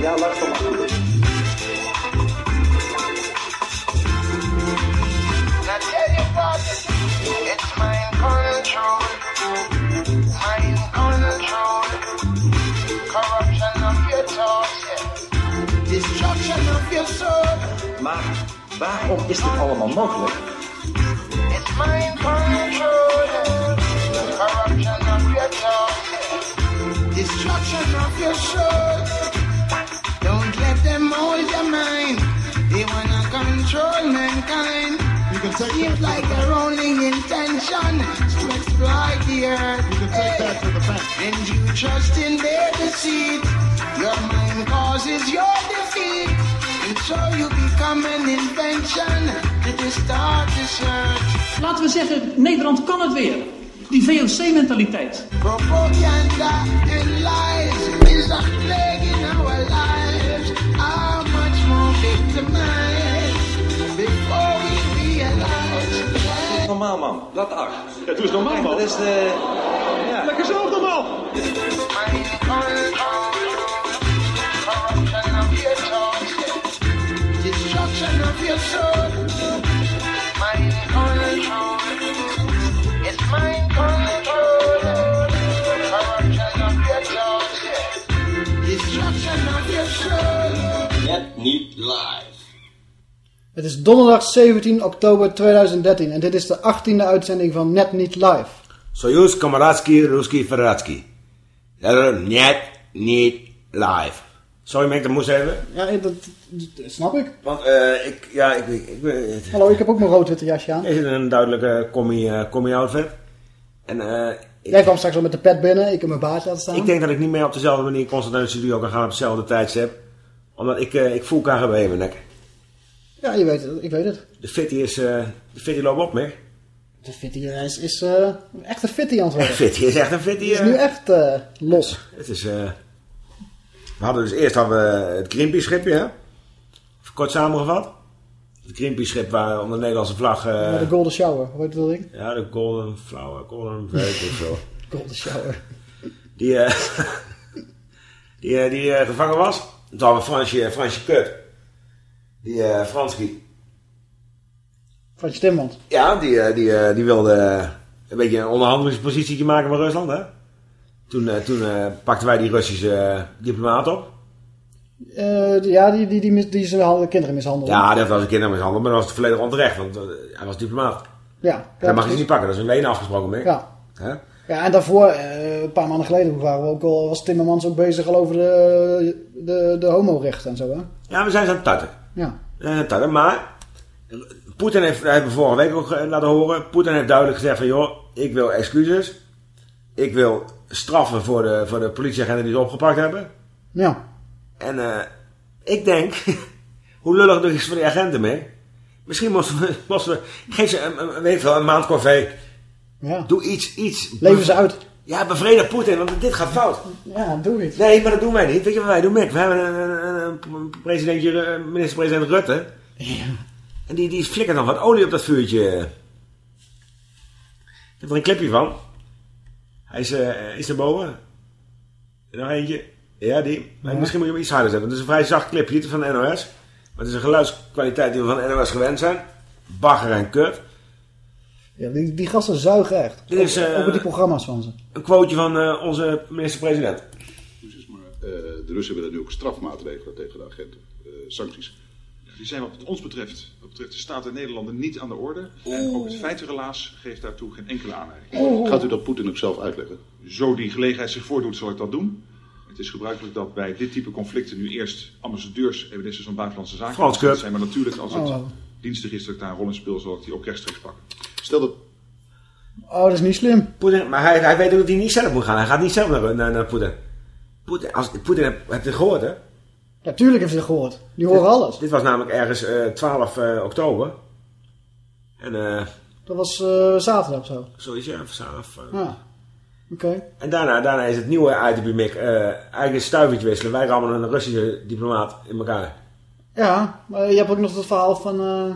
Ja, luister maar. It's mind control. Mind control. Corruption of your thoughts. Destruction of your soul. Maar waarom is dit allemaal mogelijk? Destruction of your soul. Don't let them hold your mind. They wanna control mankind. You can take Seems that like their only intention is to exploit the earth. You can take that to the bank. And you trust in their deceit. Your mind causes your defeat. And so you become an invention to distort the search. Laten we zeggen, Nederland kan het weer. Die VOC-mentaliteit. Propaganda and lies is a plague in our lives. How much more victimized before we realize? Normaal man, dat acht. Ja, doe eens normaal, man. Dat is de... Ja. Lekker zelf normaal. Destruction of your soul. Net niet live. Het is donderdag 17 oktober 2013 en dit is de 18e uitzending van Net Niet Live. Soyuz Kamaratski Ruski Ferratski. Net niet live. Sorry, Mick, dat moest even. Ja, dat, dat snap ik. Want eh, ik, ja, ik, ik, ik, ik, Hallo, ik heb ook mijn rood-witte jasje aan. ik zit in een duidelijke commie, eh. En eh, ik, Jij kwam straks al met de pet binnen, ik heb mijn baard laten staan. ik denk dat ik niet meer op dezelfde manier constant naar de studio kan gaan op hetzelfde tijdstip. Omdat ik, eh, ik voel KGB in mijn nek. Ja, je weet het, ik weet het. De fitty is, eh, de fitty loopt op, Mick. De fitty is, is eh, echt een fitty aan het worden. Fitty is echt een fitty. Die is eh. nu echt eh, los. Het is, eh, we hadden dus eerst hadden we het Greenpeace schipje, hè? Even kort samengevat. Het Greenpeace schip waar onder de Nederlandse vlag, eh, de Golden Shower, hoe heet dat ding? ja, de Golden Flower, Golden Break of zo. Golden Shower. Die, eh, die, eh, die eh, gevangen was. Hadden we Fransje, Fransje Kut. Die eh Franski. Fransje Timmermans. Ja, die, eh, die, eh, die wilde een beetje een onderhandelingspositietje maken met Rusland, hè? Toen, toen pakten wij die Russische diplomaat op. Ja, die, die, die, die wel kinderen mishandelen. Ja, dat was een kindermishandel, maar dat was volledig onterecht, want hij was diplomaat. Ja, dat mag je precies. niet pakken, dat is een leen afgesproken mee. Ja. Hè? Ja, en daarvoor, eh, een paar maanden geleden, waren we ook al, was Timmermans ook bezig al over de, de, de homorechten en zo, hè? Ja, we zijn aan het tarten. Ja. We zijn aan het tarten, maar Poetin heeft, hebben we vorige week ook eh, laten horen, Poetin heeft duidelijk gezegd van, joh, ik wil excuses. Ik wil straffen voor de, voor de politieagenten die ze opgepakt hebben. Ja. En eh, ik denk, hoe lullig het is voor die agenten mee. Misschien moesten we, moesten we geef ze een, een, weet een maand corvée. Ja. Doe iets, iets. Leven ze uit. Ja, bevredig Poetin, want dit gaat fout. Ja, doe iets. Nee, maar dat doen wij niet. Weet je wat wij doen, Mick? We hebben een, een, een, een presidentje, een minister-president Rutte. Ja. En die, die flikkert dan wat olie op dat vuurtje. Ik heb er een clipje van. Hij is, eh is erboven. Nog eentje. Ja, die. Maar Misschien moet je hem iets harder zetten. Het is een vrij zacht clipje. Van de NOS. Maar het is een geluidskwaliteit die we van de NOS gewend zijn. Bagger en kut. Ja, die, die gasten zuigen echt. Dit is, ook, eh, ook met die programma's van ze. Een quoteje van eh, onze minister-president. Eh, de Russen willen nu ook strafmaatregelen tegen de agenten, eh, sancties. Die zijn wat ons betreft, wat betreft de staat en Nederlanden niet aan de orde. En ook het feitenrelaas geeft daartoe geen enkele aanleiding. Gaat u dat Poetin ook zelf uitleggen? Zo die gelegenheid zich voordoet, zal ik dat doen. Het is gebruikelijk dat bij dit type conflicten nu eerst ambassadeurs en ministers van Buitenlandse Zaken zijn. Maar natuurlijk, als het Oh. Dienstig is dat ik daar een rol in speel, zal ik die ook rechtstreeks pakken. Stel dat Oh, dat is niet slim. Poetin, maar hij, hij weet ook dat hij niet zelf moet gaan. Hij gaat niet zelf naar, naar, naar Poetin. Poetin, als, Poetin heb, heb je het gehoord, hè? Ja, tuurlijk heeft ze het gehoord. Die horen alles. Dit was namelijk ergens eh 12 eh, oktober. En eh Dat was eh, zaterdag of zo. zoiets, ja, eh. Ja. Oké. En daarna, daarna is het nieuwe eh eigenlijk een stuivertje wisselen. Wij rammen een Russische diplomaat in elkaar. Ja, maar je hebt ook nog het verhaal van... eh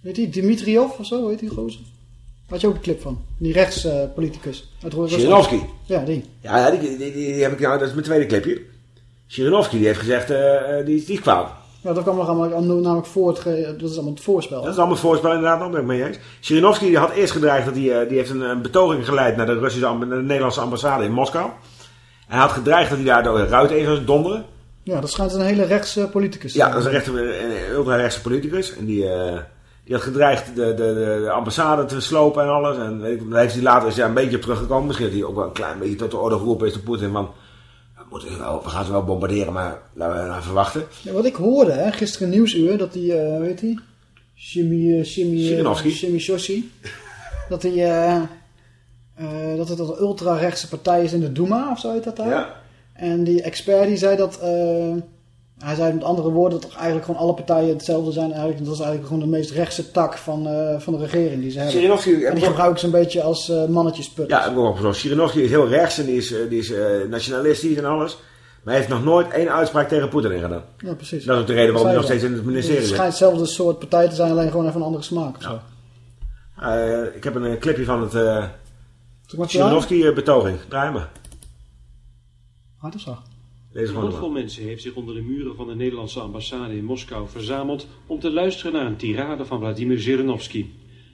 weet die, Dimitriov of zo, heet die gozer? Had je ook een clip van? Die rechtspoliticus. Rusland. Zhirinovsky. Ja, die. Ja, ja, die, die, die, heb ik nou, dat is mijn tweede clipje. Zhirinovsky die heeft gezegd, eh, eh, die, die is kwaad. Ja, dat kwam nog allemaal, namelijk voor het, dat is allemaal het voorspel. Dat is allemaal voorspel inderdaad, daar ben ik mee eens. Die had eerst gedreigd dat hij, eh, die heeft een, een betoging geleid naar de, Russische, naar de Nederlandse ambassade in Moskou. En hij had gedreigd dat hij daar door Ruit even zou donderen. Ja, dat schijnt een hele rechtspoliticus te Ja, dat is een, rechter, een ultra-rechtse politicus. En die, eh, die had gedreigd de, de, de, de ambassade te slopen en alles. En weet ik, daar heeft hij later is hij een beetje op teruggekomen. Misschien heeft hij ook wel een klein beetje tot de orde geroepen is door Poetin van... We, gaan ze wel bombarderen, maar laten we even wachten. Ja, wat ik hoorde, hè, gisteren Nieuwsuur, dat die, weet hij. Shimi Shoshi, dat hij, eh, eh, dat het een ultra-rechtse partij is in de Duma, of zo heet dat daar. Ja. En die expert die zei dat, eh, hij zei met andere woorden dat eigenlijk gewoon alle partijen hetzelfde zijn. Eigenlijk, dat is eigenlijk gewoon de meest rechtse tak van, eh, van de regering die ze hebben. Zhirinovsky, En die gebruiken ze een beetje als eh mannetjesput. Ja. Zhirinovsky is heel rechts en die is, die is nationalistisch en alles. Maar hij heeft nog nooit één uitspraak tegen Poetin gedaan. Ja, precies. Dat is ook de reden waarom hij nog steeds in het ministerie Het zit. schijnt hetzelfde soort partij te zijn, alleen gewoon even een andere smaak of zo. Ik heb een clipje van het draaien? Zhirinovsky-betoging. Draai maar. Hard of zacht? Deze Een gewoon handvol mensen heeft zich onder de muren van de Nederlandse ambassade in Moskou verzameld om te luisteren naar een tirade van Vladimir Zhirinovsky.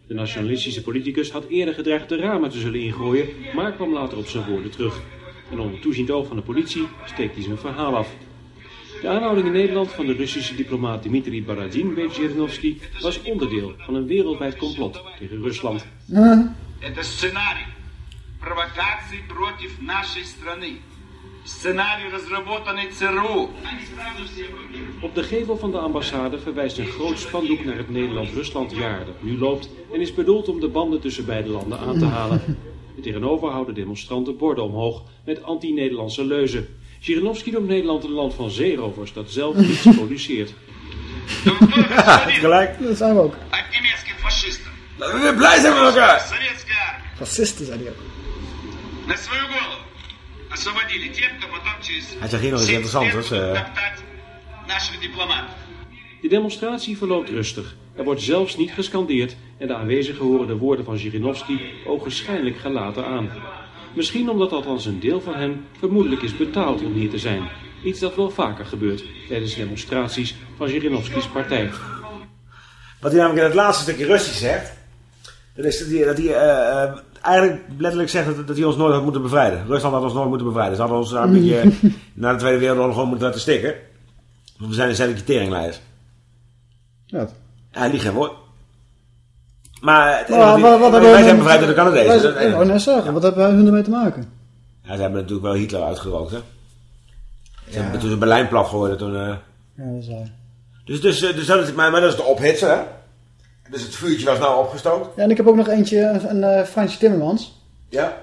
De nationalistische politicus had eerder gedreigd de ramen te zullen ingooien, maar kwam later op zijn woorden terug. En onder toeziend oog van de politie steekt hij zijn verhaal af. De aanhouding in Nederland van de Russische diplomaat Dmitri Baradin bij Zhirinovsky was onderdeel van een wereldwijd complot tegen Rusland. Это сценарий провокаций против нашей страны. Сценарий, разработанный ЦРУ. Op de gevel van de ambassade verwijst een groot spandoek naar het Nederland-Rusland-jaar dat nu loopt en is bedoeld om de banden tussen beide landen aan te halen. Er tegenover houden demonstranten borden omhoog met anti-Nederlandse leuzen. Zhirinovsky noemt Nederland een land van zeerovers dat zelf niets produceert. Gelijk. Dat zijn we ook. От немецких фашистов. Laten we weer blij zijn met elkaar. Советская армия Fascisten zijn die ook. на свою голову освободили тех, кто потом через Hij zegt hier nog iets 70 interessants. лет Dus, будут eh, топтать наших дипломатов. De demonstratie verloopt rustig. Er wordt zelfs niet gescandeerd en de aanwezigen horen de woorden van Zhirinovsky ogenschijnlijk gelaten aan. Misschien omdat althans een deel van hen vermoedelijk is betaald om hier te zijn. Iets dat wel vaker gebeurt tijdens demonstraties van Zhirinovskys partij. Wat hij namelijk in het laatste stukje Russisch zegt. Dat is dat hij, dat hij eh, eh, eigenlijk letterlijk zegt dat, dat hij ons nooit had moeten bevrijden. Rusland had ons nooit moeten bevrijden. Ze hadden ons daar een beetje eh, na de Tweede Wereldoorlog gewoon moeten laten stikken. Want we zijn een selekteringlijst. Ja. Hij liegt geen woord. Maar wat- wat hebben wij zijn bevrijd door de Wij Canadezen. Ik wou net zeggen, wat hebben hun ermee te maken? Ja, ze hebben natuurlijk wel Hitler uitgerookt, hè. Ze hebben toen Berlijn plat geworden toen... eh. Ja, dat is waar. Dus, dus, eh, dus dat is, maar, maar dat is de ophitsen, hè. Dus het vuurtje was nou opgestookt. Ja, en ik heb ook nog eentje, een, een eh, Fransje Timmermans. Ja.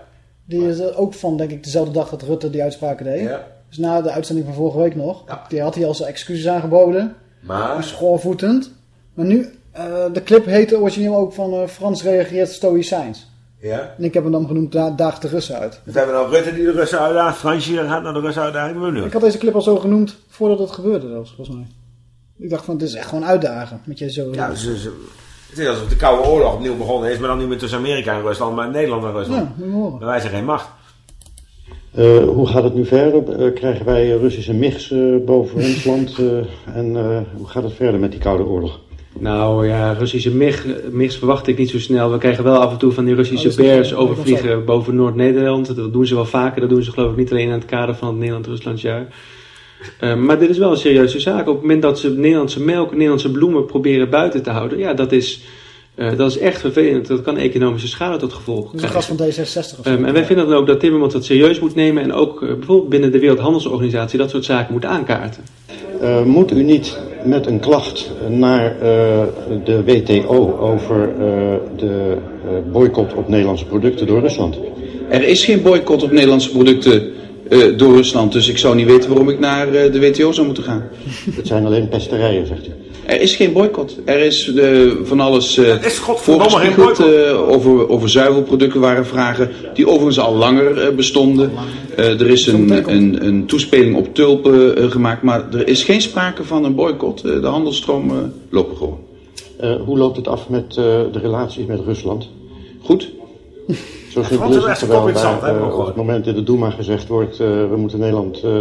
Die is er ook van, denk ik, dezelfde dag dat Rutte die uitspraken deed. Ja. Dus na de uitzending van vorige week nog. Die had hij al zijn excuses aangeboden. Maar... Schoorvoetend. Maar nu, eh, de clip heette origineel ook van eh, Frans reageert stoïcijns. Ja. En ik heb hem dan genoemd da Daag de Russen uit. Dus hebben we nou Rutte die de Russen uitdaagt. Fransje gaat naar de Russen uitdagen. Ik had deze clip al zo genoemd voordat het gebeurde, zelfs, volgens mij. Ik dacht van, dit is echt gewoon uitdagen. Met je zo... Ja, dus, dus, het is alsof de Koude Oorlog opnieuw begonnen is. Maar dan niet meer tussen Amerika en Rusland, maar Nederland en Rusland. Ja. Maar wij zijn geen macht. Eh, hoe gaat het nu verder? Eh, krijgen wij Russische MIGs eh, boven ons land? eh, en eh, hoe gaat het verder met die Koude Oorlog? Nou ja, Russische MIG, MIGs verwacht ik niet zo snel. We krijgen wel af en toe van die Russische Oh, bears overvliegen boven Noord-Nederland. Dat doen ze wel vaker. Dat doen ze geloof ik niet alleen in het kader van het Nederland-Ruslandjaar. Eh, maar dit is wel een serieuze zaak. Op het moment dat ze Nederlandse melk, Nederlandse bloemen proberen buiten te houden. Ja, dat is, eh, dat is echt vervelend. Dat kan economische schade tot gevolg Dus een krijgen. gast van D66 of zo. Ehm, en wij vinden dan ook dat Timmermans dat serieus moet nemen. En ook eh, bijvoorbeeld binnen de Wereldhandelsorganisatie dat soort zaken moet aankaarten. Eh, moet u niet met een klacht naar eh, de WTO over eh, de boycott op Nederlandse producten door Rusland? Er is geen boycott op Nederlandse producten eh, door Rusland, dus ik zou niet weten waarom ik naar eh, de WTO zou moeten gaan. Het zijn alleen pesterijen, zegt u. Er is geen boycott. Er is eh, van alles eh is godverdomme geen voorgespiegeld eh, over, over zuivelproducten waren vragen die overigens al langer bestonden. Eh, er is een, een, een toespeling op tulpen gemaakt, maar er is geen sprake van een boycott. De handelstroom eh, lopen gewoon. Eh, hoe loopt het af met eh, de relaties met Rusland? Goed. Het, een zand, hè, eh, op het moment in de Doema gezegd wordt... eh, we moeten Nederland eh,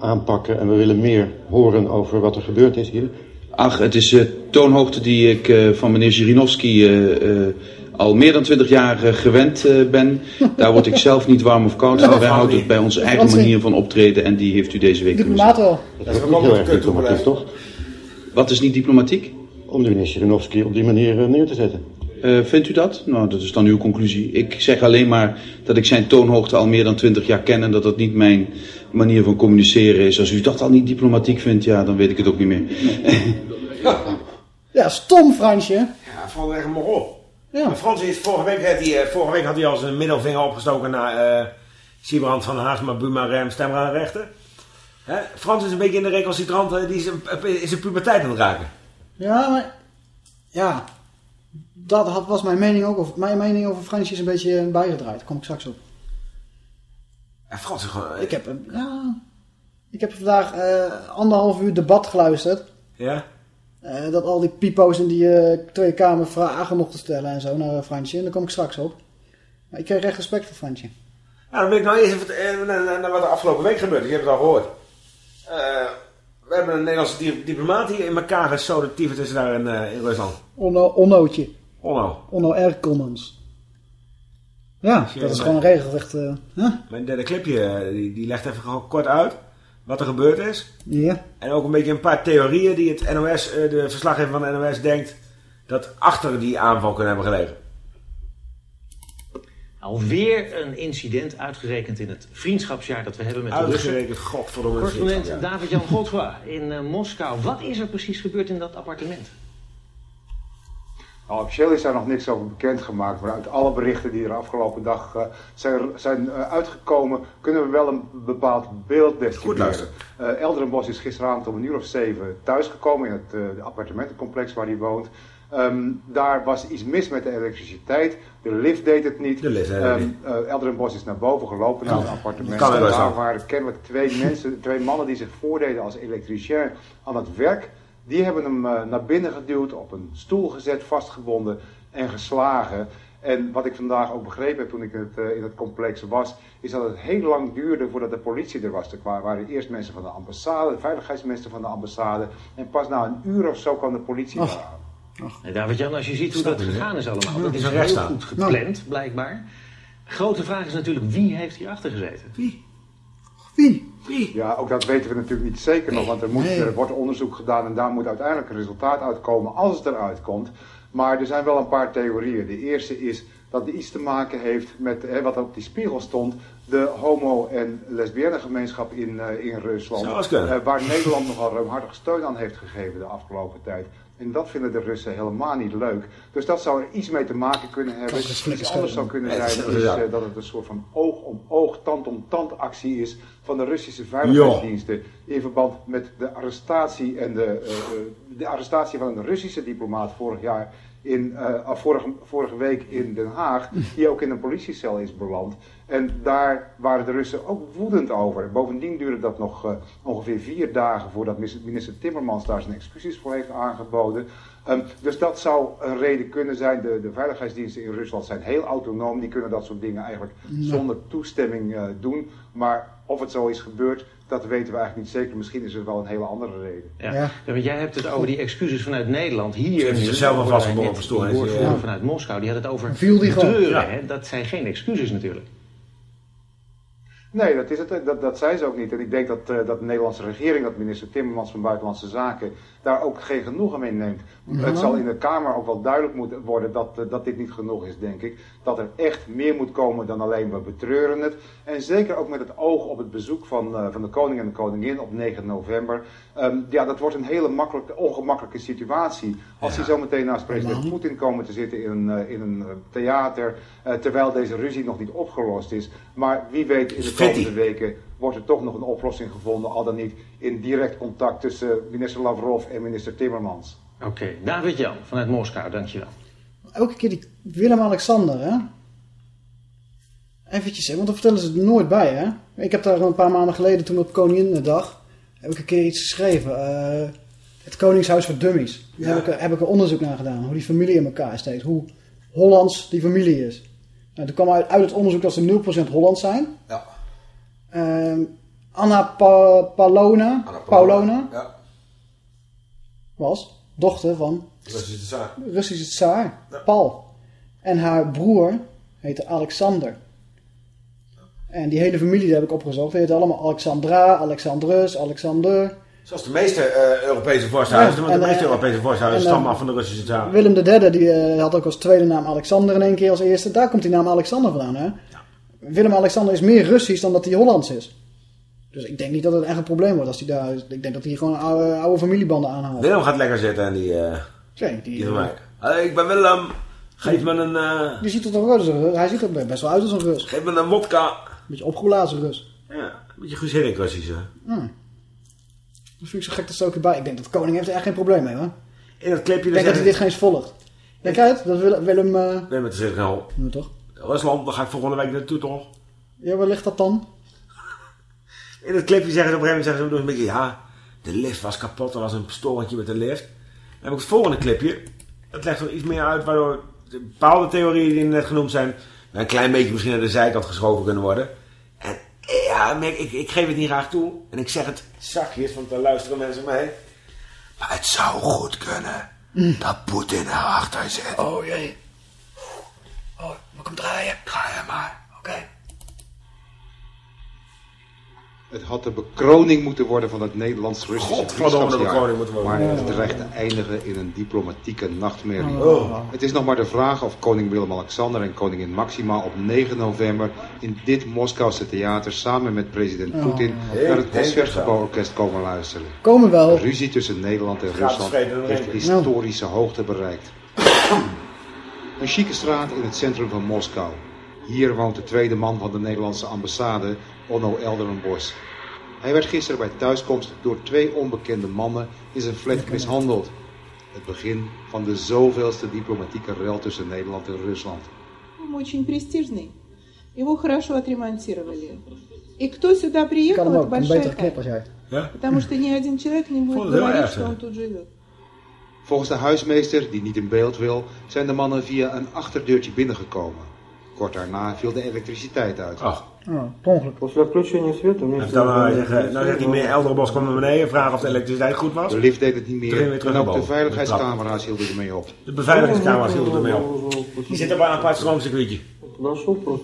aanpakken en we willen meer horen over wat er gebeurd is hier. Ach, het is eh, toonhoogte die ik eh, van meneer Zirinovski eh, eh, al meer dan twintig jaar gewend eh, ben. Daar word ik zelf niet warm of koud van. Wij houden het bij onze eigen manier van optreden en die heeft u deze week. Diplomaat wel. Dat is ook niet heel erg diplomatiek, toch? Wat is niet diplomatiek? Om de minister Zirinovski op die manier neer te zetten. Eh, vindt u dat? Nou, dat is dan uw conclusie. Ik zeg alleen maar dat ik zijn toonhoogte al meer dan twintig jaar ken en dat dat niet mijn manier van communiceren is. Als u dat al niet diplomatiek vindt, ja, dan weet ik het ook niet meer. Ja, stom Fransje. Ja, Frans echt maar op. Ja. Frans is vorige week, had hij, eh, vorige week had hij al zijn middelvinger opgestoken naar eh Siebrand van Haarsma, Buma, Rem, stemraadrechten. Hè? Frans is een beetje in de recalcitrant, die is een, is een puberteit aan het raken. Ja, maar... Ja. Dat had, was mijn mening ook over... Mijn mening over Fransje is een beetje eh, bijgedraaid. Daar kom ik straks op. Ja, Frans is gewoon... Ik heb... een- Ja... Ik heb vandaag eh, anderhalf uur debat geluisterd. Ja? Eh, dat al die pipo's in die eh, Tweede Kamer vragen te stellen en zo naar eh, Fransje. En daar kom ik straks op. Maar ik kreeg echt respect voor Fransje. Nou, dan wil ik nou eerst even eh, naar, wat er afgelopen week gebeurd is. Je hebt het al gehoord. Eh, we hebben een Nederlandse di- diplomaat hier in elkaar gesodetiefd is daar in, eh, in Rusland. Onno, onnootje. Onno. Onno Erkelmans. Ja, dat is gewoon een regelrecht... eh, huh? Mijn derde clipje, eh, die, die legt even gewoon kort uit wat er gebeurd is. Ja. En ook een beetje een paar theorieën die het NOS, eh, de verslaggever van de NOS denkt dat achter die aanval kunnen hebben gelegen. Alweer een incident uitgerekend in het vriendschapsjaar dat we hebben met de Russen. Uitgerekend, godverdomme. Correspondent Ja. David-Jan Godfroy in Moskou. Wat is er precies gebeurd in dat appartement? Nou, officieel is daar nog niks over bekendgemaakt, maar uit alle berichten die er afgelopen dag eh, zijn, zijn eh, uitgekomen, kunnen we wel een bepaald beeld destineren. luisteren. Eh Elderenbos is gisteravond om een uur of zeven thuisgekomen in het appartementencomplex waar hij woont. Ehm, daar was iets mis met de elektriciteit. De lift deed het niet. De lift het Ehm, eh, Elderenbos is naar boven gelopen naar het appartement. Daar waren kennelijk twee mensen, twee mannen die zich voordeden als elektricien aan het werk. Die hebben hem eh, naar binnen geduwd, op een stoel gezet, vastgebonden en geslagen. En wat ik vandaag ook begrepen heb toen ik in het, eh, in het complex was, is dat het heel lang duurde voordat de politie er was. Er waren eerst mensen van de ambassade, veiligheidsmensen van de ambassade. En pas na een uur of zo kwam de politie Och. eraan. Nee, David-Jan, als je ziet hoe dat gegaan is allemaal, dat is heel goed gepland, blijkbaar. Grote vraag is natuurlijk, wie heeft hierachter gezeten? Wie? Wie? Ja, ook dat weten we natuurlijk niet zeker nog, want er, moet, Nee. er wordt onderzoek gedaan en daar moet uiteindelijk een resultaat uitkomen als het eruit komt. Maar er zijn wel een paar theorieën. De eerste is dat het iets te maken heeft met hè, wat op die spiegel stond, de homo- en lesbienne gemeenschap in, eh, in Rusland. Eh, waar Nederland nogal ruimhartig steun aan heeft gegeven de afgelopen tijd. En dat vinden de Russen helemaal niet leuk. Dus dat zou er iets mee te maken kunnen hebben. Iets anders zou kunnen zijn dat is- eh, dat het een soort van oog-om-oog, tand-om-tand actie is van de Russische veiligheidsdiensten. In verband met de arrestatie, en de, eh, eh, de arrestatie van een Russische diplomaat vorig jaar. In, ah, vorige, vorige week in Den Haag, die ook in een politiecel is beland. En daar waren de Russen ook woedend over. Bovendien duurde dat nog ongeveer vier dagen voordat minister Timmermans daar zijn excuses voor heeft aangeboden. Ehm, dus dat zou een reden kunnen zijn. De, de veiligheidsdiensten in Rusland zijn heel autonoom. Die kunnen dat soort dingen eigenlijk Ja. zonder toestemming eh, doen. Maar of het zo is gebeurd, dat weten we eigenlijk niet zeker. Misschien is er wel een hele andere reden. Ja. Ja, want jij hebt het over die excuses vanuit Nederland. Hier Ze hebben geboren net verstoren, Die hè, woordvoerder ja. vanuit Moskou, die had het over Viel die treuren. Hè? Dat zijn geen excuses natuurlijk. Nee, dat is het. Dat, dat zei ze ook niet. En ik denk dat, eh, dat de Nederlandse regering, dat minister Timmermans van Buitenlandse Zaken, daar ook geen genoegen mee neemt. Ja. Het zal in de Kamer ook wel duidelijk moeten worden dat, eh, dat dit niet genoeg is, denk ik. Dat er echt meer moet komen dan alleen we betreuren het. En zeker ook met het oog op het bezoek van, eh, van de koning en de koningin op 9 november. Ehm, ja, dat wordt een hele makkelijke, ongemakkelijke situatie. Als die zo meteen naast president Poetin komen te zitten in een, eh, in een theater, terwijl deze ruzie nog niet opgelost is. Maar wie weet in de komende weken wordt er toch nog een oplossing gevonden, al dan niet in direct contact tussen minister Lavrov en minister Timmermans. Oké, David-Jan vanuit Moskou, dankjewel. Elke keer die Willem-Alexander, hè. Eventjes, hè, want daar vertellen ze het nooit bij, hè. Ik heb daar een paar maanden geleden, toen op Koninginnedag, heb ik een keer iets geschreven. eh, het Koningshuis voor Dummies. Daar Ja. heb, ik, er- heb ik er onderzoek naar gedaan. Hoe die familie in elkaar steekt. Hoe Hollands die familie is. Nou, toen kwam uit, uit het onderzoek dat ze 0% Hollands zijn. Ja. Ehm, Anna pa Paulona Ja. was dochter van de zaak. Russische tsaar, Paul. En haar broer heette Alexander. En die hele familie die heb ik opgezocht. Die heet allemaal Alexandra, Alexandrus, Alexander. Zoals de meeste eh, Europese vorsthuizen. Want de meeste eh, Europese vorsthuizen en, stammen eh, af van de Russische zaak. Willem III die, eh, had ook als tweede naam Alexander in één keer als eerste. Daar komt die naam Alexander vandaan. Hè? Willem-Alexander is meer Russisch dan dat hij Hollands is. Dus ik denk niet dat het echt een probleem wordt als hij daar is. Ik denk dat hij gewoon oude, oude familiebanden aanhaalt. Willem gaat lekker zitten en die... eh Zeg, die, die. Hey, ik ben Willem. Geef me een... eh, Die ziet er toch uit als een Rus. Hij ziet er best wel uit als een Rus. geef me een wodka. Beetje opgeblazen Rus. Ja, een beetje Hiddink Russisch. hè. Hmm. Dat vind ik zo gek dat ze ook erbij. Ik denk dat de koning heeft er echt geen probleem mee hoor. In dat clipje... Ik denk dat hij dit geen eens volgt. Jij het? Dat Willem... Willem eh, Willem met de zin al. Ja, toch? Rusland, daar ga ik volgende week naartoe toch? Ja, waar ligt dat dan? In het clipje zeggen ze op een gegeven moment zeggen ze doen een beetje... Ja, de lift was kapot. Er was een storentje met de lift. Dan heb ik het volgende clipje. Dat legt er iets meer uit waardoor de bepaalde theorieën die net genoemd zijn... een klein beetje misschien naar de zijkant geschoven kunnen worden. En ja, ik, ik, ik geef het niet graag toe. En ik zeg het zachtjes, want daar luisteren mensen mee. Maar het zou goed kunnen dat Poetin erachter zit. Oh jee. Moet ik hem draaien? Draai hem maar. Oké. Het had de bekroning moeten worden van het Nederlands-Russische Godverdomme, de vriendschapsjaar. bekroning moeten worden. Maar het dreigt te eindigen in een diplomatieke nachtmerrie. Oh. Het is nog maar de vraag of koning Willem-Alexander en koningin Maxima op 9 november in dit Moskouse theater samen met president. Poetin naar het Concertgebouworkest komen luisteren. Komen wel. De ruzie tussen Nederland en Rusland heeft historische hoogte bereikt. Een chique straat in het centrum van Moskou. Hier woont de tweede man van de Nederlandse ambassade, Onno Elderenbos. Hij werd gisteren bij thuiskomst door twee onbekende mannen in zijn flat mishandeld. Het begin van de zoveelste diplomatieke rel tussen Nederland en Rusland. Дом очень престижный. Его хорошо отремонтировали. И кто сюда Ik kan приехал, hem это ook. Een большая betere clip als тайна. jij. Ja? Потому что ни один человек не будет Vond het heel говорить, erg, что hè? он тут живет. Volgens de huismeester, die niet in beeld wil, zijn de mannen via een achterdeurtje binnengekomen. Kort daarna viel de elektriciteit uit. Oh, per ongeluk. En dan nou zeggen, nou zegt hij meer Elderbos kwam naar beneden, vragen of de elektriciteit goed was. De lift deed het niet meer en ook de veiligheidscamera's hielden ermee op. De beveiligingscamera's hielden ermee op. Die zitten op een apart stroomcircuitje.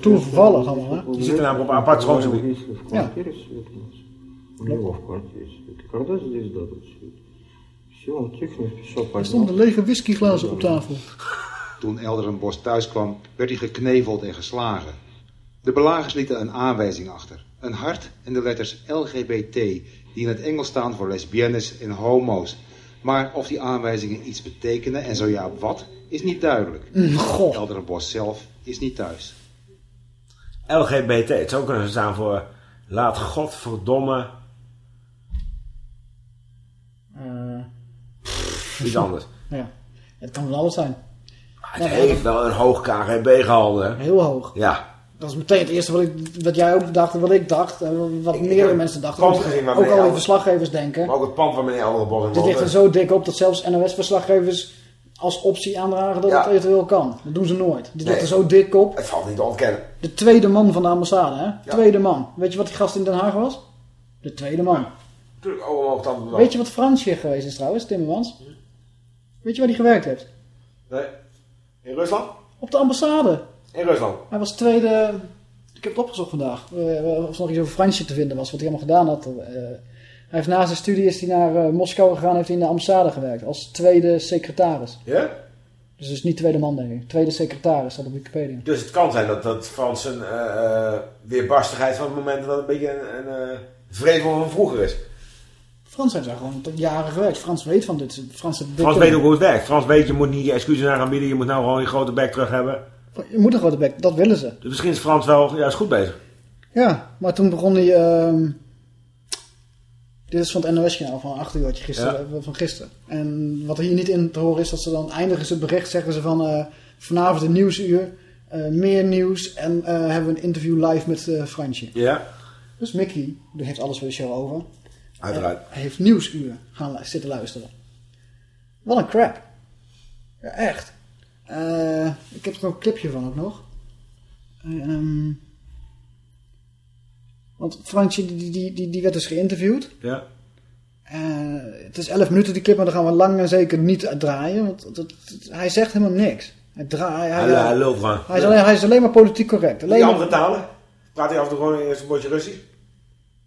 Toevallig allemaal, hè? Die zitten namelijk op een apart stroomcircuit. Ja. Er stonden lege whiskyglazen op tafel. Toen Elderenbos thuis kwam, werd hij gekneveld en geslagen. De belagers lieten een aanwijzing achter. Een hart en de letters LGBT, die in het Engels staan voor lesbiennes en homo's. Maar of die aanwijzingen iets betekenen en zo ja wat, is niet duidelijk. Mm, goh. Elderenbos zelf is niet thuis. LGBT, het zou kunnen staan voor laat godverdomme iets anders. ja. Het kan wel alles zijn. Het heeft wel een hoog KGB gehalte. hè? Heel hoog. Ja. Dat is meteen het eerste wat, ik, wat jij ook dacht en wat ik dacht. En wat meerdere mensen dachten. pand Ook gezien al die verslaggevers denken. Maar ook het pand van meneer Elderbos in Dit ligt er zo dik op dat zelfs NOS-verslaggevers als optie aandragen dat Ja. het eventueel kan. Dat doen ze nooit. Dit Nee. ligt er zo dik op. Het valt niet te ontkennen. De tweede man van de ambassade, hè? Tweede man. Weet je wat die gast in Den Haag was? De tweede man. Natuurlijk allemaal op Weet je wat Fransje geweest is trouwens, Timmermans? Weet je waar hij gewerkt heeft? Nee. In Rusland? Op de ambassade. In Rusland. Hij was tweede... Ik heb het opgezocht vandaag. eh, of er nog iets over Fransje te vinden was, wat hij allemaal gedaan had. Eh, hij heeft na zijn studie is hij naar eh, Moskou gegaan en heeft hij in de ambassade gewerkt. Als tweede secretaris. Ja? Dus dus niet tweede man, denk ik. Tweede secretaris, staat op Wikipedia. Dus het kan zijn dat dat Frans een weerbarstigheid van het moment dat het een beetje een, een vrevel van vroeger is. Frans heeft daar gewoon jaren gewerkt. Frans weet van dit. Frans, Frans weet ook hoe het werkt. Frans weet, je moet niet je excuses aan gaan bieden. Je moet nou gewoon je grote bek terug hebben. Je moet een grote bek, dat willen ze. Dus misschien is Frans wel juist goed bezig. Ja, maar toen begon hij... ehm, dit is van het NOS-kanaal van 8 uur gisteren, eh, van gisteren. En wat er hier niet in te horen is dat ze dan eindigen ze het bericht, zeggen ze van eh, vanavond een nieuwsuur, eh, meer nieuws en hebben we een interview live met Fransje. Ja. Dus Mickey, die heeft alles voor de show over. Uiteraard. Hij heeft nieuwsuur gaan zitten luisteren. Wat een crap. Ja, echt. Eh, ik heb er nog een clipje van ook nog. Ehm, want Fransje, die, die, die, die werd dus geïnterviewd. Ja. Eh, het is 11 minuten die clip, maar dan gaan we lang en zeker niet draaien. Want dat, dat- hij zegt helemaal niks. Hij, draait, hij, Hij, is alleen, hij is alleen maar politiek correct. Alleen Die andere talen? Praat hij af en toe gewoon eerst een potje Russisch?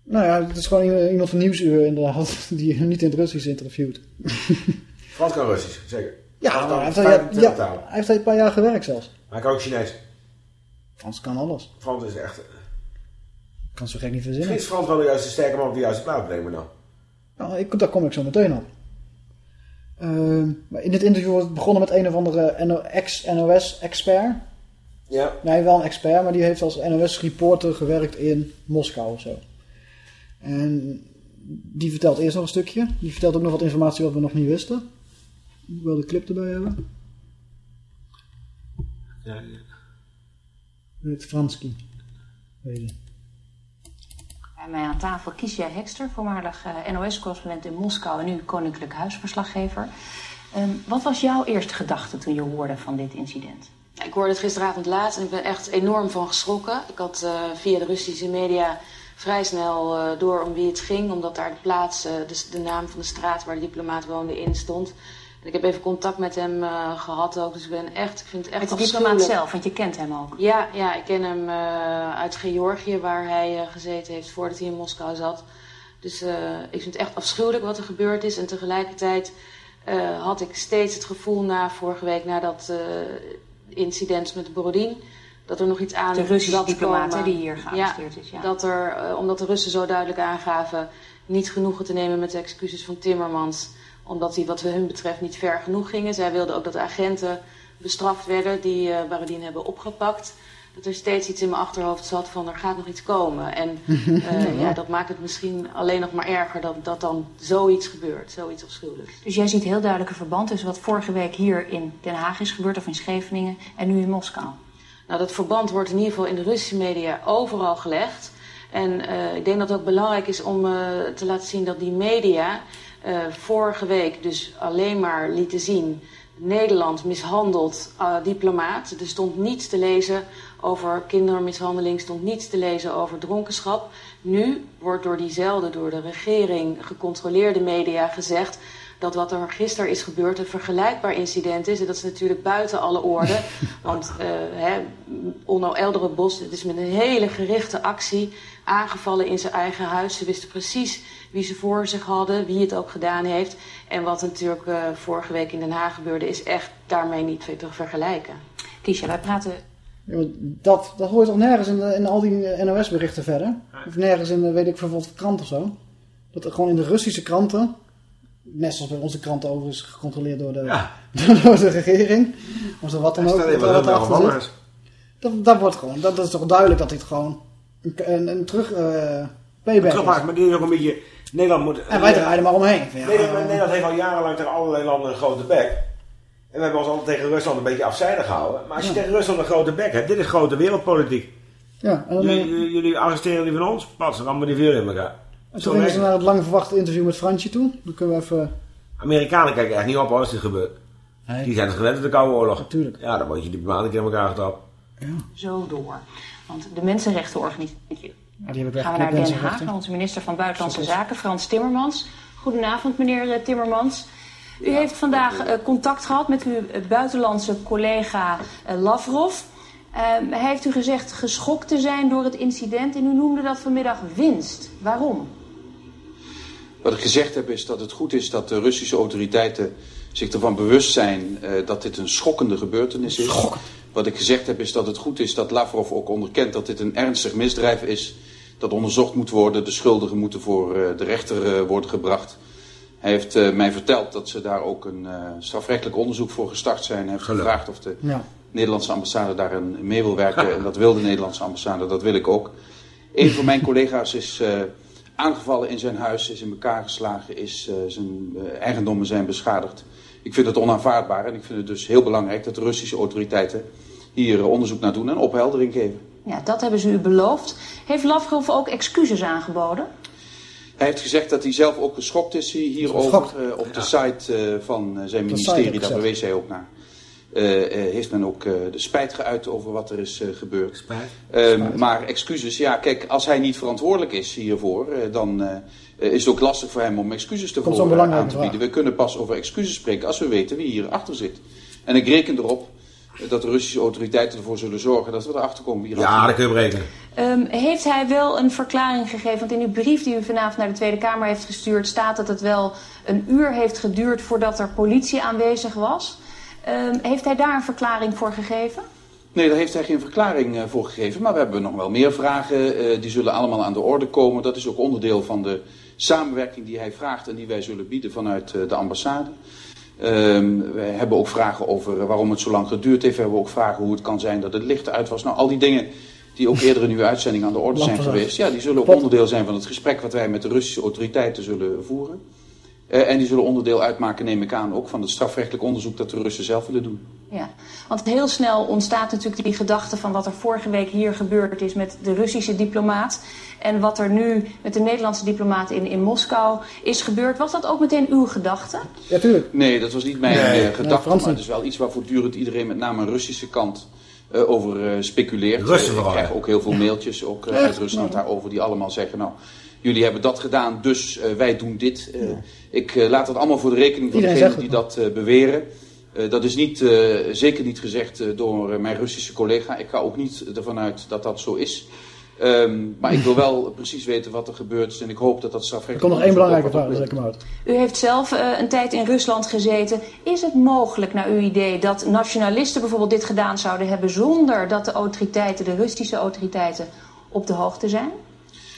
Nou ja, het is gewoon iemand- van Nieuwsuur inderdaad, die niet in het Russisch interviewt. Frans kan Russisch, zeker. Ja, hij heeft, ja, 25 ja, talen. hij heeft een paar jaar gewerkt zelfs. Maar hij kan ook Chinees. Frans kan alles. Frans is echt... Kan zo gek niet Misschien verzinnen. is Frans wel de juiste sterke man op de juiste plaats, ik nou. Nou, ik, daar kom ik zo meteen op. Ehm, maar in dit interview wordt het begonnen met een of andere NO ex-NOS-expert. Ja. Nee, wel een expert, maar die heeft als NOS-reporter gewerkt in Moskou of zo. En die vertelt eerst nog een stukje. Die vertelt ook nog wat informatie wat we nog niet wisten. Ik wil de clip erbij hebben. Ja, ja. Het Fransky. Weet je. Bij mij aan tafel Kiesja Hekster, voormalig eh, NOS-correspondent in Moskou en nu koninklijk huisverslaggever. Ehm, wat was jouw eerste gedachte toen je hoorde van dit incident? Ik hoorde het gisteravond laat en ik ben echt enorm van geschrokken. Ik had eh, via de Russische media vrij snel eh, door om wie het ging, omdat daar de plaats, dus de naam van de straat waar de diplomaat woonde in stond. En ik heb even contact met hem eh, gehad ook, dus ik ben echt, ik vind het echt Met de diplomaat zelf, want je kent hem ook. Ja, ja, ik ken hem uit Georgië, waar hij gezeten heeft voordat hij in Moskou zat. Dus ik vind het echt afschuwelijk wat er gebeurd is. En tegelijkertijd had ik steeds het gevoel na vorige week, na dat incident met Borodin, dat er nog iets aan De Russische hè, die hier gearresteerd ja, is, ja. Dat er, eh, omdat de Russen zo duidelijk aangaven niet genoegen te nemen met de excuses van Timmermans. Omdat die wat hun betreft niet ver genoeg gingen. Zij wilden ook dat de agenten bestraft werden die eh Baradin hebben opgepakt. Dat er steeds iets in mijn achterhoofd zat van er gaat nog iets komen. En eh, ja, dat maakt het misschien alleen nog maar erger dat, dat dan zoiets gebeurt. Zoiets afschuwelijks. Dus jij ziet heel duidelijk een verband tussen wat vorige week hier in Den Haag is gebeurd of in Scheveningen en nu in Moskou. Nou, dat verband wordt in ieder geval in de Russische media overal gelegd. En eh, ik denk dat het ook belangrijk is om eh, te laten zien dat die media eh, vorige week dus alleen maar lieten zien... Nederland mishandelt diplomaat. Er stond niets te lezen over kindermishandeling, stond niets te lezen over dronkenschap. Nu wordt door diezelfde, door de regering gecontroleerde media gezegd dat wat er gisteren is gebeurd een vergelijkbaar incident is. En dat is natuurlijk buiten alle orde. Want eh hè, Onno Elderenbos, het is met een hele gerichte actie aangevallen in zijn eigen huis. Ze wisten precies wie ze voor zich hadden, wie het ook gedaan heeft. En wat natuurlijk eh, vorige week in Den Haag gebeurde, is echt daarmee niet te vergelijken. Kiesja, wij praten dat, dat hoor je toch nergens in, de- in al die NOS-berichten verder? Of nergens in, eh, weet ik veel, krant of zo? Dat er gewoon in de Russische kranten, net zoals bij onze kranten overigens gecontroleerd door de, door de regering, of er wat dan ook, Stel wat er is. Dat, dat wordt gewoon, dat, dat is toch duidelijk dat dit gewoon een, een, een terug eh payback is. maar dit is ook een beetje... Nederland moet... En wij draaien er maar omheen. Ja, Nederland, Nederland heeft al jarenlang tegen allerlei landen een grote bek. En we hebben ons altijd tegen Rusland een beetje afzijdig gehouden. Maar als je Ja. tegen Rusland een grote bek hebt, dit is grote wereldpolitiek. Ja, en dan, Jullie, jullie, jullie arresteren die van ons, pas, dan rammen die veel in elkaar. En Zo toen gingen ze naar het lang verwachte interview met Fransje toe. Dan kunnen we even... Amerikanen kijken echt niet op als dit gebeurt. Die zijn het gewend aan de Koude Oorlog. Natuurlijk. Ja, dan word je die bemaanden keer in elkaar getrapt. zo door. Want de Mensenrechtenorganisatie. Ja, die Gaan we naar Den. Haag, naar onze minister van Buitenlandse. Zaken, Frans Timmermans. Goedenavond, meneer eh, Timmermans. U heeft vandaag eh, contact gehad met uw eh, buitenlandse collega Lavrov. Ehm, hij heeft u gezegd geschokt te zijn door het incident en u noemde dat vanmiddag winst. Waarom? Wat ik gezegd heb is dat het goed is dat de Russische autoriteiten zich ervan bewust zijn eh, dat dit een schokkende gebeurtenis is. Wat ik gezegd heb is dat het goed is dat Lavrov ook onderkent dat dit een ernstig misdrijf is. Dat onderzocht moet worden, de schuldigen moeten voor eh, de rechter eh, worden gebracht. Hij heeft mij verteld dat ze daar ook een strafrechtelijk onderzoek voor gestart zijn. Hij heeft gevraagd of de Ja. Nederlandse ambassade daarin mee wil werken. En dat wil de Nederlandse ambassade, dat wil ik ook. Een van mijn collega's is aangevallen in zijn huis, is in elkaar geslagen, is, eh, zijn eh, eigendommen zijn beschadigd. Ik vind het onaanvaardbaar en ik vind het dus heel belangrijk dat de Russische autoriteiten hier eh, onderzoek naar doen en opheldering geven. Ja, dat hebben ze u beloofd. Heeft Lavrov ook excuses aangeboden? Hij heeft gezegd dat hij zelf ook geschokt is hierover. Geschokt? eh, op de site eh, van zijn ministerie, daar verwees hij ook naar. Eh, eh, heeft men ook eh, de spijt geuit over wat er is gebeurd. Spijt? Ehm, maar excuses, ja, kijk, als hij niet verantwoordelijk is hiervoor, eh, dan is het ook lastig voor hem om excuses te voor, aan te bieden. We kunnen pas over excuses spreken als we weten wie hierachter zit. En ik reken erop dat de Russische autoriteiten ervoor zullen zorgen dat we erachter komen wie Ja, dat kun je berekenen. Ehm, heeft hij wel een verklaring gegeven? Want in uw brief die u vanavond naar de Tweede Kamer heeft gestuurd... staat dat het wel een uur heeft geduurd voordat er politie aanwezig was. Ehm, heeft hij daar een verklaring voor gegeven? Nee, daar heeft hij geen verklaring eh, voor gegeven. Maar we hebben nog wel meer vragen. eh, die zullen allemaal aan de orde komen. Dat is ook onderdeel van de samenwerking die hij vraagt en die wij zullen bieden vanuit eh, de ambassade. Ehm, we hebben ook vragen over waarom het zo lang geduurd heeft. We hebben ook vragen hoe het kan zijn dat het licht uit was. Nou, al die dingen die ook eerder in uw uitzending aan de orde zijn geweest. Ja, die zullen ook onderdeel zijn van het gesprek wat wij met de Russische autoriteiten zullen voeren. Eh, en die zullen onderdeel uitmaken, neem ik aan, ook van het strafrechtelijk onderzoek dat de Russen zelf willen doen. Ja, want heel snel ontstaat natuurlijk die gedachte van wat er vorige week hier gebeurd is met de Russische diplomaat. En wat er nu met de Nederlandse diplomaat in, in Moskou is gebeurd. Was dat ook meteen uw gedachte? Ja, tuurlijk. Nee, dat was niet mijn Nee, eh, nee, gedachte, Frans maar het is wel iets waar voortdurend iedereen, met name aan de Russische kant, eh, over eh, speculeert. Russen Eh, ik vooral, krijg ook heel veel mailtjes ook, eh, uit Rusland daarover, die allemaal zeggen, nou, jullie hebben dat gedaan, dus eh, wij doen dit. Eh, Ik eh, laat dat allemaal voor de rekening van Iedereen degenen die dat beweren. Dat is niet, eh, zeker niet gezegd door mijn Russische collega. Ik ga ook niet ervan uit dat dat zo is. Ehm, maar ik wil wel precies weten wat er gebeurd is en ik hoop dat dat Er strafrechtelijk komt nog één belangrijke vraag, ik uit. U heeft zelf een tijd in Rusland gezeten. Is het mogelijk, naar uw idee, dat nationalisten bijvoorbeeld dit gedaan zouden hebben zonder dat de autoriteiten, de Russische autoriteiten, op de hoogte zijn?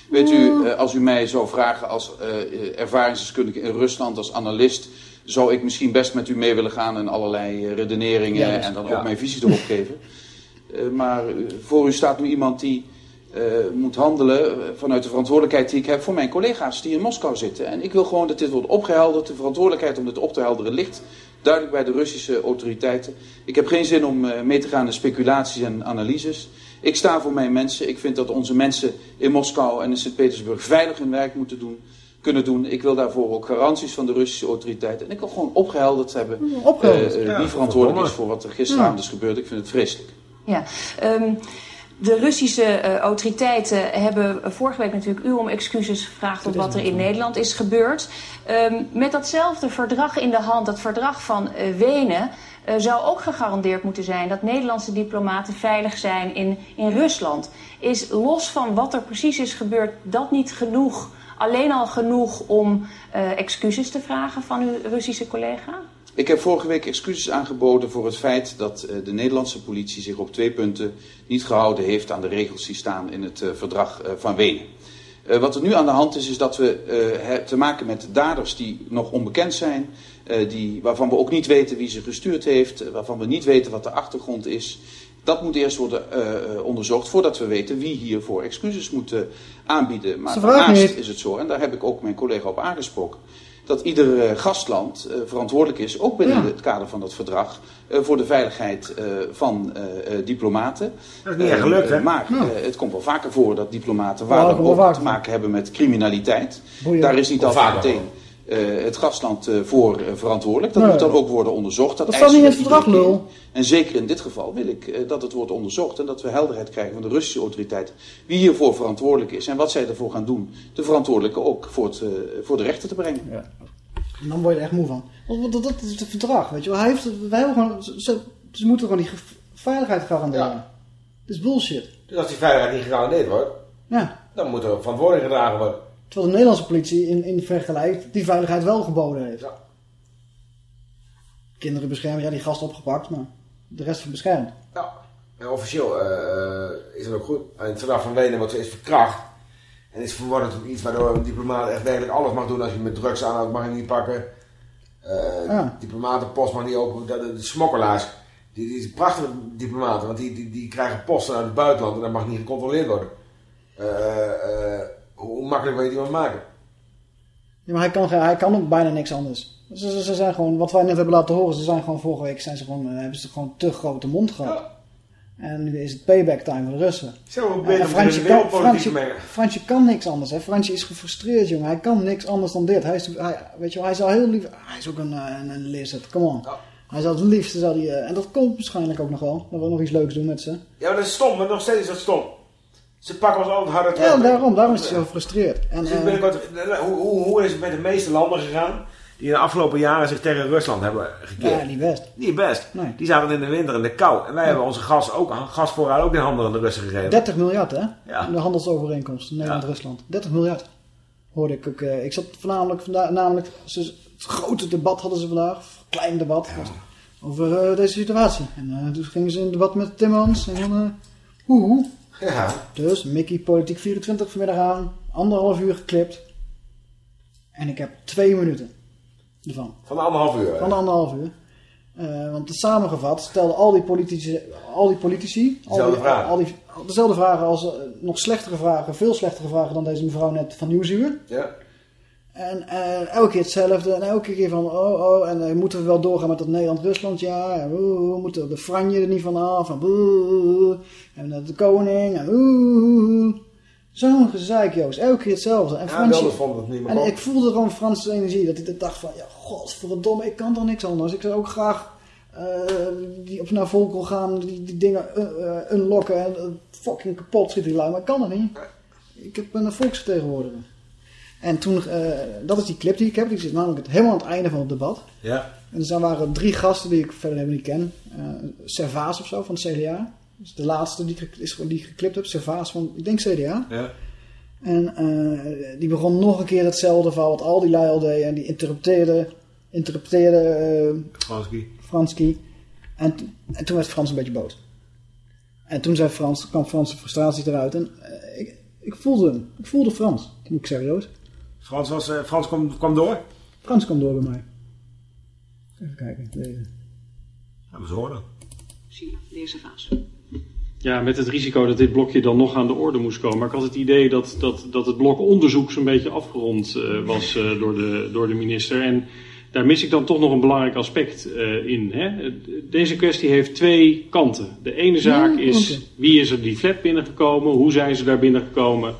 Weet u, eh, als u mij zou vragen als eh, ervaringsdeskundige in Rusland, als analist, zou ik misschien best met u mee willen gaan en allerlei eh, redeneringen Ja, en dan ja. ook mijn visie erop geven. Eh, maar eh, voor u staat nu iemand die eh, moet handelen eh, vanuit de verantwoordelijkheid die ik heb voor mijn collega's die in Moskou zitten. En ik wil gewoon dat dit wordt opgehelderd. De verantwoordelijkheid om dit op te helderen ligt duidelijk bij de Russische autoriteiten. Ik heb geen zin om eh, mee te gaan in speculaties en analyses. Ik sta voor mijn mensen. Ik vind dat onze mensen in Moskou en in Sint-Petersburg veilig hun werk moeten doen, kunnen doen. Ik wil daarvoor ook garanties van de Russische autoriteiten. En ik wil gewoon opgehelderd hebben Opgehelderd, eh, eh, ja, wie verantwoordelijk is voor wat er gisteravond Ja. is gebeurd. Ik vind het vreselijk. Ja, ehm, de Russische eh, autoriteiten hebben eh, vorige week natuurlijk u om excuses gevraagd op wat er in Nederland is gebeurd. Ehm, met datzelfde verdrag in de hand, dat verdrag van eh, Wenen, eh, zou ook gegarandeerd moeten zijn dat Nederlandse diplomaten veilig zijn in, in Rusland. Is los van wat er precies is gebeurd, dat niet genoeg, alleen al genoeg om eh, excuses te vragen van uw Russische collega? Ik heb vorige week excuses aangeboden voor het feit dat eh, de Nederlandse politie zich op twee punten niet gehouden heeft aan de regels die staan in het eh, verdrag eh, van Wenen. Eh, wat er nu aan de hand is, is dat we eh, te maken met daders die nog onbekend zijn, eh, die, waarvan we ook niet weten wie ze gestuurd heeft, eh, waarvan we niet weten wat de achtergrond is. Dat moet eerst worden eh, eh, onderzocht voordat we weten wie hiervoor excuses moet eh, aanbieden. Maar daarnaast niet. is het zo, en daar heb ik ook mijn collega op aangesproken, dat ieder eh, gastland eh, verantwoordelijk is, ook binnen Ja. het kader van dat verdrag, eh, voor de veiligheid eh, van eh, eh, diplomaten. Dat is niet echt gelukt, hè? Eh, maar eh, het komt wel vaker voor dat diplomaten waar dan ook te maken hebben met criminaliteit. Boeien. Daar is niet altijd meteen eh, het gastland eh, voor eh, verantwoordelijk. Dat Nee. moet dan ook worden onderzocht. Dat, Dat staat niet in het verdrag, lul. En zeker in dit geval wil ik eh, dat het wordt onderzocht en dat we helderheid krijgen van de Russische autoriteiten. Wie hiervoor verantwoordelijk is en wat zij ervoor gaan doen. De verantwoordelijke ook voor, het, eh, voor de rechter te brengen. Ja. En dan word je er echt moe van. Want dat, dat is het verdrag, weet je wel. Hij heeft, wij hebben gewoon, ze, moeten gewoon die veiligheid garanderen. Ja. Dat is bullshit. Dus als die veiligheid niet gegarandeerd wordt, Ja. dan moet er verantwoording gedragen worden. Terwijl de Nederlandse politie in, in vergelijk die veiligheid wel geboden heeft. Kinderen beschermen, ja die gast opgepakt, maar de rest van beschermd. Nou, en officieel eh, is het ook goed. En het verdrag van Wenen wordt steeds verkracht. En is verworden tot iets waardoor een diplomaat echt werkelijk alles mag doen. Als je met drugs aanhoudt, mag je niet pakken. Eh Ja. Diplomatenpost mag niet open. De, de, de smokkelaars, die, die zijn prachtige diplomaten. Want die, die, die krijgen posten uit het buitenland en dat mag niet gecontroleerd worden. Eh, eh, hoe makkelijk je die maar maken? Ja, maar hij kan, hij kan ook bijna niks anders. Ze, ze, ze zijn gewoon, wat wij net hebben laten horen, ze zijn gewoon vorige week zijn ze gewoon, eh, hebben ze gewoon te grote mond gehad. En nu is het payback time voor de Russen. Zo, En beter Fransje om de kan, Fransje. Fransje kan niks anders. Hè. Fransje is gefrustreerd, jongen. Hij kan niks anders dan dit. Hij is, hij, weet je wel, hij is al heel lief. Hij is ook een, eh, een, een lizard. Come on. Hij zou het liefst, zou hij, eh, en dat komt waarschijnlijk ook nog wel, dat we nog iets leuks doen met ze. Ja, maar dat is stom, maar nog steeds is dat stom. Ze pakken ons altijd harder Ja, daarom, daarom is hij zo gefrustreerd. En, Dus eh, hoe, hoe, hoe is het met de meeste landen gegaan die in de afgelopen jaren zich tegen Rusland hebben gekeerd? ja, niet best. Niet best. Nee. Die zaten in de winter in de kou. En wij hebben onze gas ook, gasvoorraad ook in handen aan de Russen gegeven. 30 miljard, hè? Ja. In de handelsovereenkomst Nederland-Rusland. 30 miljard. Hoorde ik ook. eh, ik zat voornamelijk, namelijk, het grote debat hadden ze vandaag. Klein debat. over eh, deze situatie. En toen gingen ze in debat met Timmons. En dan, hoe, hoe. Ja. Dus Mickey Politiek 24 vanmiddag aan. Anderhalf uur geklipt. En ik heb twee minuten ervan. Van de anderhalf uur. hè? Van de anderhalf uur. Eh, want samengevat stelden al die politici, al die politici al Dezelfde die, vragen. Al die, dezelfde vragen als eh, nog slechtere vragen, veel slechtere vragen dan deze mevrouw net van Nieuwsuur. Ja. En eh, elke keer hetzelfde. En elke keer van, oh, oh, en eh, moeten we wel doorgaan met dat Nederland-Rusland, ja. En oeh, moeten de franje er niet van af. En, boe, en de koning. En oeh. Zo'n gezeik, Joost. Elke keer hetzelfde. En Ja, vond het niet En ik voelde gewoon Franse energie. Dat ik dacht van, ja, godverdomme, ik kan toch niks anders. Ik zou ook graag eh, die op naar Volkel gaan, die, die dingen unlocken en fucking kapot schieten die lui. Maar ik kan dat niet. Ik heb een volksvertegenwoordiger. En toen, eh, dat is die clip die ik heb. Die zit namelijk het, helemaal aan het einde van het debat. Ja. En dus daar waren drie gasten die ik verder helemaal niet ken. Eh Servaas of zo van het CDA. Is de laatste die is, die ik geklipt heb. Servaas van, ik denk CDA. Ja. En eh, die begon nog een keer hetzelfde verhaal wat al die lui al deden. En die eh, Franski. Franski. En, t- en toen werd Frans een beetje boos. En toen zei Frans, kwam Frans de frustratie eruit. En ik, ik voelde hem. Ik voelde Frans. Moet ik serieus. Frans, was, eh, Frans kwam, kwam door? Frans kwam door bij mij. Even kijken. Deze. Ja, we horen. Zie je, deze vaas. Ja, met het risico dat dit blokje dan nog aan de orde moest komen. Maar ik had het idee dat, dat, dat het blok onderzoek zo'n beetje afgerond eh, was eh, door, de, door de minister. En daar mis ik dan toch nog een belangrijk aspect eh, in. Hè? Deze kwestie heeft twee kanten. De ene zaak Ja, is wie is er die flat binnengekomen, hoe zijn ze daar binnengekomen,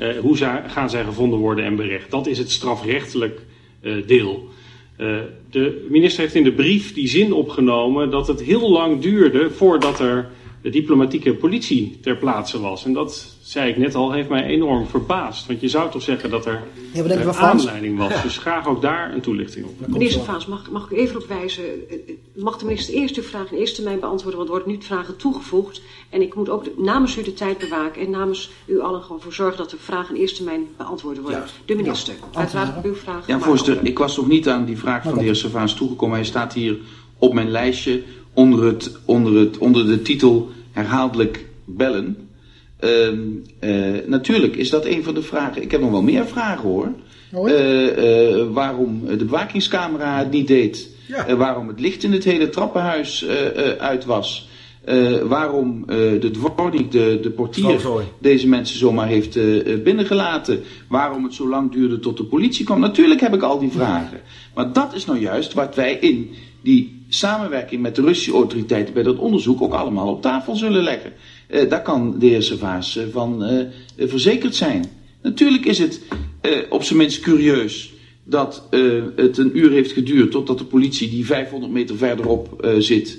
eh, hoe gaan zij gevonden worden en berecht. Dat is het strafrechtelijk eh, deel. Eh, de minister heeft in de brief die zin opgenomen dat het heel lang duurde voordat er de diplomatieke politie ter plaatse was. En dat, zei ik net al, heeft mij enorm verbaasd. Want je zou toch zeggen dat er Ja, Frans? aanleiding was. Dus graag ook daar een toelichting op. Meneer Servaas, mag, mag ik u even op wijzen? eh, Mag de minister eerst uw vraag in eerste termijn beantwoorden, want er worden nu vragen toegevoegd. En ik moet ook de- namens u de tijd bewaken en namens u allen gewoon voor zorgen dat de vragen in eerste termijn beantwoord worden. De minister, uiteraard uw vraag. Ja, voorzitter, ik was nog niet aan die vraag van de heer Servaas toegekomen. Hij staat hier op mijn lijstje onder, het, onder, het, onder de titel herhaaldelijk bellen. Ehm, eh, natuurlijk is dat een van de vragen. Ik heb nog wel meer vragen hoor. Eh, eh, waarom de bewakingscamera het niet deed. Waarom het licht in het hele trappenhuis uit was. Waarom de dwarnik, de, de portier, deze mensen zomaar heeft binnengelaten. Waarom het zo lang duurde tot de politie kwam. Natuurlijk heb ik al die vragen. Maar dat is nou juist wat wij in die samenwerking met de Russische autoriteiten bij dat onderzoek ook allemaal op tafel zullen leggen. Eh, daar kan de heer Servaas eh, van eh, verzekerd zijn. Natuurlijk is het eh, op zijn minst curieus dat eh, het een uur heeft geduurd totdat de politie die 500 meter verderop eh, zit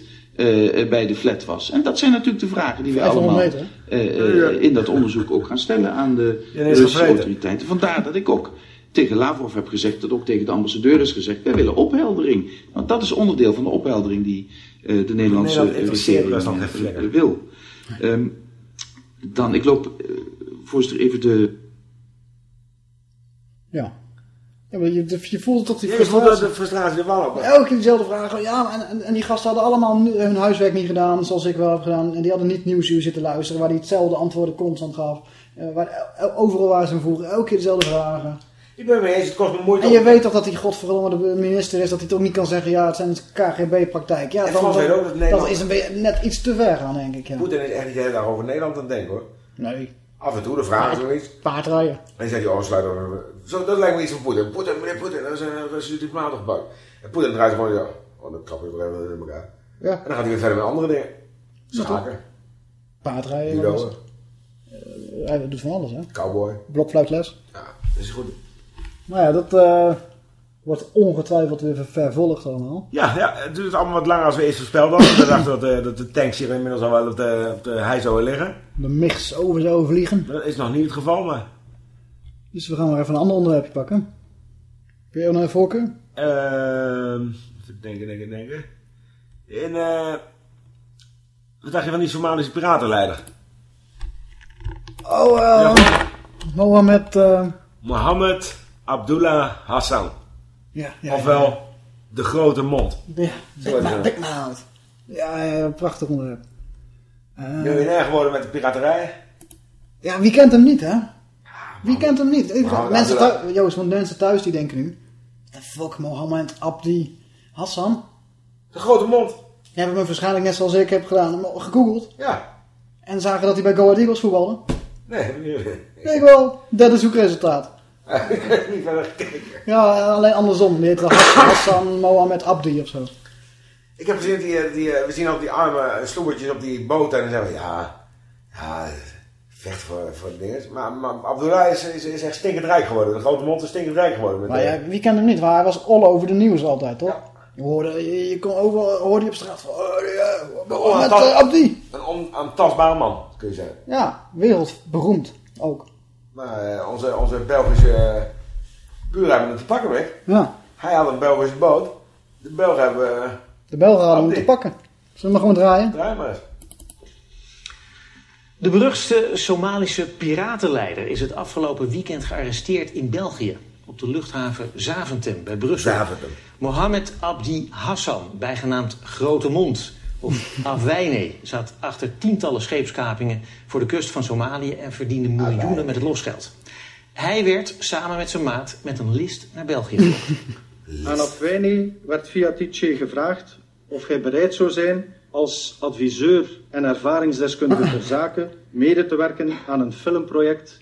bij de flat was. En dat zijn natuurlijk de vragen die we 500 allemaal eh, eh, in dat onderzoek ook gaan stellen aan de Ja, dat is Russische autoriteiten. Vandaar dat ik ook tegen Lavrov heb gezegd, dat ook tegen de ambassadeur is gezegd, wij willen opheldering. Want dat is onderdeel van de opheldering die eh, de Nederlandse Nederland regering eh, wil. Ehm, dan, ik loop, eh, voorzitter, even de... Ja. ja maar je, je voelde toch die Ja, frustratie. de frustratie er wel op. Elke keer dezelfde vragen. Ja, maar en, en, en die gasten hadden allemaal hun huiswerk niet gedaan, zoals ik wel heb gedaan. En die hadden niet nieuwsuur zitten luisteren, waar hij hetzelfde antwoorden constant gaf. Eh, waar, overal waar ze hem vroegen, elke keer dezelfde vragen. Ik ben het mee eens, het kost me moeite. En je weet toch dat hij godverdomme de minister is, dat hij toch niet kan zeggen, ja, het zijn KGB-praktijk. Ja, En dan, Frans weet ook dat Nederland- dat is een net iets te ver gaan, denk ik. Ja. Poetin is echt niet de hele dag over Nederland aan het denken hoor. Nee. Af en toe, de vraag zoiets. Paardrijden. En dan zegt hij, oh, sluit over. Zo, dat lijkt me iets van Poetin. Poetin, meneer Poetin, dat is een diplomaat opgebouwd. En Poetin draait gewoon, ja, oh, dat trappen we weer even in elkaar. Ja. En dan gaat hij weer verder met andere dingen. Schaken, Paardrijden. judo? Eh, hij doet van alles, hè. cowboy. Blokfluitles. Ja, dat is goed. Nou ja, dat... eh, Wordt ongetwijfeld weer ver- vervolgd allemaal. Ja, ja, het duurt allemaal wat langer als we eerst voorspeld hadden. We dachten dat, eh, dat de tanks hier inmiddels al wel op de, op de hei zouden liggen. De mix over zouden vliegen. Dat is nog niet het geval, maar... Dus we gaan maar even een ander onderwerpje pakken. Heb je nog een voorkeur? Ehm even denken, denken, denken. In, eh wat dacht je van die Somalische piratenleider? Oh, eh Mohammed... eh, Mohammed Abdullah Hassan. ja, ja, Ofwel, de grote mond. Ja, is Mouth. Ja, ja, prachtig onderwerp. Eh, Miljonair geworden met de piraterij. ja, wie kent hem niet, hè? Wie kent hem niet? Mensen thuis, Joost, want mensen thuis die denken nu... The fuck, Mohammed Abdi Hassan? De grote mond. Die hebben hem waarschijnlijk net zoals ik heb gedaan, gegoogeld. Ja. En zagen dat hij bij Go Ahead Eagles voetbalde. Nee, heb ik niet Ik wel, derde zoekresultaat. niet verder gekeken. Ja, alleen andersom. Hass- Hassan Mohammed Abdi of zo. Ik heb gezien, die, eh, die, eh, we zien ook die arme sloebertjes op die boot en dan zeggen we, ja, ja, vecht voor, voor dingen. Maar, maar Abdullah is, is, is echt stinkend rijk geworden. De grote mond is stinkend rijk geworden. Maar eh, ja, wie kent hem niet? Maar hij was all over de nieuws altijd, toch? Je hoorde, je, je kon overal, hoorde je op straat van... Oh, ja, eh, Abdi. Een onaantastbare man, kun je zeggen. Ja, wereldberoemd ook. Maar eh, onze, onze Belgische uh, buren hebben het te pakken weg. Ja, Hij had een Belgische boot. De Belgen hebben... eh, de Belgen hadden hem te pakken. Zullen we maar gewoon draaien? Draai maar eens. De beruchtste Somalische piratenleider is het afgelopen weekend gearresteerd in België. Op de luchthaven Zaventem bij Brussel. Zaventem. Mohammed Abdi Hassan, bijgenaamd Grote Mond, of Afwijne, zat achter tientallen scheepskapingen voor de kust van Somalië en verdiende miljoenen met het losgeld. Hij werd samen met zijn maat met een list naar België gebracht. Aan Afwijni werd via Tietje gevraagd of hij bereid zou zijn als adviseur en ervaringsdeskundige ter zake mede te werken aan een filmproject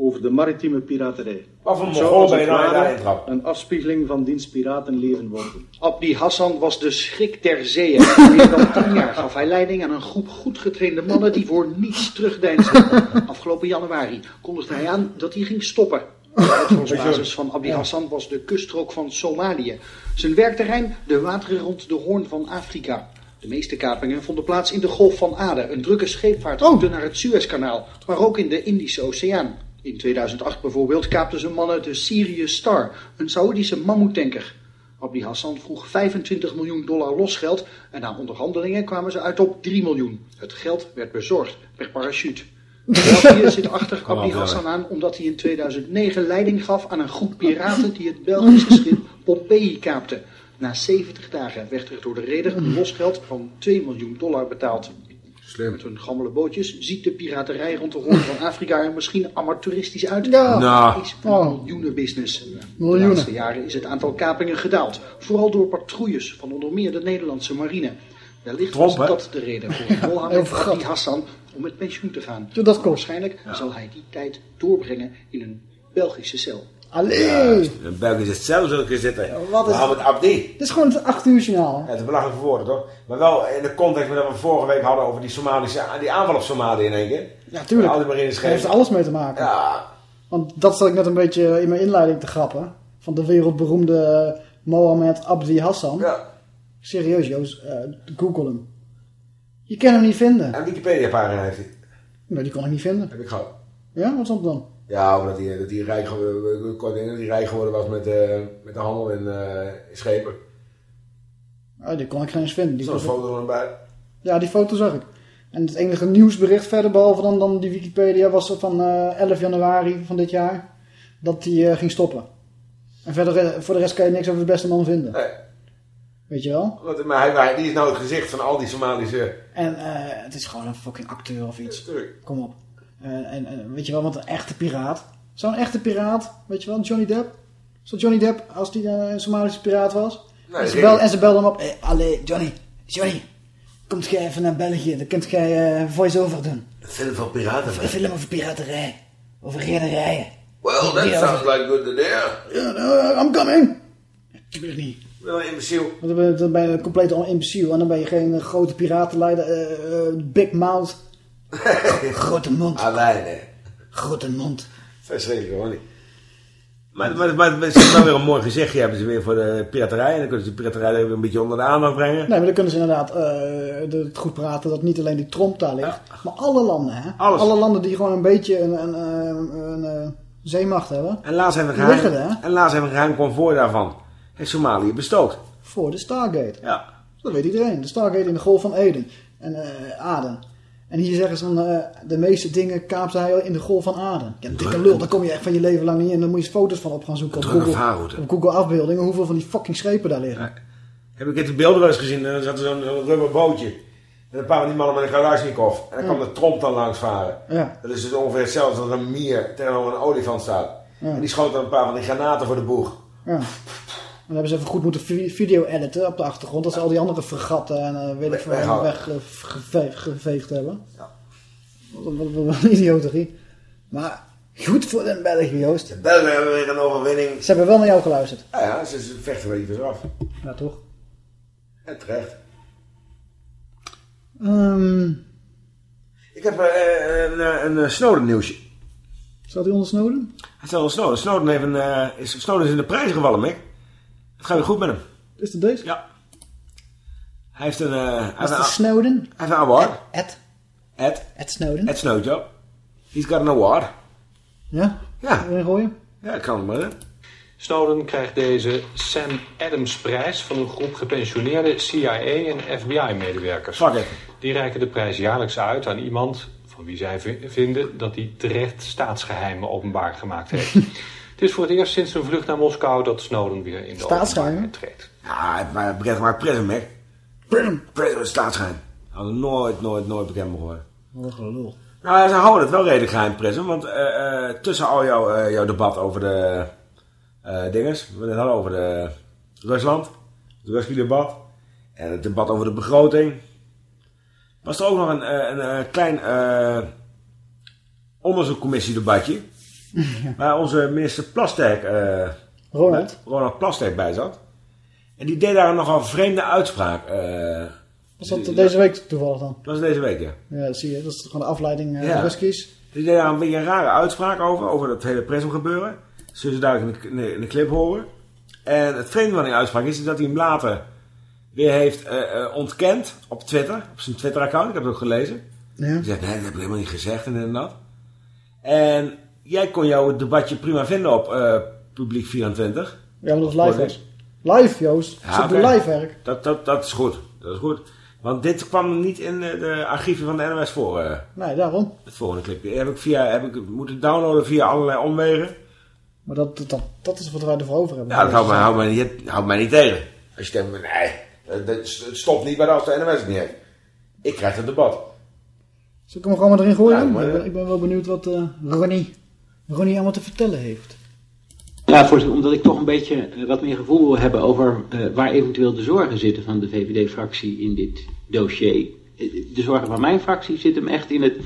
over de maritieme piraterij. Wat ben je het nou? Een afspiegeling van diens piratenleven worden. Abdi Hassan was de schrik der zeeën. Voor meer dan tien jaar gaf hij leiding aan een groep goed getrainde mannen die voor niets terugdeinsden. Afgelopen januari kondigde hij aan dat hij ging stoppen. De uitvalsbasis van Abdi Hassan was de kuststrook van Somalië. Zijn werkterrein de wateren rond de Hoorn van Afrika. De meeste kapingen vonden plaats in de Golf van Aden, een drukke scheepvaartroute naar het Suezkanaal, maar ook in de Indische Oceaan. In 2008 bijvoorbeeld kaapten ze mannen de Sirius Star, een Saoedische mammoetanker. Abdi Hassan vroeg 25 miljoen dollar losgeld en na onderhandelingen kwamen ze uit op 3 miljoen. Het geld werd bezorgd per parachute. België zit achter Abdi. Hassan aan omdat hij in 2009 leiding gaf aan een groep piraten die het Belgische schip Pompeii kaapte. Na 70 dagen werd er door de reder een losgeld van 2 miljoen dollar betaald. Met hun gammele bootjes ziet de piraterij rond de Hoorn van Afrika er misschien amateuristisch uit. Ja. Nou. Het is een Oh. miljoenenbusiness. De laatste jaren is het aantal kapingen gedaald. Vooral door patrouilles van onder meer de Nederlandse marine. Wellicht was Tromp, hè? dat de reden voor Mohammed. Abdi Hassan om met pensioen te gaan. Doe dat. Waarschijnlijk zal hij die tijd doorbrengen in een Belgische cel. Allee! Een Belgische cel zou ik zitten. wat is- Mohammed Abdi. Dit is gewoon het 8 uur journaal. Ja, het is belachelijke woorden, toch? Maar wel in de context met wat we vorige week hadden over die Somalische, die aanval op Somalië in één keer. Ja, tuurlijk. Al die Daar marineschepen. heeft alles mee te maken. Ja, Want dat zat ik net een beetje in mijn inleiding te grappen. Van de wereldberoemde Mohammed Abdi Hassan. ja. Serieus, Joost. eh, Google hem. Je kan hem niet vinden. En Wikipedia-pagina heeft hij. Nee, die kon ik niet vinden. Heb ik gehad. Ja, wat stond dan? Ja, omdat hij, dat hij, rijk, geworden- dat hij rijk geworden was met, eh, met de handel in, eh, in schepen. Oh, die kon ik geen eens vinden. Die Zo'n foto erbij. Ja, die foto zag ik. En het enige nieuwsbericht verder, behalve dan, dan die Wikipedia, was van eh 11 januari van dit jaar. Dat die ging stoppen. En verder, voor de rest kan je niks over de beste man vinden. Nee. Weet je wel? Want, maar hij, die is nou het gezicht van al die Somalische... En het is gewoon een fucking acteur of iets. Kom op. Eh, en, en weet je wel, want een echte piraat. Zo'n echte piraat, weet je wel, Johnny Depp. Zo Johnny Depp, als die eh, een Somalische piraat was. Nee, en, ze ik- bel, en ze belden hem op. Hey, allee, Johnny, Johnny. Komt jij even naar België, dan kunt jij eh, voice-over doen. Een film van piraten. Een film over piraterij. Over rederijen. Well, that sounds like good idea. Ja, nou, I'm coming. Tuurlijk niet. Wel imbeciel. Dan ben, je- compleet imbeciel. En dan ben je geen eh, grote piratenleider. eh, eh, big mouth. Grote mond. Alleen, hè. Grote mond. Verschrikkelijk hoor niet. Maar, maar, maar ze hebben wel weer een mooi gezichtje hebben ze weer voor de piraterij. En dan kunnen ze de piraterij weer een beetje onder de aandacht brengen. Nee, maar dan kunnen ze inderdaad eh, het goed praten dat niet alleen die Trump daar ligt, maar alle landen, hè? Alles. Alle landen die gewoon een beetje een, een, een, een, eh, zeemacht hebben. En laatst hebben we liggen geheim, hè? en laatst hebben we een geheim konvooi daarvan. Heeft Somalië bestookt. Voor de Stargate. Ja. Dat weet iedereen. De Stargate in de Golf van Eden. En eh, Aden. En hier zeggen ze dan, eh, de meeste dingen kaapte hij in de Golf van Aden. Ja, dikke lul, daar kom je echt van je leven lang niet in. Dan moet je foto's van op gaan zoeken op Google, op Google afbeeldingen. Hoeveel van die fucking schepen daar liggen. Heb ik het die beelden wel eens gezien. En dan zat er zo'n rubber bootje. En een paar van die mannen met een Kalashnikov. En dan kwam de tromp dan langs varen. Ja. Dat is dus ongeveer hetzelfde als een mier tegenover een olifant staat. En die schoot dan een paar van die granaten voor de boeg. Ja. En dan hebben ze even goed moeten vi- video editen op de achtergrond. Dat ze al die andere fregatten en eh, weet ik veel weggeveegd hebben. Wat, wat, wat, wat een idioterie. Maar goed voor de Belgen, Joost. De Belgen hebben weer een overwinning. Ze hebben wel naar jou geluisterd. Ja, ja ze, vechten beetje weer af. Ja, toch? En terecht. Ehm Ik heb eh, een, een, een, Snowden nieuwsje. staat hij onder Snowden? Hij staat onder Snowden. Snowden, heeft een, eh, is, Snowden is in de prijzen gevallen, Mick. Het gaat weer goed met hem. Is dat deze? Ja. Hij heeft een... eh, hij heeft Is een, het Snowden? hij heeft een award. Ed? Ed. Ed Snowden? Ed Snowden. He's got an award. Ja? Ja. Wil je gooien? Ja, ik kan het maar. hè. Snowden krijgt deze Sam Adams prijs van een groep gepensioneerde CIA en FBI-medewerkers. Fuck it. Die reiken de prijs jaarlijks uit aan iemand van wie zij vinden dat hij terecht staatsgeheimen openbaar gemaakt heeft. Het is voor het eerst sinds een vlucht naar Moskou dat Snowden weer in de openbaarheid treedt. Ja, hij brengt maar prism, Mick. Prism. Prism is staatsgeheim. Hadden we nooit, nooit, nooit bekend mogen worden. Wat een lul. Nou, ze houden het wel redelijk geheim, Prism. Want eh, eh, tussen al jouw, eh, jouw debat over de eh dinges, we het hadden over de Rusland, het Ruski-debat en het debat over de begroting, was er ook nog een, eh, een, eh, klein eh onderzoekcommissie-debatje. Waar onze minister Plasterk, eh, Ronald. Ronald Plasterk bij zat. En die deed daar een nogal vreemde uitspraak. eh, Was dat deze week toevallig dan? dat was deze week, ja. Ja, dat zie je. Dat is gewoon de afleiding eh Ja. Die deed daar een beetje een rare uitspraak over, over dat hele Prism gebeuren. Zullen ze duidelijk in de, in de- clip horen. En het vreemde van die uitspraak is dat hij hem later weer heeft ontkend op Twitter, op zijn Twitter-account. Ik heb het ook gelezen. Ja. Hij zegt, nee, dat heb ik helemaal niet gezegd en dat. En jij kon jouw debatje prima vinden op eh, Publiek 24. Ja, maar dat is live werk. Live, Joost. Ja, Ze live werk. Dat, dat, dat is goed. Dat is goed. Want dit kwam niet in eh, de archieven van de NOS voor. eh, Nee, daarom. het volgende clipje. Heb ik, via, heb ik moeten downloaden via allerlei omwegen. Maar dat, dat, dat is wat wij ervoor over hebben. Ja, dat houdt mij, houdt mij, niet, houdt mij niet tegen. Als je denkt, nee, het stopt niet bij de als de NOS het niet heeft. Ik krijg het debat. Zal ik hem gewoon maar erin gooien? Ja, maar- ik, ben, ik ben wel benieuwd wat eh, Ronnie, Ronnie allemaal te vertellen heeft. Ja, voorzitter, omdat ik toch een beetje eh, wat meer gevoel wil hebben over eh, waar eventueel de zorgen zitten van de VVD-fractie in dit dossier. Eh, De zorgen van mijn fractie zitten hem echt in het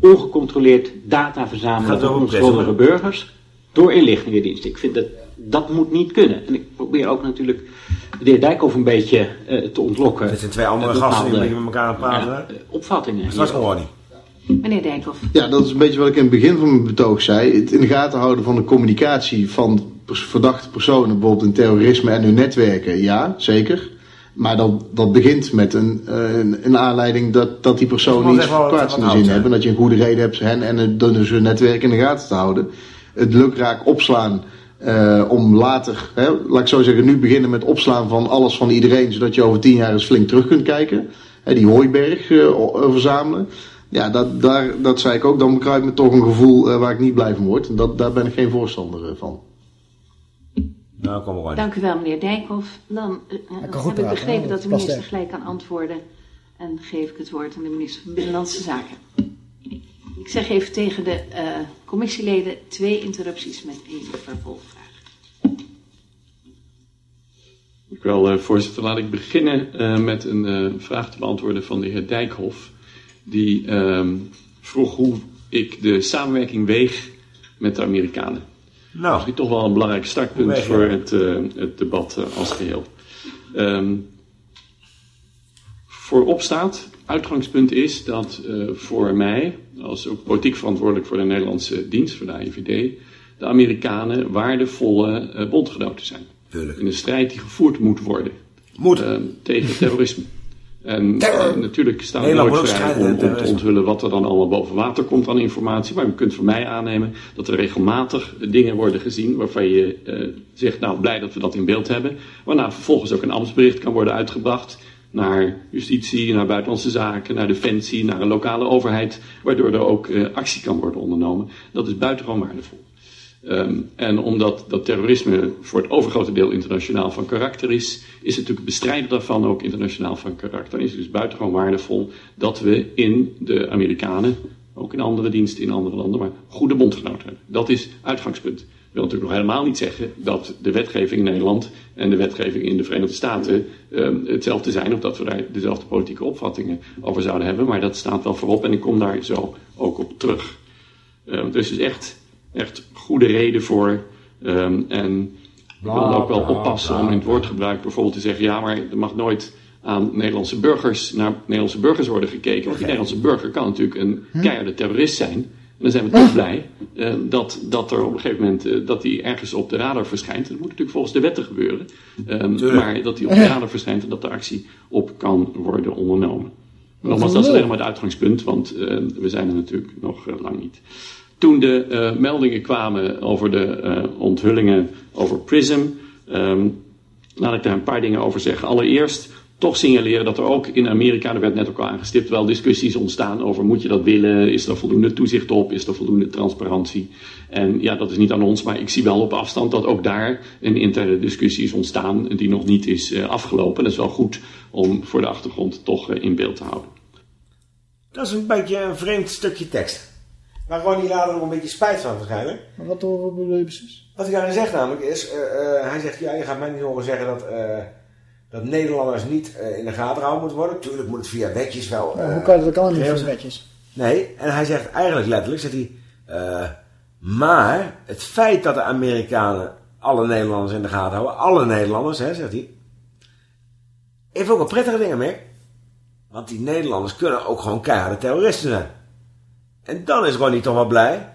ongecontroleerd data verzamelen van onschuldige burgers door inlichtingendiensten. Ik vind dat dat moet niet kunnen. En ik probeer ook natuurlijk de heer Dijkhoff een beetje eh, te ontlokken. Dit zijn twee andere gasten die met elkaar aan het praten. opvattingen. Dat was gewoon niet. Meneer Dijkhoff. Ja, dat is een beetje wat ik in het begin van mijn betoog zei. Het in de gaten houden van de communicatie van pers- verdachte personen, bijvoorbeeld in terrorisme en hun netwerken, ja, zeker. Maar dat, dat begint met een, eh, een, een aanleiding dat, dat die personen iets kwaads in de zin hebben. Dat je een goede reden hebt hen en het, dus hun netwerk in de gaten te houden. Het lukraak opslaan eh, om later, hè, laat ik zo zeggen, nu beginnen met opslaan van alles van iedereen, zodat je over tien jaar eens flink terug kunt kijken. Hè, die hooiberg eh, verzamelen. Ja, dat, daar, dat zei ik ook. Dan kruipt me toch een gevoel eh, waar ik niet blij van word. En dat, daar ben ik geen voorstander eh, van. Nou, kom maar Dank u wel, meneer Dijkhoff. Dan eh, heb ik begrepen hè? dat de minister gelijk kan antwoorden. En geef ik het woord aan de minister van Binnenlandse Zaken. Ik zeg even tegen de eh, commissieleden twee interrupties met één vervolgvraag. Dank u wel, eh, voorzitter. Laat ik beginnen eh, met een eh, vraag te beantwoorden van de heer Dijkhoff. Die ehm, vroeg hoe ik de samenwerking weeg met de Amerikanen. Nou. Dat is toch wel een belangrijk startpunt voor het, eh, het debat eh, als geheel. Ehm voorop staat, uitgangspunt is dat eh, voor mij, als ook politiek verantwoordelijk voor de Nederlandse dienst, voor de AIVD, de Amerikanen waardevolle bondgenoten zijn. In een strijd die gevoerd moet worden. eh, tegen terrorisme. En eh, natuurlijk staan we nooit vrij om, om te terrorisme. onthullen wat er dan allemaal boven water komt aan informatie. Maar u kunt van mij aannemen dat er regelmatig dingen worden gezien waarvan je eh, zegt, nou blij dat we dat in beeld hebben. Waarna vervolgens ook een ambtsbericht kan worden uitgebracht naar justitie, naar buitenlandse zaken, naar defensie, naar een lokale overheid. Waardoor er ook eh, actie kan worden ondernomen. Dat is buitengewoon waardevol. Ehm, en omdat dat terrorisme voor het overgrote deel internationaal van karakter is, is natuurlijk het bestrijden daarvan ook internationaal van karakter. Is het dus buitengewoon waardevol dat we in de Amerikanen, ook in andere diensten in andere landen, maar goede bondgenoten hebben. Dat is uitgangspunt. Dat wil natuurlijk nog helemaal niet zeggen dat de wetgeving in Nederland en de wetgeving in de Verenigde Staten ehm, hetzelfde zijn, of dat we daar dezelfde politieke opvattingen over zouden hebben. Maar dat staat wel voorop en ik kom daar zo ook op terug. Ehm, dus het is echt, echt goede reden voor. ehm, en ik wil ook wel oppassen om in het woordgebruik bijvoorbeeld te zeggen: ja, maar er mag nooit aan Nederlandse burgers, naar Nederlandse burgers worden gekeken. Want die Nederlandse burger kan natuurlijk een keiharde terrorist zijn. En dan zijn we toch blij eh, dat, dat er op een gegeven moment eh, dat die ergens op de radar verschijnt. Dat moet natuurlijk volgens de wetten gebeuren. Ehm, maar dat die op de radar verschijnt en dat er actie op kan worden ondernomen. Nogmaals, dat is alleen maar het uitgangspunt, want eh, we zijn er natuurlijk nog lang niet. Toen de eh, meldingen kwamen over de eh, onthullingen over PRISM, ehm, laat ik daar een paar dingen over zeggen. Allereerst toch signaleren dat er ook in Amerika, er werd net ook al aangestipt, wel discussies ontstaan over moet je dat willen, is er voldoende toezicht op, is er voldoende transparantie. En ja, dat is niet aan ons, maar ik zie wel op afstand dat ook daar een interne discussie is ontstaan die nog niet is eh, afgelopen. Dat is wel goed om voor de achtergrond toch in beeld te houden. Dat is een beetje een vreemd stukje tekst. Waar Ronnie later nog een beetje spijt van waarschijnlijk. Maar wat bedoel je precies? Wat hij daarin zegt namelijk is, eh, eh, hij zegt, ja, je gaat mij niet horen zeggen dat, eh, dat Nederlanders niet in de gaten gehouden moeten worden. Tuurlijk moet het via wetjes wel. Ja, hoe kan dat kan het niet zijn. wetjes? Nee, en hij zegt eigenlijk letterlijk, zegt hij, maar het feit dat de Amerikanen alle Nederlanders in de gaten houden, alle Nederlanders, hè, zegt hij, heeft ook wel prettige dingen mee. Want die Nederlanders kunnen ook gewoon keiharde terroristen zijn. En dan is Ronnie toch wel blij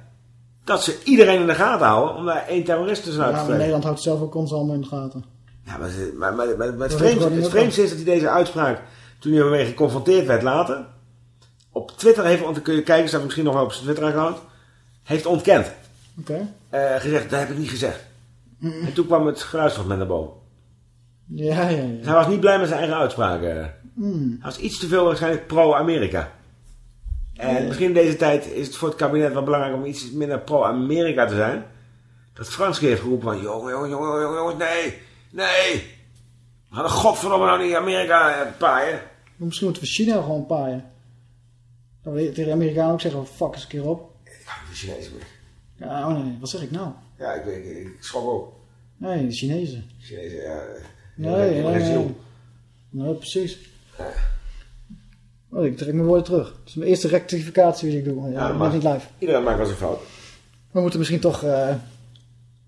dat ze iedereen in de gaten houden om daar één terrorist tussen uit Ja, te maar trekken. Nederland houdt zelf ook ons allemaal in de gaten. Ja, maar, maar, maar, maar, maar het, vreemdste, het vreemdste is dat hij deze uitspraak, toen hij ermee geconfronteerd werd later, op Twitter heeft, want dan kun je kijken, staat misschien nog wel op zijn Twitter-account, heeft ontkend. Oké. Eh, gezegd, dat heb ik niet gezegd. En toen kwam het geluidsfragment naar boven. Ja, ja, Dus ja. hij was niet blij met zijn eigen uitspraken. Hmm. Hij was iets te veel waarschijnlijk pro-Amerika. En Ja. misschien in deze tijd is het voor het kabinet wel belangrijk om iets minder pro-Amerika te zijn. Dat Franski heeft geroepen van, jongen, jongen, jongen, jongen, jongens, nee, nee. We de godverdomme nou niet Amerika eh, paaien. Misschien moeten we China gewoon paaien. Dat we tegen de Amerikanen ook zeggen, fuck eens een keer op. De Chinezen weer. Ja, oh nee, wat zeg ik nou? Ja, ik, ik, ik schrok ook. Nee, de Chinezen. Chinezen, ja. Nee, nee, nee. nee. Nee, precies. Oh, ik trek mijn woorden terug. Het is mijn eerste rectificatie die ik doe. Ja, Ja, ik maar- ben niet live. Iedereen maakt wel zijn fout. We moeten misschien toch eh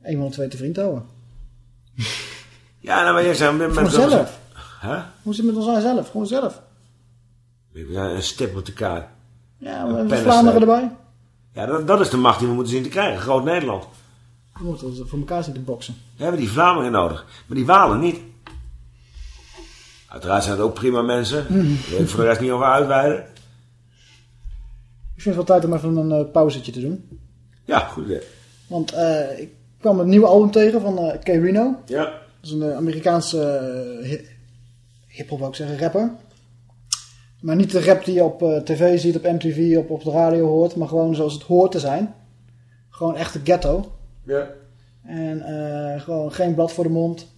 een van de twee te vriend houden. Ja, nou, maar jij zijn met Gewoon zelf. Huh? Hoe zit het met ons zelf? Gewoon zelf. We zijn een stip op de kaart. Ja, maar pennenstreep. Vlaanderen erbij. Ja, dat, dat is de macht die we moeten zien te krijgen. Groot Nederland. We moeten ons voor elkaar zien te boksen. We hebben die Vlamingen nodig. Maar die Walen niet. Uiteraard zijn het ook prima mensen. Daar wil ik voor de rest niet over uitweiden. Ik vind het wel tijd om even een eh, pauzetje te doen. Ja, goed idee. Want eh, ik kwam een nieuw album tegen van eh K. Reno. Ja. Dat is een Amerikaanse hi- hiphop, wou ik zeggen, rapper. Maar niet de rap die je op tv ziet, op MTV, op, op de radio hoort. Maar gewoon zoals het hoort te zijn. Gewoon echte ghetto. Ja. En gewoon geen blad voor de mond.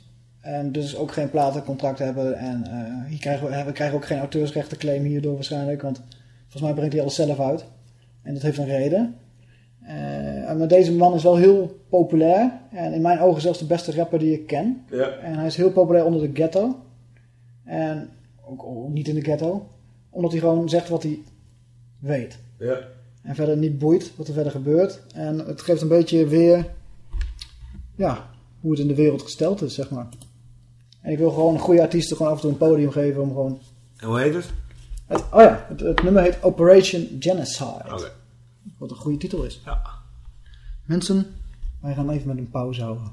En dus ook geen platencontract hebben. En eh, hier krijgen we, we krijgen ook geen auteursrechtenclaim hierdoor waarschijnlijk. Want volgens mij brengt hij alles zelf uit. En dat heeft een reden. Eh, maar deze man is wel heel populair. En in mijn ogen zelfs de beste rapper die ik ken. Ja. En hij is heel populair onder de ghetto. En ook, niet in de ghetto. Omdat hij gewoon zegt wat hij weet. Ja. En verder niet boeit wat er verder gebeurt. En het geeft een beetje weer... Ja, hoe het in de wereld gesteld is, zeg maar. En ik wil gewoon goede artiesten gewoon af en toe een podium geven om gewoon... En hoe heet het? Het, oh ja, het, het nummer heet Operation Genocide. Oké. Wat een goede titel is. Ja. Mensen, Wij gaan even met een pauze houden.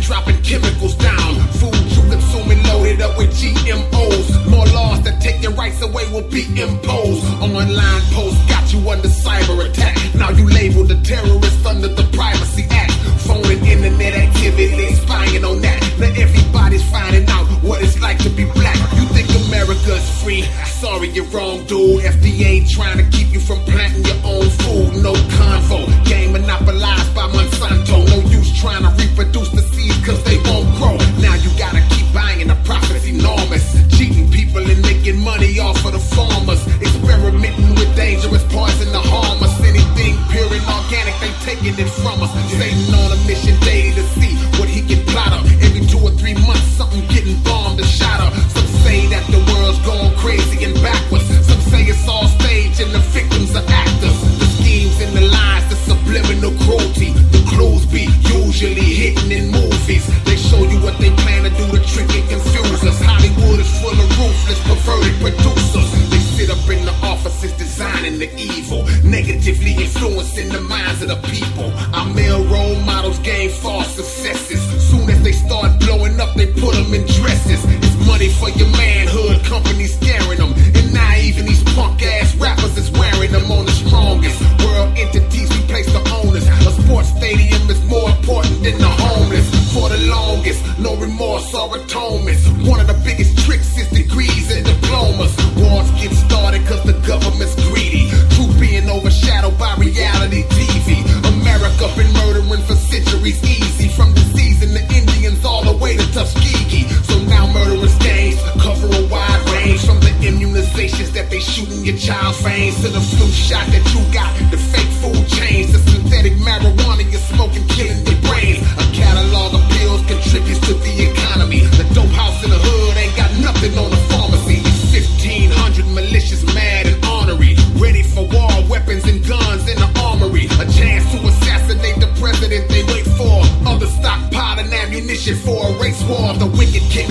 Dropping chemicals down. Food you consuming loaded up with GMOs. More laws that take your rights away will be imposed. Online posts got you under cyber attack. Now you labeled a terrorist under the Privacy Act. Phone and internet activity, spying on that. Now everybody's finding out what it's like to be black. You think America's free? Sorry, you're wrong, dude. FDA trying to keep you from planting your own food. No convo. Game monopolized by Monsanto. No use trying to reproduce the seeds cause they won't grow. Now you gotta keep buying the profits enormous. Cheating people and making money off of the farmers. Experimenting with dangerous poison to harm us. Anything pure and organic, they taking it from us. Satan on a mission daily to see what he can plot up. Every two or three months, something getting bombed and shot up. Some say that the world's going crazy and backwards. Some say it's all stage and the victims are actors. The schemes and the lies, the subliminal cruelty. The clues be usually hidden in movies. They show you what they plan to do to trick and confuse us. Hollywood is full of ruthless, perverted producers. They sit up in the offices designing the evil, negatively influencing the minds of the people. Our male role models gain false successes. Soon as they start blowing up, they put them in dresses. It's money for your manhood, companies scaring them. And now even these punk ass rappers is wearing them on the strongest. World no remorse or atonement. One of the biggest tricks is degrees and diplomas. Wars get started cause the government's greedy. Truth being overshadowed by reality TV. America been murdering for centuries easy. From disease in the Indians all the way to Tuskegee. So now murderous gangs cover a wide range. From the immunizations that they shoot in your child's veins to the flu shot that you got. The fake food chains, the synthetic marijuana and ammunition for a race war. The wicked king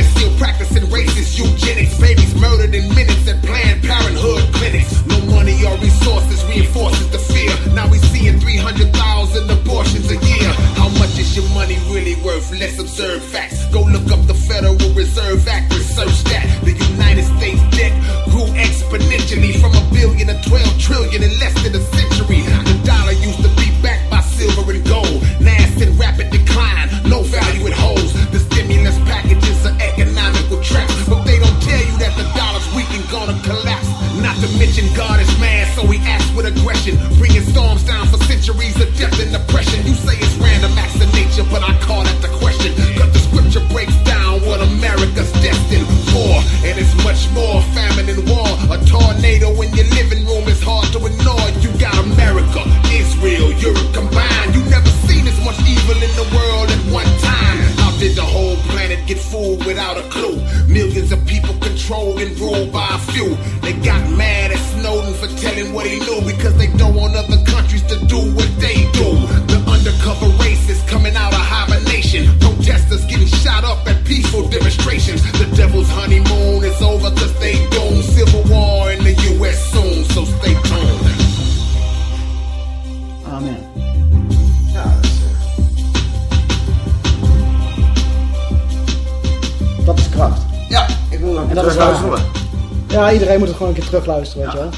terugluisteren, weet je wel.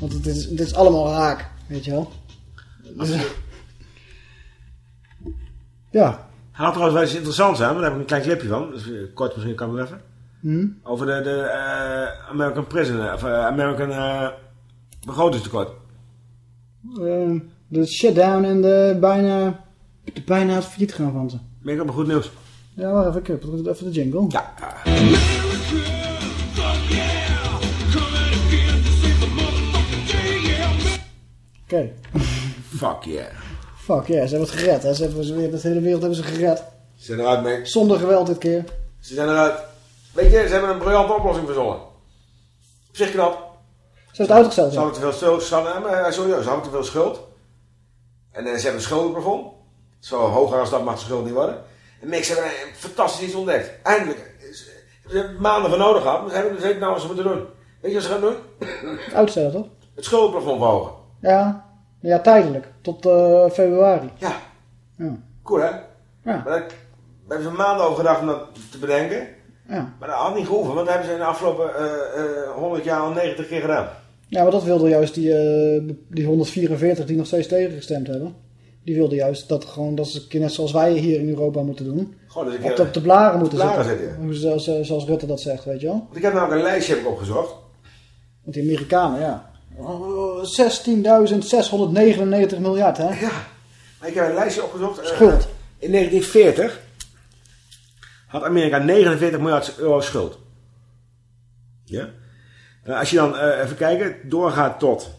Want het is, is allemaal raak, weet je wel. Dus- ja. Hij had trouwens wel iets interessants aan, maar daar heb ik een klein clipje van. Dus eh, kort misschien kan ik even. Hm? Over de, de eh, American Prison, of eh, American eh begrotingstekort. Ehm, de shutdown en de bijna, de bijna het failliet gaan van ze. Ben ik op een goed nieuws? Ja, wacht even, ik heb even de jingle. Ja. Oké. Fuck yeah. Fuck ja, ze hebben het gered. Hè. Ze hebben ze weer, de hele wereld hebben ze gered. Ze zijn eruit, mee. Zonder geweld dit keer. Ze zijn eruit. Weet je, ze hebben een briljante oplossing verzonnen. Op zich knap. Ze hebben het uitgesteld. Ze hadden te veel schuld. Ze hadden, eh, serieus, ze hadden te veel schuld. En eh, ze hebben een schuldenplafond. Zo hoger als dat mag de schuld niet worden. En Mix hebben een fantastisch iets ontdekt. Eindelijk. Ze hebben maanden voor nodig gehad, maar ze hebben weten nou wat ze moeten doen. Weet je wat ze gaan doen? Uitstellen, toch? Het schuldenplafond verhogen. Ja. Ja, tijdelijk. Tot eh, februari. Ja. Ja. Cool, hè? Ja. Maar daar hebben ze maanden over gedacht om dat te bedenken. Ja. Maar dat had niet gehoeven, want dat hebben ze in de afgelopen eh, eh, 100 jaar al 90 keer gedaan. Ja, maar dat wilde juist die, eh, die 144 die nog steeds tegengestemd hebben. Die wilden juist dat, gewoon, dat ze een net zoals wij hier in Europa moeten doen. Eens een Op de, op de blaren moeten blaren zitten. Zoals, eh, zoals Rutte dat zegt, weet je wel. Want ik heb namelijk een lijstje heb ik opgezocht. Want die Amerikanen, ja. Oh, 16.699 miljard, hè? Ja. Maar ik heb een lijstje opgezocht. eh, Schuld. in 1940 had Amerika 49 miljard euro schuld. Ja? En als je dan eh, even kijken, doorgaat tot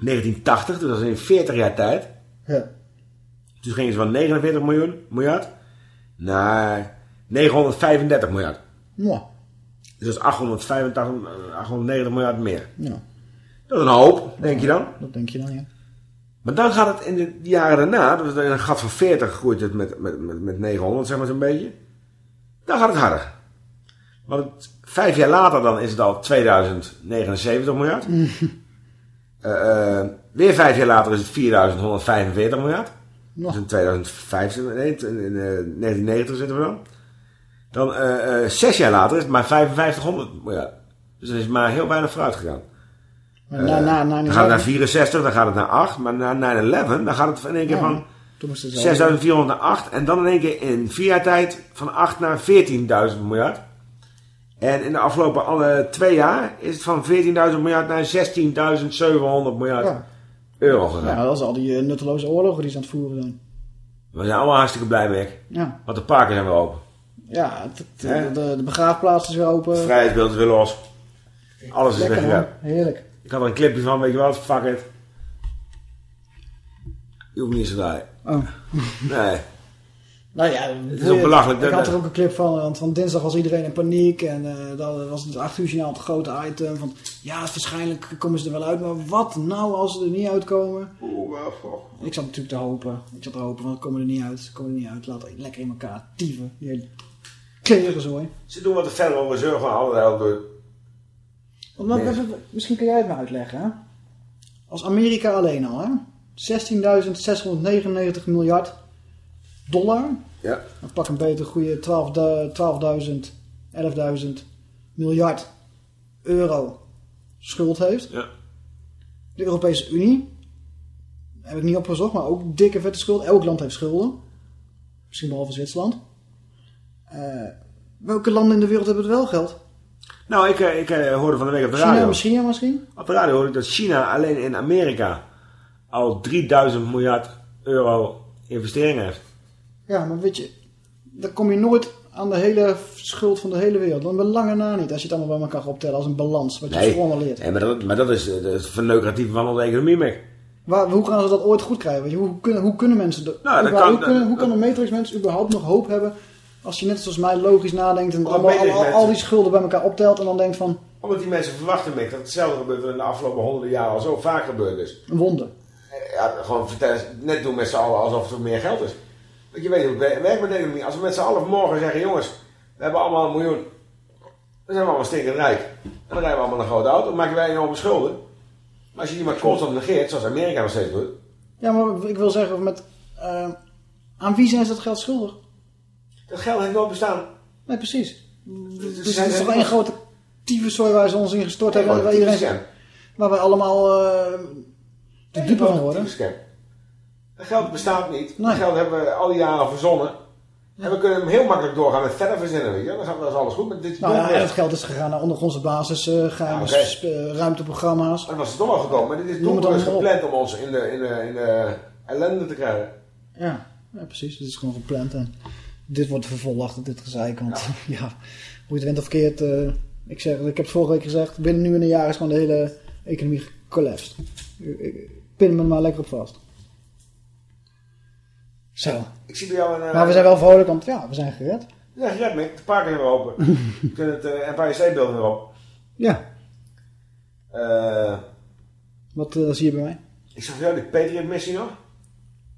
1980, dus dat is in 40 jaar tijd. Ja. Toen gingen ze van 49 miljoen, miljard naar 935 miljard. Ja. Dus dat is 885, eh, 890 miljard meer. ja. Dat is een hoop, denk je dan? Dat denk je dan, ja. Maar dan gaat het in de jaren daarna, dus in een gat van 40 groeit het met, met, met, met 900, zeg maar zo'n beetje. Dan gaat het harder. Want het- vijf jaar later dan is het al 2079 miljard. Eh, eh, weer vijf jaar later is het 4145 miljard. Dus in 2005, zitten we- nee, in in, eh, 1990 zitten we dan. Dan eh, eh, zes jaar later is het maar 5500 miljard. Dus er is maar heel weinig vooruit gegaan. Maar na, na, na, Dan gaat het naar 64, dan gaat het naar 8. Maar na 9-11, dan gaat het in één keer Ja, van toen moest het zo- 6400 naar 8. En dan in één keer in vier jaar tijd van 8 naar 14.000 miljard. En in de afgelopen alle twee jaar is het van 14.000 miljard naar 16.700 miljard Ja. euro gegaan. Ja, dat is al die eh, nutteloze oorlogen die ze aan het voeren zijn. We zijn allemaal hartstikke blij mee. Ja. Want de parken zijn weer open. Ja, het- het- Hè? de, de begraafplaats is weer open. Het vrijheidsbeeld is weer los. Alles is Lekker, man. Heerlijk. Ik had er een clipje van, weet je wat, fuck it. Je hoeft niet zo draaien. Oh. Nee. Nou ja, Het is ook belachelijk. Ik dat- had er ook een clip van, want van dinsdag was iedereen in paniek. En eh dat was het 8 uur journaal het grote item. Van ja, waarschijnlijk komen ze er wel uit. Maar wat nou als ze er niet uitkomen? Ik zat natuurlijk te hopen. Ik zat te hopen van, komen er niet uit. Ze komen er niet uit. Laat lekker in elkaar tieven. Die hele klerenzooi. Ze doen wat de Federal Reserve van Nee. even- misschien kun jij het me uitleggen. Hè? Als Amerika alleen al, hè? 16.699 miljard dollar. Ja. Dan pak een beter goede 12.000, 12.000, 11.000 miljard euro schuld heeft. Ja. De Europese Unie, heb ik niet opgezocht, maar ook dikke vette schuld. Elk land heeft schulden. Misschien behalve Zwitserland. Eh, welke landen in de wereld hebben het wel geld? Nou, ik, eh, ik eh, hoorde van de week op de China radio. misschien, ja, misschien? Op de radio hoorde ik dat China alleen in Amerika al 3000 miljard euro investeringen heeft. Ja, maar weet je, dan kom je nooit aan de hele schuld van de hele wereld. Dan belangen na niet, als je het allemaal bij elkaar optellen als een balans, wat je Nee, leert. nee maar, dat, maar dat is eh, het verneukeratieve van onze economie, Mick. Waar, hoe gaan ze dat ooit goed krijgen? Weet je, hoe, kunnen, hoe kunnen mensen... De, Nou, dat überhaupt- kan- hoe, kunnen, hoe kan een überhaupt nog hoop hebben... als je net zoals mij logisch nadenkt... en allemaal, al, matrixmens? al, al die schulden bij elkaar optelt... en dan denkt van, Omdat die mensen verwachten, Mick, dat hetzelfde gebeurt wat in de afgelopen honderden jaren al zo vaak gebeurd is. een wonder. Ja, gewoon vertellen, net doen met z'n allen alsof er meer geld is. Want je weet hoe het wer- werkt met de economie. Als we met z'n allen morgen zeggen, jongens, we hebben allemaal een miljoen. Dan zijn we allemaal stinkend rijk. En dan rijden we allemaal een grote auto, dan maken wij enorme schulden. Maar als je die maar constant negeert, zoals Amerika nog steeds doet. Ja, maar ik wil zeggen, met, eh, aan wie zijn ze dat geld schuldig? Dat geld heeft nooit bestaan. Nee, precies. Dus het zijn- is toch één grote tyfuszooi waar ze ons in gestort hebben... Waar, een iedereen, waar wij allemaal eh de dupe van worden. Dat geld bestaat niet. Nee. Dat geld hebben we al die jaren verzonnen. En we kunnen hem heel makkelijk doorgaan met verder verzinnen, weet je. Dan gaat is alles goed. Maar dit Nou ja, en het geld is gegaan naar ondergrondse basis, eh geheime Ja, eh, ruimteprogramma's. Dan was het toch wel gekomen. Maar dit is het doelbewust op. gepland om ons in de, in, de, in de ellende te krijgen. Ja, ja, precies. Dit is gewoon gepland. En dit wordt vervolgd, dit gezeik. Want ja, hoe je het went of keert. eh, ik, zeg, ik heb het vorige week gezegd. Binnen nu en een jaar is gewoon de hele economie gecollapsed. Ik- ik- Pin me er maar lekker op vast. Zo. Ik zie bij jou een... eh, Maar we zijn wel vrolijk, want ja, we zijn gered. Ja, red me. De parken weer open. Je kunt het uh, Empire State Building weer op. Ja. Eh, Wat zie je bij mij? ik zag jou de Patriot missie nog.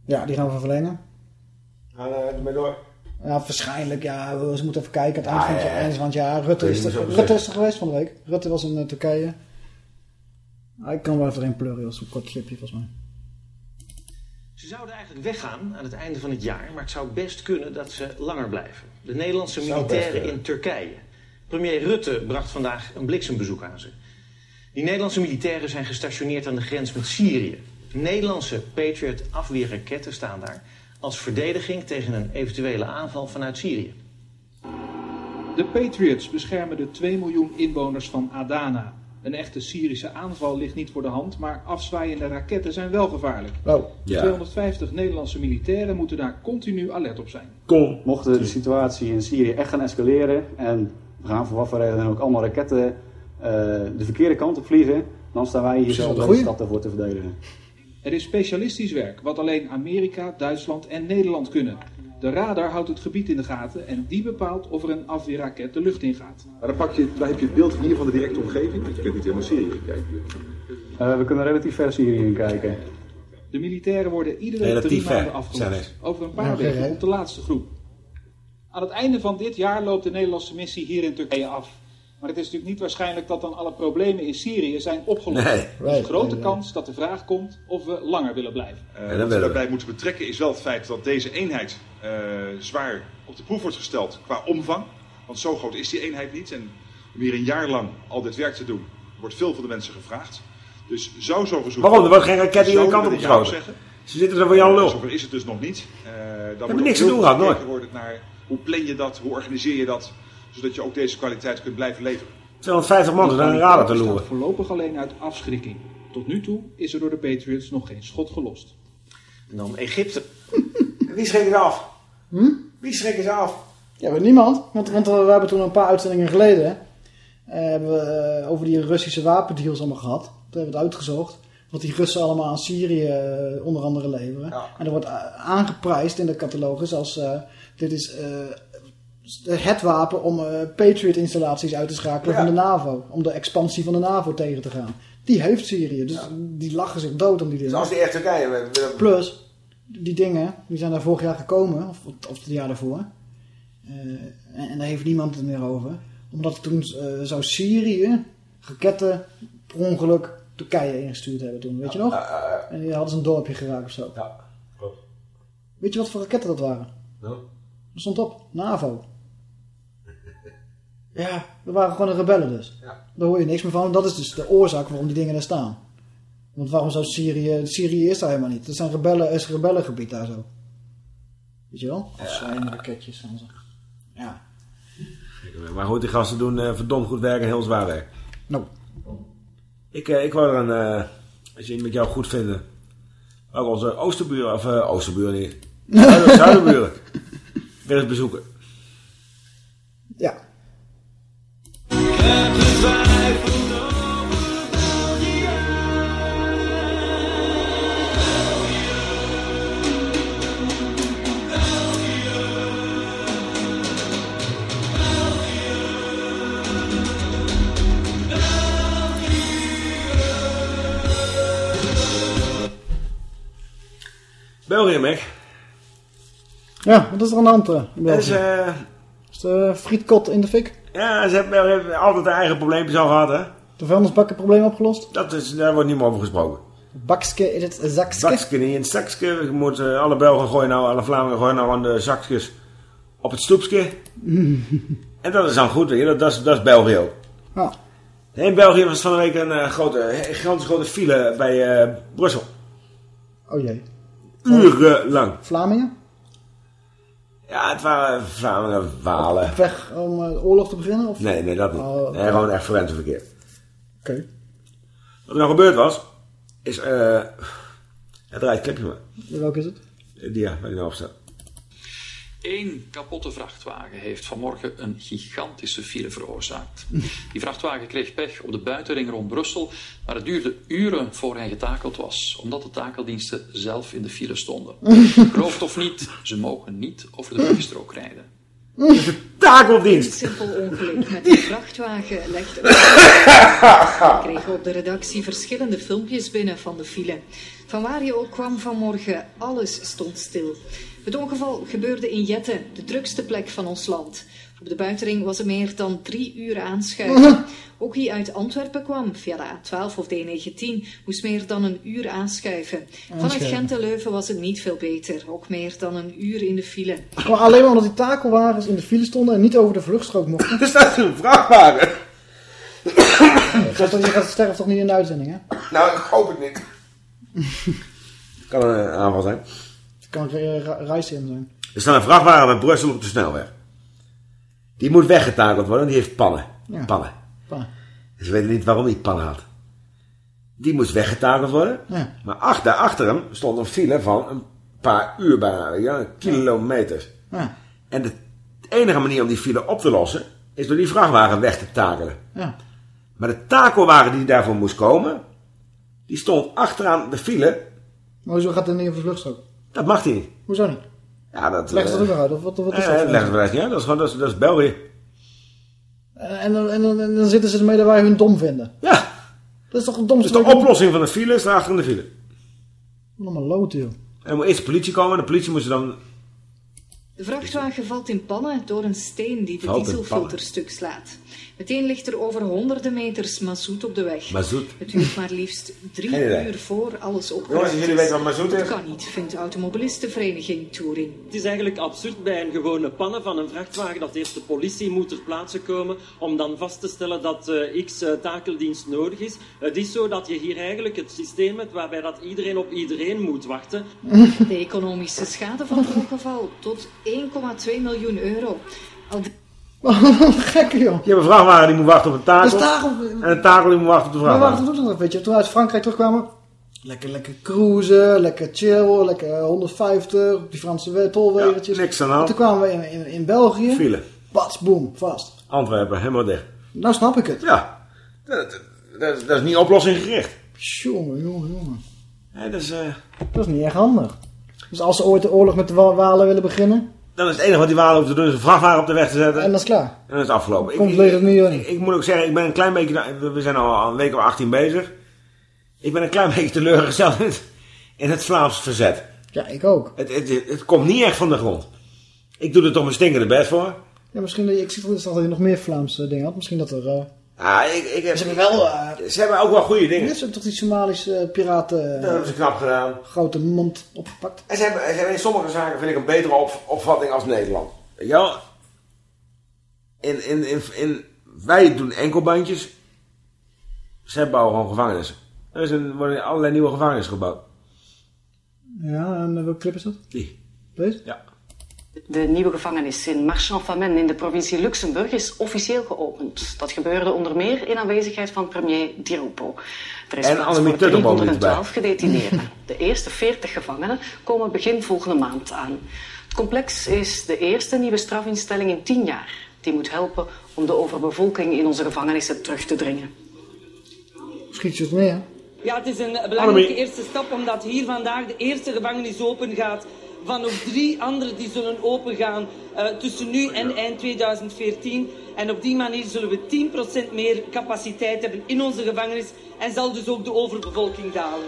Ja, die gaan we verlengen. Gaan we ermee door. Ja, waarschijnlijk. Ja, we ze moeten even kijken. Het eind Ah, van het ja, jaar, ja. het jaar. Rutte is, er, Rutte is er geweest van de week. Rutte was in eh, Turkije. Ah, ik kan wel even erin pleuren als een kort clipje volgens mij. Ze zouden eigenlijk weggaan aan het einde van het jaar, maar het zou best kunnen dat ze langer blijven. De Nederlandse militairen in Turkije. Premier Rutte bracht vandaag een bliksembezoek aan ze. Die Nederlandse militairen zijn gestationeerd aan de grens met Syrië. Nederlandse Patriot afweerraketten staan daar als verdediging tegen een eventuele aanval vanuit Syrië. De Patriots beschermen de 2 miljoen inwoners van Adana. Een echte Syrische aanval ligt niet voor de hand, maar afzwaaiende raketten zijn wel gevaarlijk. Oh. De Ja. 250 Nederlandse militairen moeten daar continu alert op zijn. Kom. Mocht de situatie in Syrië echt gaan escaleren en we gaan voor wat voor reden ook allemaal raketten eh, de verkeerde kant op vliegen, dan staan wij hier zelf deze goeie. stad ervoor te verdedigen. Het is specialistisch werk, wat alleen Amerika, Duitsland en Nederland kunnen. De radar houdt het gebied in de gaten en die bepaalt of er een afweerraket de lucht in gaat. Maar dan, pak je, dan heb je het beeld hier van de directe omgeving, want je kunt niet helemaal Syrië kijken. Eh, we kunnen relatief ver Syrië in kijken. De militairen worden iedere Relatief drie ver, maanden afgelost. er. Over een paar weken komt de laatste groep. Aan het einde van dit jaar loopt de Nederlandse missie hier in Turkije af. Maar het is natuurlijk niet waarschijnlijk dat dan alle problemen in Syrië zijn opgelost. Nee. Er is een grote right, kans dat de vraag komt of we langer willen blijven. Eh, wat we daarbij moeten betrekken is wel het feit dat deze eenheid eh, zwaar op de proef wordt gesteld qua omvang. Want zo groot is die eenheid niet. En om hier een jaar lang al dit werk te doen, wordt veel van de mensen gevraagd. Dus zou zo verzoek... Waarom? Er wordt geen raket iedere Zouden kant op geschoten. zeggen. Ze zitten er voor Jan Lul. Zover is het dus nog niet. Eh dan Hebben niks te doen gehad, nooit. Wordt het naar hoe plan je dat, hoe organiseer je dat, zodat je ook deze kwaliteit kunt blijven leveren. 250 man, dat is een radar te loeren. voorlopig alleen uit afschrikking. Tot nu toe is er door de Patriots nog geen schot gelost. En dan Egypte. Wie schrikken ze af? Hm? Wie schrikken ze af? Ja, maar niemand. Want, want we hebben toen een paar uitzendingen geleden... eh, hebben we eh, over die Russische wapendeals allemaal gehad. Toen hebben we het uitgezocht. Wat die Russen allemaal aan Syrië eh, onder andere leveren. En er wordt aangeprijsd in de catalogus als... eh, dit is eh, het wapen om eh, Patriot-installaties uit te schakelen Ja. van de NAVO. Om de expansie van de NAVO tegen te gaan. Die heeft Syrië. Dus die lachen zich dood om die dingen. Zoals die echt Turkije. Plus, die dingen, die zijn daar vorig jaar gekomen, of, of het jaar daarvoor. Eh, en, en daar heeft niemand het meer over. Omdat toen eh, zou Syrië raketten per ongeluk Turkije ingestuurd hebben toen, weet je nog? En die hadden ze een dorpje geraakt of zo. Ja, klopt. Weet je wat voor raketten dat waren? Er stond op, NAVO. Ja, dat waren gewoon de rebellen dus. Ja. Daar hoor je niks meer van. Dat is dus de oorzaak waarom die dingen daar staan. Want waarom zou Syrië... Syrië is daar helemaal niet. Het zijn rebellen, is een rebellengebied daar zo. Weet je wel? Afzwaaiende raketjes en zo. Ja. Maar goed, die gasten doen eh, verdomd goed werk en heel zwaar werk. Nou. Ik, eh, ik wou er een, eh, als je het met jou goed vinden, ook onze oosterburen, of eh, oosterburen niet, Zuider- zuiderburen, weer eens bezoeken. Ja. België, Mac. Ja, wat is er aan de hand? eh, Dat is, eh, Is de frietkot in de fik? Ja, ze hebben, hebben altijd hun eigen probleempjes al gehad, hè. De vuilnisbakkenprobleem opgelost? Dat is, daar wordt niet meer over gesproken. Bakske in het zakske? Zakske niet in het zakske. Je moet, eh, alle Belgen gooien nou, alle Vlamingen gooien nou aan de zakjes op het stoepske. En dat is dan goed, weet je. Dat, dat, is, dat is België ook. Ja. In België was van de week een eh, grote, gigantisch grote file bij eh, Brussel. Oh jee. Urenlang. Vlamingen? Ja, het waren Vlamingen, Walen. Op weg om eh, oorlog te beginnen? Of? Nee, nee, dat niet. Oh, nee, gewoon echt verkeer. Oké. Wat er nou gebeurd was, is... eh het draait clipje maar. Welke is het? Die ja, waar die nou op staat. Eén kapotte vrachtwagen heeft vanmorgen een gigantische file veroorzaakt. Die vrachtwagen kreeg pech op de buitenring rond Brussel, maar het duurde uren voor hij getakeld was, omdat de takeldiensten zelf in de file stonden. Geloof het of niet, ze mogen niet over de wegstrook rijden. Takeldienst! simpel ongeluk met een vrachtwagen legt We kregen op de redactie verschillende filmpjes binnen van de file. Van waar je ook kwam vanmorgen, alles stond stil. Het ongeval gebeurde in Jette, de drukste plek van ons land. Op de buitenring was er meer dan drie uur aanschuiven. Ook wie uit Antwerpen kwam, via de A12 of de E19, moest meer dan een uur aanschuiven. Vanuit. Gent en Leuven was het niet veel beter. Ook meer dan een uur in de file. Alleen maar omdat die takelwagens in de file stonden en niet over de vluchtstrook mochten. Er staat een vrachtwagen. Dat je gaat sterft toch niet in de uitzending, hè? Nou, ik hoop het niet. kan een eh, aanval zijn. Het kan uh, Rijssim zijn. Er staat een vrachtwagen bij Brussel op de snelweg. Die moet weggetakeld worden, die heeft pannen. Ja. Pannen. Pannen. Ze weten niet waarom hij pannen had. Die moest weggetakeld worden. Ja. Maar ach, daar achter hem stond een file van een paar uur bijna, ja, kilometers. Ja. En de enige manier om die file op te lossen, is door die vrachtwagen weg te takelen. Ja. Maar de takelwagen die daarvoor moest komen, die stond achteraan de file. Maar hoezo gaat het niet over de vluchtstrook? Dat mag hij niet. Hoezo niet? Ja, dat... Leg ze eh, nog uit? Of wat, wat is nee, dat? nee, voor dat leggen een- we daar niet uit. Dat is gewoon, dat is, dat is België. En, dan, en, dan, en dan zitten ze ermee dat wij hun dom vinden. Ja. Dat is toch een domste... Dus de oplossing van de file is achter in de file. Allemaal lood, joh. En er moet eerst de politie komen. De politie moet ze dan... De vrachtwagen valt in pannen door een steen die de dieselfilter stuk slaat. Meteen ligt er over honderden meters mazoet op de weg. Mazoet. Het duurt maar liefst drie uur voor alles opgeruimd Jongens, jullie weten wat mazoet Dat is? kan niet, vindt automobilistenvereniging Touring. Het is eigenlijk absurd bij een gewone pannen van een vrachtwagen dat eerst de politie moet ter plaatse komen om dan vast te stellen dat eh, x eh, takeldienst nodig is. Het is zo dat je hier eigenlijk het systeem hebt waarbij dat iedereen op iedereen moet wachten. De economische schade van het ongeval tot 1,2 miljoen euro. Al Gekke, joh. Je hebt een vrachtwagen die moet wachten op een takel. Dus En een takel die moet wachten op de Maar vrachtwagen. wacht, nog weet je, toen we uit Frankrijk terugkwamen, lekker, lekker cruisen, lekker chill, lekker 150 op die Franse we- tolwegentjes. niks aan. En toen kwamen we in, in, in België. File. Bats, boom, vast. Antwerpen, helemaal dicht. Nou snap ik het. Ja. Dat, dat, dat is- niet oplossing Jongen, jongen, jongen. Dat is... eh, Dat is niet erg handig. Dus als ze ooit de oorlog met de Wa- Walen willen beginnen, Dan is het enige wat die Walen hoeven te doen is een vrachtwagen op de weg te zetten. en dat is klaar. En dan is het afgelopen. Komt ik, milieu ik, ik moet ook zeggen, ik ben een klein beetje... We zijn al een week of 18 bezig. Ik ben een klein beetje teleurgesteld in het, in het Vlaams verzet. Ja, ik ook. Het, het, komt niet echt van de grond. Ik doe er toch mijn stinkende best voor. Ja, misschien, ik zie dat hij nog meer Vlaamse dingen had. Misschien dat er... eh, Ah, ik, ik heb, Ze hebben wel... eh, ze hebben ook wel goede dingen. Ze hebben toch die Somalische eh, piraten... Dat hebben ze knap gedaan. Grote mond opgepakt. En ze hebben, ze hebben in sommige zaken vind ik een betere op, opvatting als Nederland. Wel? In, in, in, in, wij doen enkelbandjes. Zij bouwen gewoon gevangenissen. Er worden allerlei nieuwe gevangenissen gebouwd. Ja, en eh, welke clip is dat? Die. Deze? Ja. De nieuwe gevangenis in Marchand-Famenne in de provincie Luxemburg is officieel geopend. Dat gebeurde onder meer in aanwezigheid van premier Di Rupo. Er is En plaats voor Tuttenboom is 312 gedetineerden. De eerste 40 gevangenen komen begin volgende maand aan. Het complex is de eerste nieuwe strafinstelling in 10 jaar. Die moet helpen om de overbevolking in onze gevangenissen terug te dringen. Schiet je het mee, hè? Ja, het is een belangrijke Annemie. eerste stap omdat hier vandaag de eerste gevangenis open gaat. Van nog drie andere die zullen open gaan eh, tussen nu en eind 2014. En op die manier zullen we 10% meer capaciteit hebben in onze gevangenis. En zal dus ook de overbevolking dalen.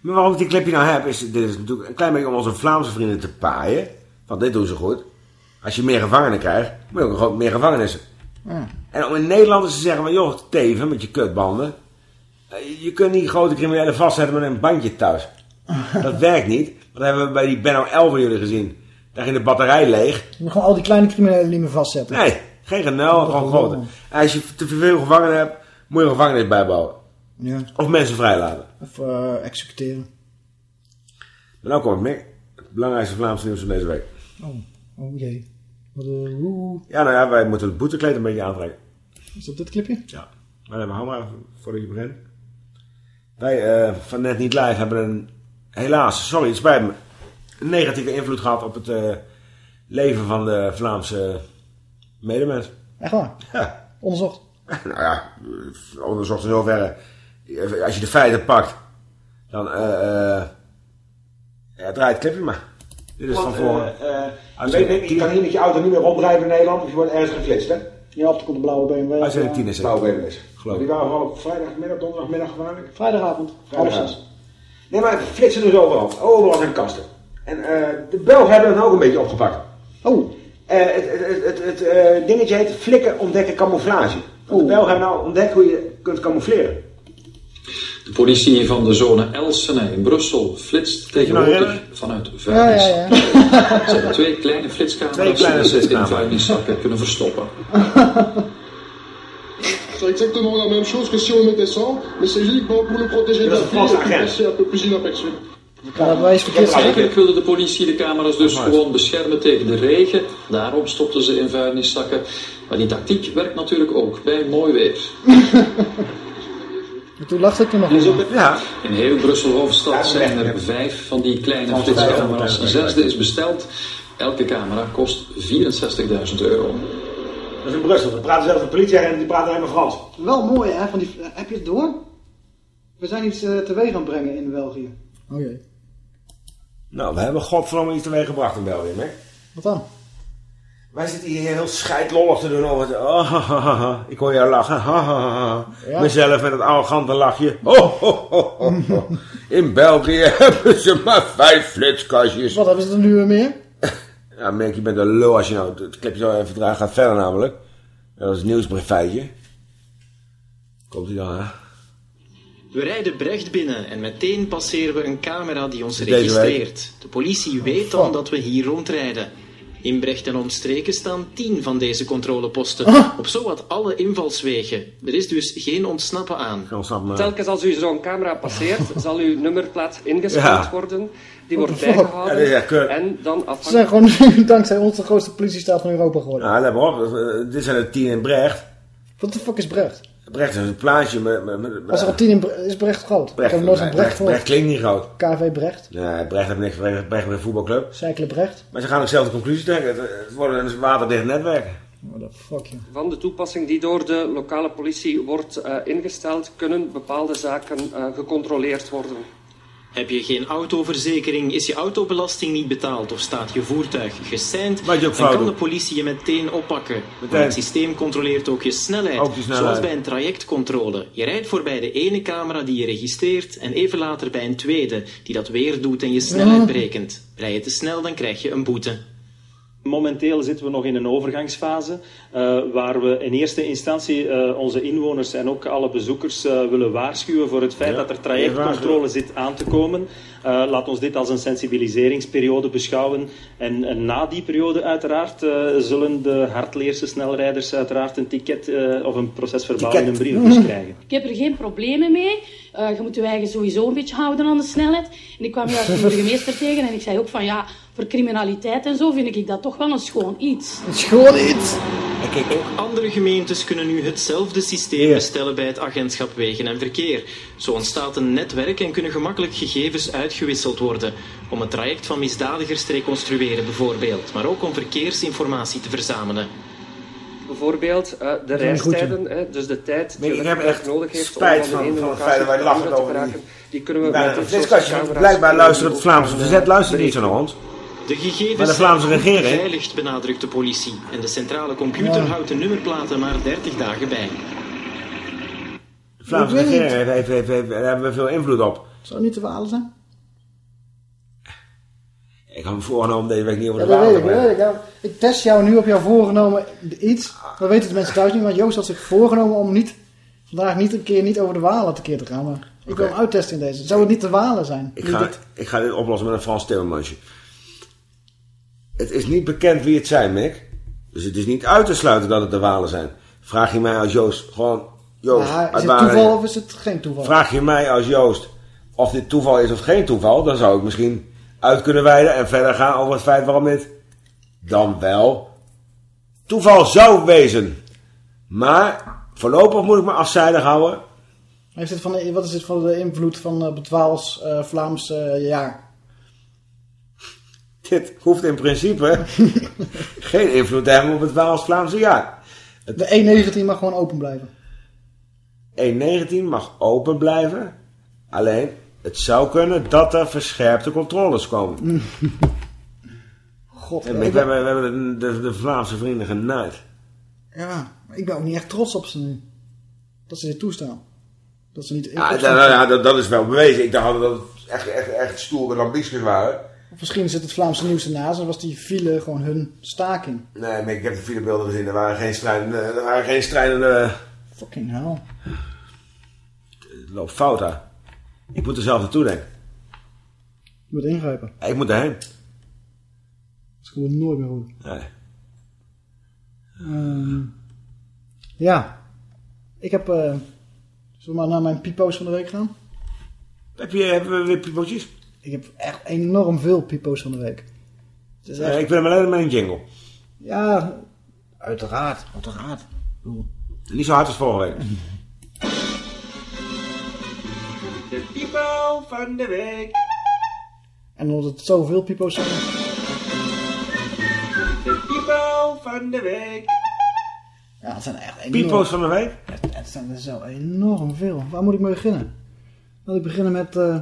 Maar waarom ik die clipje nou heb, is, dit is natuurlijk een klein beetje om onze Vlaamse vrienden te paaien. Want dit doen ze goed. Als je meer gevangenen krijgt, moet je ook gewoon meer gevangenissen. Ja. En om in Nederlanders te zeggen van, joh, teven met je kutbanden. Eh, Je kunt niet grote criminelen vastzetten met een bandje thuis. Dat werkt niet. Dat hebben we bij die Benno 11 van jullie gezien. Daar ging de batterij leeg. Je moet gewoon al die kleine criminelen niet meer vastzetten. Nee, geen genel, gewoon grote. En als je te veel gevangenen hebt, moet je een gevangenis bijbouwen. Ja. Of mensen vrijlaten. Of eh, executeren. Nou komt het meer. Het belangrijkste Vlaamse nieuws van deze week. Oh, oh jee. Wat, eh, hoe... Ja, nou ja, wij moeten het boetekleed een beetje aantrekken. Is dat dit clipje? Ja. Maar dan hou maar voordat je begint. Wij eh, van Net Niet Live hebben een, helaas, sorry, het spijt me, een negatieve invloed gehad op het, eh, leven van de Vlaamse medemens. Echt waar? Ja. Onderzocht. Nou ja, onderzocht in zoverre. Als je de feiten pakt, dan eh, eh, ja, draai het clipje maar. Dit is van voren. je, weet, niet, je kan hier met je auto niet meer rondrijden in Nederland, of je wordt ergens geflitst, hè? Ja, op de komt de blauwe BMW. Als je een tien is. Blauwe BMW's. Geloof Die waren vooral op vrijdagmiddag, donderdagmiddag gevaarlijk. Vrijdagavond. Vrijdagavond. Nee, maar flitsen dus overal. Overal zijn kasten. En eh, de Belgen hebben dat ook een beetje opgepakt. Oh. het het, het, het eh, dingetje heet flikken ontdekken camouflage. Want de Belgen hebben nou ontdekt hoe je kunt camoufleren. De politie van de zone Elsene in Brussel flitst tegenwoordig vanuit Ja, vuilnis. ja, ja. Ze hebben twee kleine flitscamera's Twee kleine die ze in vuilniszakken kunnen verstoppen. C'est exactement la même chose que si on mettait 100, mais c'est uniquement pour le protéger de la pluie passer un peu plus verkeerd zijn. Eigenlijk wilde de politie de camera's dus gewoon beschermen tegen de regen. Daarom stopten ze in vuilniszakken. Maar die tactiek werkt natuurlijk ook bij mooi weer. En Toen lachte ik er nog over. Ja. In heel Brussel hoofdstad zijn er vijf van die kleine flitscamera's. Een zesde is besteld. Elke camera kost 64.000 euro. Dat is in Brussel. We praten zelfs de politieagenten, die praten alleen maar Frans. Wel mooi, hè? Van die, heb je het door? We zijn iets eh, teweeg aan het brengen in België. Oh jee. Nou, we hebben godverdomme iets teweeg gebracht in België, hè? Wat dan? Wij zitten hier heel scheidlollig te doen over het... Oh, ha, ha, ha, ha. Ik hoor jou lachen. Ha, ha, ha, ha. Ja. Mezelf met het arrogante lachje. Oh, ho, ho, ho, ho. In België hebben ze maar vijf flitskastjes. Wat hebben ze er nu weer meer? Ja, Merk, je bent een lul als je nou het clipje zo even. Gaat verder namelijk. Dat is een. Komt hij dan, hè? We rijden Brecht binnen en meteen passeren we een camera die ons Deze week. registreert. De politie weet dan dat we hier rondrijden. In Brecht en omstreken staan tien van deze controleposten. Op zowat alle invalswegen. Er is dus geen ontsnappen aan. Telkens als u zo'n camera passeert, zal uw nummerplaat ingespeeld Ja. worden. Die wordt bijgehouden. Ja, en dan Ze zijn afhankelijk... gewoon dankzij ons de grootste politiestaat van Europa geworden. Nou, let maar op. dat, eh, dit zijn er tien in Brecht. Wat de fuck is Brecht? Brecht is een plaatsje met... met, met Als er in Bre- is Brecht groot. Brecht, ik heb nooit van Brecht Brecht, gehoord. Brecht klinkt niet groot. KV Brecht. Nee, Brecht heeft niks. Brecht, Brecht is een voetbalclub. Cyclen Brecht. Maar ze gaan ook zelf de conclusie trekken. Het, het wordt een waterdicht netwerk. What the fuck. Van de toepassing die door de lokale politie wordt eh, ingesteld, kunnen bepaalde zaken eh, gecontroleerd worden. Heb je geen autoverzekering, is je autobelasting niet betaald of staat je voertuig geseind, dan kan de politie je meteen oppakken. Meteen. het systeem controleert ook je snelheid, Ook snelheid. zoals bij een trajectcontrole. Je rijdt voorbij de ene camera die je registreert en even later bij een tweede die dat weer doet en je snelheid berekent. Rij je te snel, dan krijg je een boete. Momenteel zitten we nog in een overgangsfase, eh, waar we in eerste instantie eh, onze inwoners en ook alle bezoekers eh, willen waarschuwen voor het feit Ja, dat er trajectcontrole zit aan te komen. Eh, laat ons dit als een sensibiliseringsperiode beschouwen. En, en na die periode uiteraard eh, zullen de hardleerse snelrijders uiteraard een ticket eh, of een procesverbaal in een brievenbus krijgen. Ik heb er geen problemen mee. Eh, je moet je eigen sowieso een beetje houden aan de snelheid. En ik kwam juist de burgemeester tegen en ik zei ook van ja, voor criminaliteit en zo vind ik dat toch wel een schoon iets. Is gewoon iets. Ook andere gemeentes kunnen nu hetzelfde systeem bestellen bij het agentschap Wegen en Verkeer. Zo ontstaat een netwerk en kunnen gemakkelijk gegevens uitgewisseld worden. Om het traject van misdadigers te reconstrueren bijvoorbeeld, maar ook om verkeersinformatie te verzamelen. Bijvoorbeeld eh, de een reistijden, hè, dus de tijd Nee, die ik een heb weggebruik echt nodig heeft spijt om van- van van het locatie feit dat wij lachen over die-. Die kunnen we Bij met een dit soort camera's Blijkbaar luistert het Vlaamse verzet eh, luistert niet zo naar ons. De gegevens Maar de Vlaamse zijn regering- beveiligd, benadrukt de politie. En de centrale computer Ja. houdt de nummerplaten maar 30 dagen bij. De Vlaamse regering heeft, heeft, heeft, heeft- daar hebben we veel invloed op. Zou het niet te verhalen zijn? Ik had me voorgenomen om deze week niet over Ja, de dat water weet te ik. dat brengen. weet ik. Ja, Ik test jou nu op jouw voorgenomen iets. Dat weten de mensen thuis niet, want Joost had zich voorgenomen om niet, vandaag niet een keer niet over de Walen tekeer te gaan. Maar ik wil hem uittesten in deze. Zou het niet de Walen zijn? Ik ga, dit- ik ga dit oplossen met een Frans Timmermansje. Het is niet bekend wie het zijn, Mick. Dus het is niet uit te sluiten dat het de Walen zijn. Vraag je mij als Joost, gewoon... Joost, Ja, is het toeval of is het geen toeval? Vraag je mij als Joost of dit toeval is of geen toeval, dan zou ik misschien uit kunnen wijden en verder gaan over het feit waarom dit dan wel toeval zou wezen. Maar voorlopig moet ik me afzijdig houden. Heeft dit van de, wat is dit van de invloed van uh, Betwaals eh, Vlaams eh, jaar? Dit hoeft in principe geen invloed te hebben op het Waals-Vlaamse jaar. De E19 mag gewoon open blijven. E19 mag open blijven. Alleen, het zou kunnen dat er verscherpte controles komen. God, En ik we, ben- hebben, we hebben de, de, Vlaamse vrienden genaaid. Ja, maar ik ben ook niet echt trots op ze nu. Dat ze dit toestaan. Dat ze niet... Ja, opstand- dat, ja, dat, dat is wel bewezen. Ik dacht dat het echt, echt, echt stoere ambities waren. Of misschien zit het Vlaamse nieuws ernaast en was die file gewoon hun staking. Nee, maar ik heb de videobeelden gezien. Er waren geen strijdende... Er waren geen strijdende... Fucking hell. Het loopt fout daar. Ik moet er zelf naartoe denken. Je moet ingrijpen. Ja, Ik moet daarheen. Dat is gewoon nooit meer goed. Nee. Ehm, ja. Ik heb... eh zullen we maar naar mijn pipo's van de week gaan? Heb je hebben we weer pipootjes? Ik heb echt enorm veel pipo's van de week. Het is echt... Eh, ik ben hem alleen met een jingle. Ja, uiteraard. Uiteraard. Niet zo hard als vorige week. De pipo van de week. En omdat het zoveel pipo's zijn... De pipo van de week. Ja, het zijn echt enorm... Pipo's van de week? Het, het zijn er zo enorm veel. Waar moet ik mee beginnen? Laat ik beginnen met... eh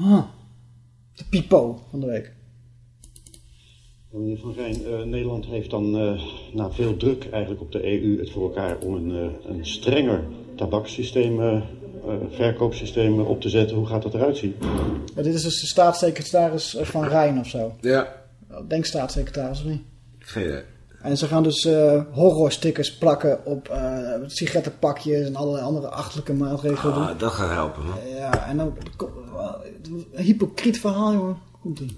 ah, de pipo van de week. Meneer Van Rijn, eh, Nederland heeft dan eh, na veel druk eigenlijk op de EU het voor elkaar om een, eh, een strenger tabakssysteem, verkoopsysteem op te zetten. Hoe gaat dat eruit zien? Ja, dit is dus de staatssecretaris van Rijn of zo. Ja. Denk staatssecretaris of niet? Geen idee. En ze gaan dus eh horrorstickers plakken op eh, sigarettenpakjes en allerlei andere achterlijke maatregelen doen. Ah, dat gaat helpen. man. Ja, en dan... Een hypocriet verhaal, jongen. Komt-ie.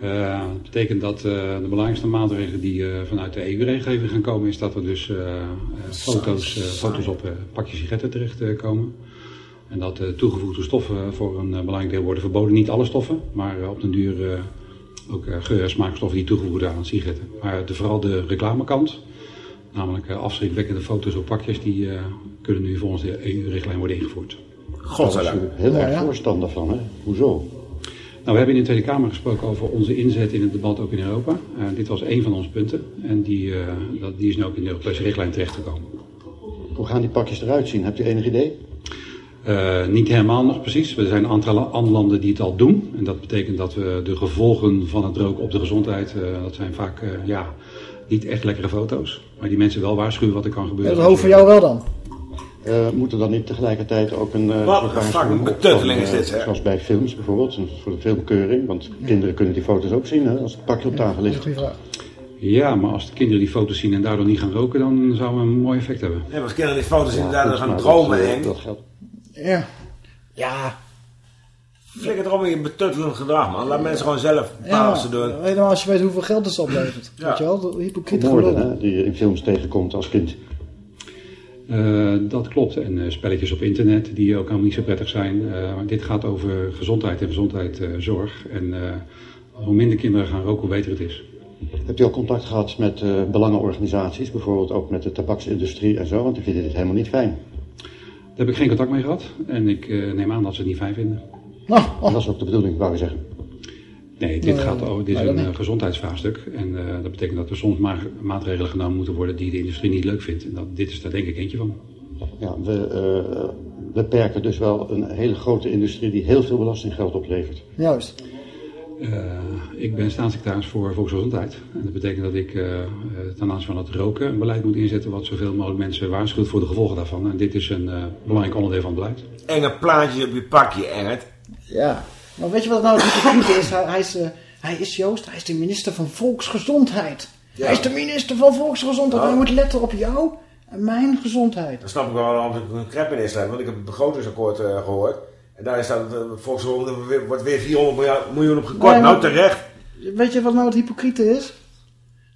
Eh, dat betekent dat eh, de belangrijkste maatregelen die eh, vanuit de EU-regelgeving gaan komen, is dat er dus foto's, eh, foto's op eh, pakjes sigaretten terechtkomen. komen. En dat de toegevoegde stoffen voor een belangrijk deel worden verboden. Niet alle stoffen, maar op den duur eh, ook eh, geur- en smaakstoffen die toegevoegd worden aan sigaretten. Maar de, vooral de reclamekant, namelijk eh, afschrikwekkende foto's op pakjes, die eh, kunnen nu volgens de EU-richtlijn worden ingevoerd. Godzijdank. U heel erg voorstander van, hè? Hoezo? Nou, we hebben in de Tweede Kamer gesproken over onze inzet in het debat ook in Europa. Eh, dit was een van onze punten en die, eh, dat, die is nu ook in de Europese richtlijn terechtgekomen. Hoe gaan die pakjes eruit zien? Hebt u enig idee? Eh, niet helemaal nog precies. Er zijn een aantal andere landen die het al doen. En dat betekent dat we de gevolgen van het roken op de gezondheid, eh, dat zijn vaak eh, ja, niet echt lekkere foto's. Maar die mensen wel waarschuwen wat er kan gebeuren. Dat hoofd voor jou wel dan. Eh, moet er dan niet tegelijkertijd ook een... eh, Wat een is dit, hè? Zoals bij films bijvoorbeeld, voor de filmkeuring. Want kinderen kunnen die foto's ook zien, hè, als het pakje op tafel ligt. Ja, maar als de kinderen die foto's zien en daardoor niet gaan roken, dan zou het een mooi effect hebben. Nee, maar als kinderen die foto's zien, Ja, daar goed, gaan dromen dat, heen. dat geldt. Ja. Ja. Flikker erom in je betuttelend gedrag, man. Laat mensen gewoon zelf bepalen ze doen. helemaal als je weet hoeveel geld het oplevert. Ja. Weet je wel, de hypocriet Moorden, gelul. hè, die je in films tegenkomt als kind. Eh, dat klopt. En eh, spelletjes op internet die ook allemaal niet zo prettig zijn. Eh, maar dit gaat over gezondheid en gezondheidszorg. en eh, hoe minder kinderen gaan roken, hoe beter het is. Hebt u al contact gehad met eh, belangenorganisaties, bijvoorbeeld ook met de tabaksindustrie en zo? Want die vinden dit helemaal niet fijn. Daar heb ik geen contact mee gehad. En ik eh, neem aan dat ze het niet fijn vinden. Nou, Dat is ook de bedoeling, wou ik zeggen. Nee, dit, Nee, gaat over, dit is een eh, niet. gezondheidsvraagstuk. En eh, dat betekent dat er soms ma maatregelen genomen moeten worden die de industrie niet leuk vindt. En dat, dit is daar denk ik eentje van. Ja, we eh, beperken dus wel een hele grote industrie die heel veel belastinggeld oplevert. Juist. Eh, ik ben staatssecretaris voor volksgezondheid. En dat betekent dat ik eh, ten aanzien van het roken een beleid moet inzetten wat zoveel mogelijk mensen waarschuwt voor de gevolgen daarvan. En dit is een eh, belangrijk onderdeel van het beleid. Enge plaatjes op je pakje, Engert. Ja. Maar weet je wat nou het hypocriet is? Hij, hij is, hij is Joost, hij is de minister van Volksgezondheid. Ja. Hij is de minister van Volksgezondheid. Oh. Hij moet letten op jou en mijn gezondheid. Dan snap ik wel waarom ik een crap in Israël, want ik heb het begrotingsakkoord eh, gehoord. En daar staat, uh, volgens mij wordt weer 400 miljoen, op gekort. Nee, nou, terecht. Weet je wat nou het hypocriete is?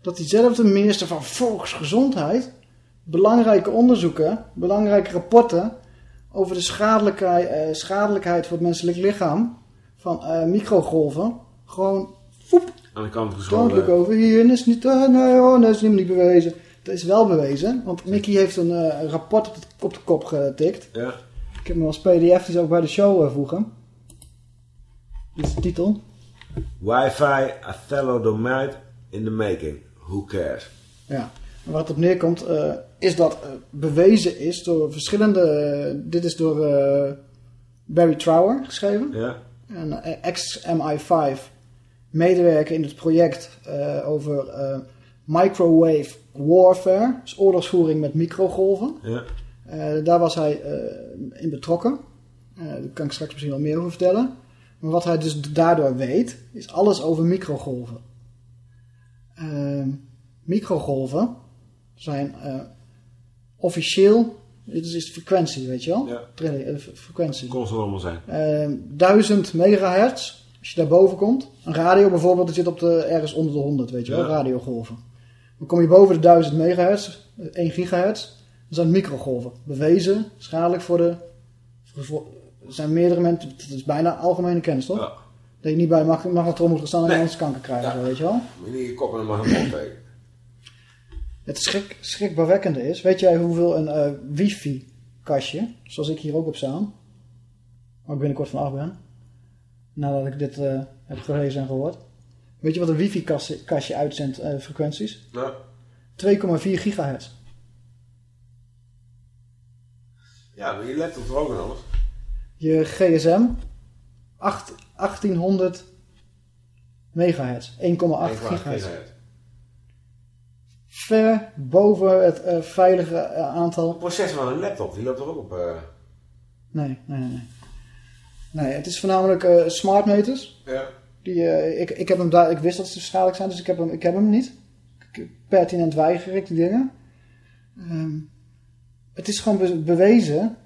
Dat diezelfde minister van Volksgezondheid belangrijke onderzoeken, belangrijke rapporten over de schadelijkheid, eh, schadelijkheid voor het menselijk lichaam van eh, microgolven gewoon Aan de kant look over. Dat is niet, eh, nee hoor, dat is niet bewezen. Dat is wel bewezen, want Mickey heeft een eh, rapport op de, op de kop getikt. Ja. Ik heb hem als pdf, zal ik bij de show eh, voegen. Dit is de titel. Wi-Fi, a thalidomide in the making. Who cares? Ja. En het op neerkomt, eh, is dat eh, bewezen is door verschillende... dit is door Barry Trower geschreven. Ja. Een eh, ex-MI5 medewerker in het project over microwave warfare. Dus oorlogsvoering met microgolven. Ja. Eh, daar was hij eh, in betrokken. Eh, daar kan ik straks misschien wel meer over vertellen. Maar wat hij dus daardoor weet, is alles over microgolven. Ehm, microgolven zijn officieel, dit is de frequentie, weet je wel? Ja. Trilling, frequentie. Kon allemaal zijn. Ehm, 1000 megahertz, als je daarboven komt. Een radio bijvoorbeeld, dat zit op de, ergens onder de 100, weet je wel, radiogolven. Dan kom je boven de 1000 megahertz, eh, 1 gigahertz, zijn het microgolven. Bewezen, schadelijk voor de... Voor, er zijn meerdere mensen, het is bijna algemene kennis, toch? Dat je niet bij mag, magnetron moet gaan staan en Nee. anders kanker krijgen, zo, weet je wel? Moet je niet je kop de mag tegen. Het schrik, schrikbarwekkende is, weet jij hoeveel een eh, wifi-kastje, zoals ik hier ook heb staan, waar ik binnenkort van af ben, nadat ik dit eh, heb gelezen en gehoord. Weet je wat een wifi-kastje kastje uitzendt eh, frequenties? Ja. 2,4 gigahertz. Ja, maar je laptop er ook nog alles. Je gsm, acht- 1800 megahertz, 1,8 gigahertz. Ver boven het eh, veilige eh, aantal. Het proces van een laptop, die loopt er ook op. eh, Nee, nee, nee. nee. Het is voornamelijk smart meters. Ja. Die, ik, ik, heb hem daar, ik wist dat ze schadelijk zijn, dus ik heb hem, ik heb hem niet. Pertinent weiger ik die dingen. Ehm, het is gewoon be- bewezen,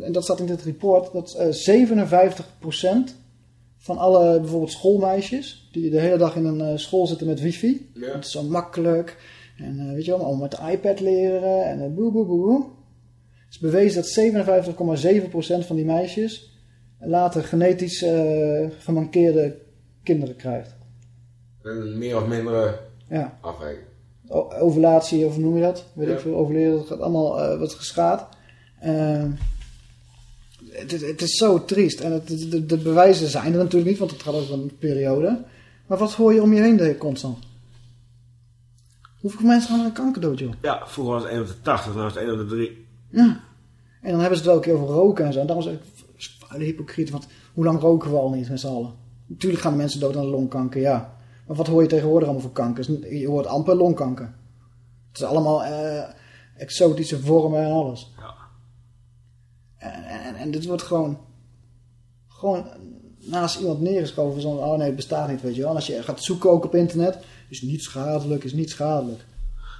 en dat staat in dit rapport, dat eh 57% van alle bijvoorbeeld schoolmeisjes, die de hele dag in een eh, school zitten met wifi, Ja. dat is zo makkelijk, en eh, weet je wel, allemaal met de iPad leren, en eh, boe boe boe. Het is bewezen dat 57,7% van die meisjes later genetisch eh gemankeerde kinderen krijgt. een meer of mindere Ja. afwijking. Ovulatie, of hoe noem je dat? Weet Ja. ik veel, overleden, dat gaat allemaal eh, wat geschaad. Ehm, het, is- het is zo triest. En het, de, de bewijzen zijn er natuurlijk niet, want het gaat over een periode. Maar wat hoor je om je heen constant? Hoeveel mensen gaan er een kankerdood, joh? Ja, vroeger was het 1 op de 80, nu is het 1 op de 3. Ja. En dan hebben ze het wel een keer over roken en zo. En daarom zeg ik, vuile hypocriet, want hoe lang roken we al niet met z'n allen? Natuurlijk gaan de mensen dood aan de longkanker, ja. Maar wat hoor je tegenwoordig allemaal voor kankers? Je hoort amper longkanker. Het is allemaal eh, exotische vormen en alles. En, en, en dit wordt gewoon, gewoon naast iemand neergeschoven. Zo, oh nee, het bestaat niet, weet je wel. En als je gaat zoeken ook op internet, is niet schadelijk, is niet schadelijk.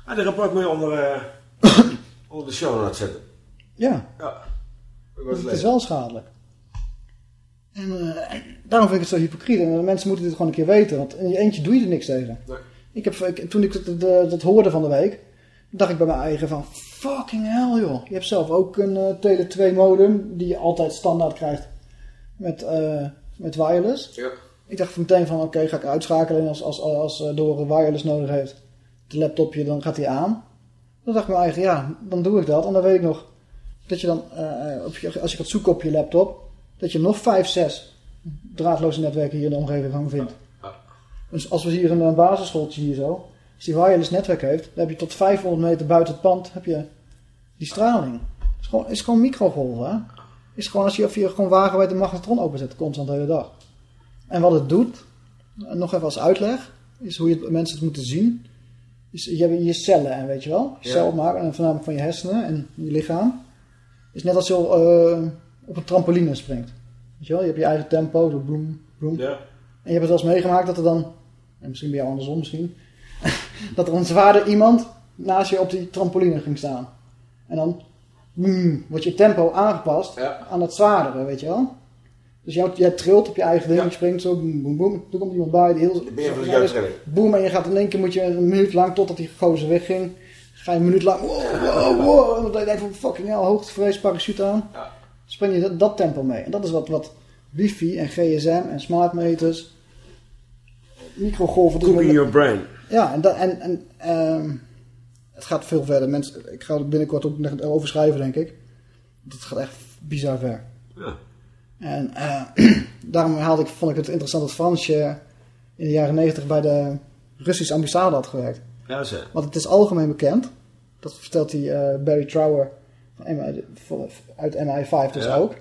Ah, de rapport moet je onder, eh, onder de show notes zetten. Ja. Ja. Het is wel schadelijk. En eh, daarom vind ik het zo hypocriet. En mensen moeten dit gewoon een keer weten. Want in je eentje doe je er niks tegen. Ik heb, ik- toen ik dat, dat, dat hoorde van de week, dacht ik bij mijn eigen van... Fucking hell joh. Je hebt zelf ook een eh, Tele 2 modem die je altijd standaard krijgt met, eh, met wireless. Ja. Ik dacht meteen van oké, ga ik uitschakelen en als, als, als eh, door wireless nodig heeft. Het laptopje, dan gaat hij aan. Dan dacht ik mijn eigen, ja, dan doe ik dat. En dan weet ik nog dat je dan, eh, op je, als je gaat zoeken op je laptop, dat je nog 5, 6 draadloze netwerken hier in de omgeving van vindt. Dus als we hier een, een basisschooltje hier zo, als die wireless netwerk heeft, dan heb je tot 500 meter buiten het pand, heb je die straling. Het is gewoon, is gewoon microgolven, hè? Is gewoon als je, of je gewoon wagenwijd een magnetron openzet, constant de hele dag. En wat het doet, nog even als uitleg, is hoe je het, mensen het moeten zien. Is, je hebt je cellen, en weet je wel. Je Ja. cel opmaken, en voornamelijk van je hersenen en je lichaam. Is net als je op een trampoline springt. Weet je wel, je hebt je eigen tempo, zo bloem, bloem. Ja. En je hebt het wel eens meegemaakt dat er dan, en misschien bij jou andersom misschien, dat er een zwaarder iemand naast je op die trampoline ging staan. En dan mm, wordt je tempo aangepast aan het zwaardere, weet je wel. Dus jij, jij trilt op je eigen ding, springt zo, boem, boem, boem. Toen komt iemand bij, die heel... ben je van de trilling. Boem, en je gaat in één keer, moet je een minuut lang, totdat die gozer wegging, ga je een minuut lang, wow, wow, wow. En dan denk je van, fucking hell, hoogtevrees, parachute aan. Spring je dat, dat tempo mee. En dat is wat, wat wifi en gsm en smart meters, microgolven... Cooking your brain. ja, en, dat, en, en ehm, het gaat veel verder. Mensen, ik ga er binnenkort ook over schrijven, denk ik. Dat gaat echt bizar ver. Ja. En eh, daarom haalde ik, vond ik het interessant dat Fransje in de jaren 90 bij de Russische ambassade had gewerkt. Ja, ze. Want het is algemeen bekend, dat vertelt die eh, Barry Trower uit MI5 dus Ja. ook,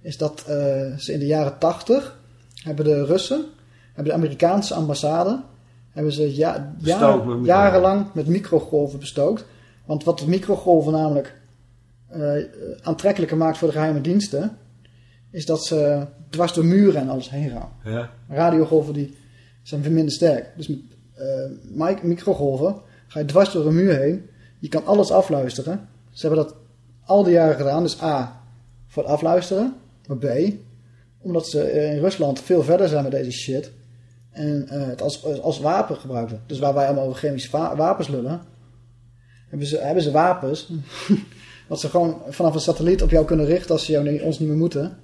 is dat eh, ze in de jaren 80 hebben de Russen, hebben de Amerikaanse ambassade, hebben ze ja, jaren- met jarenlang met microgolven bestookt. Want wat de microgolven namelijk eh, aantrekkelijker maakt voor de geheime diensten, is dat ze dwars door muren en alles heen gaan. Ja. Radiogolven die zijn veel minder sterk. Dus met eh, mic- microgolven ga je dwars door een muur heen. Je kan alles afluisteren. Ze hebben dat al die jaren gedaan. Dus A, voor het afluisteren. Maar B, omdat ze eh, in Rusland veel verder zijn met deze shit. En eh, het als, als wapen gebruiken. Dus waar wij allemaal over chemische wapens lullen. Hebben ze, hebben ze wapens. wat ze gewoon vanaf een satelliet op jou kunnen richten als ze jou ons niet meer moeten.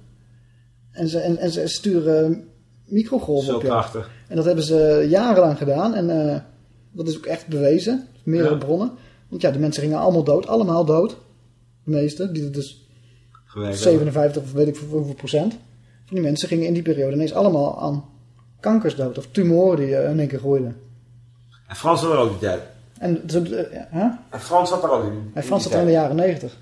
En ze, en, en ze sturen microgolven Zo op jou. krachtig. En dat hebben ze jarenlang gedaan. En eh, dat is ook echt bewezen. Meerdere Ja. bronnen. Want ja, de mensen gingen allemaal dood. Allemaal dood. De meeste. Die dus Gewerkt 57 of weet ik veel hoeveel procent. Van die mensen gingen in die periode ineens allemaal aan kankers dood. Of tumoren die eh, in één keer groeiden. En Frans zat er ook die tijd. En eh, hè? En Frans zat er ook in. Hij Frans zat er in de jaren 90.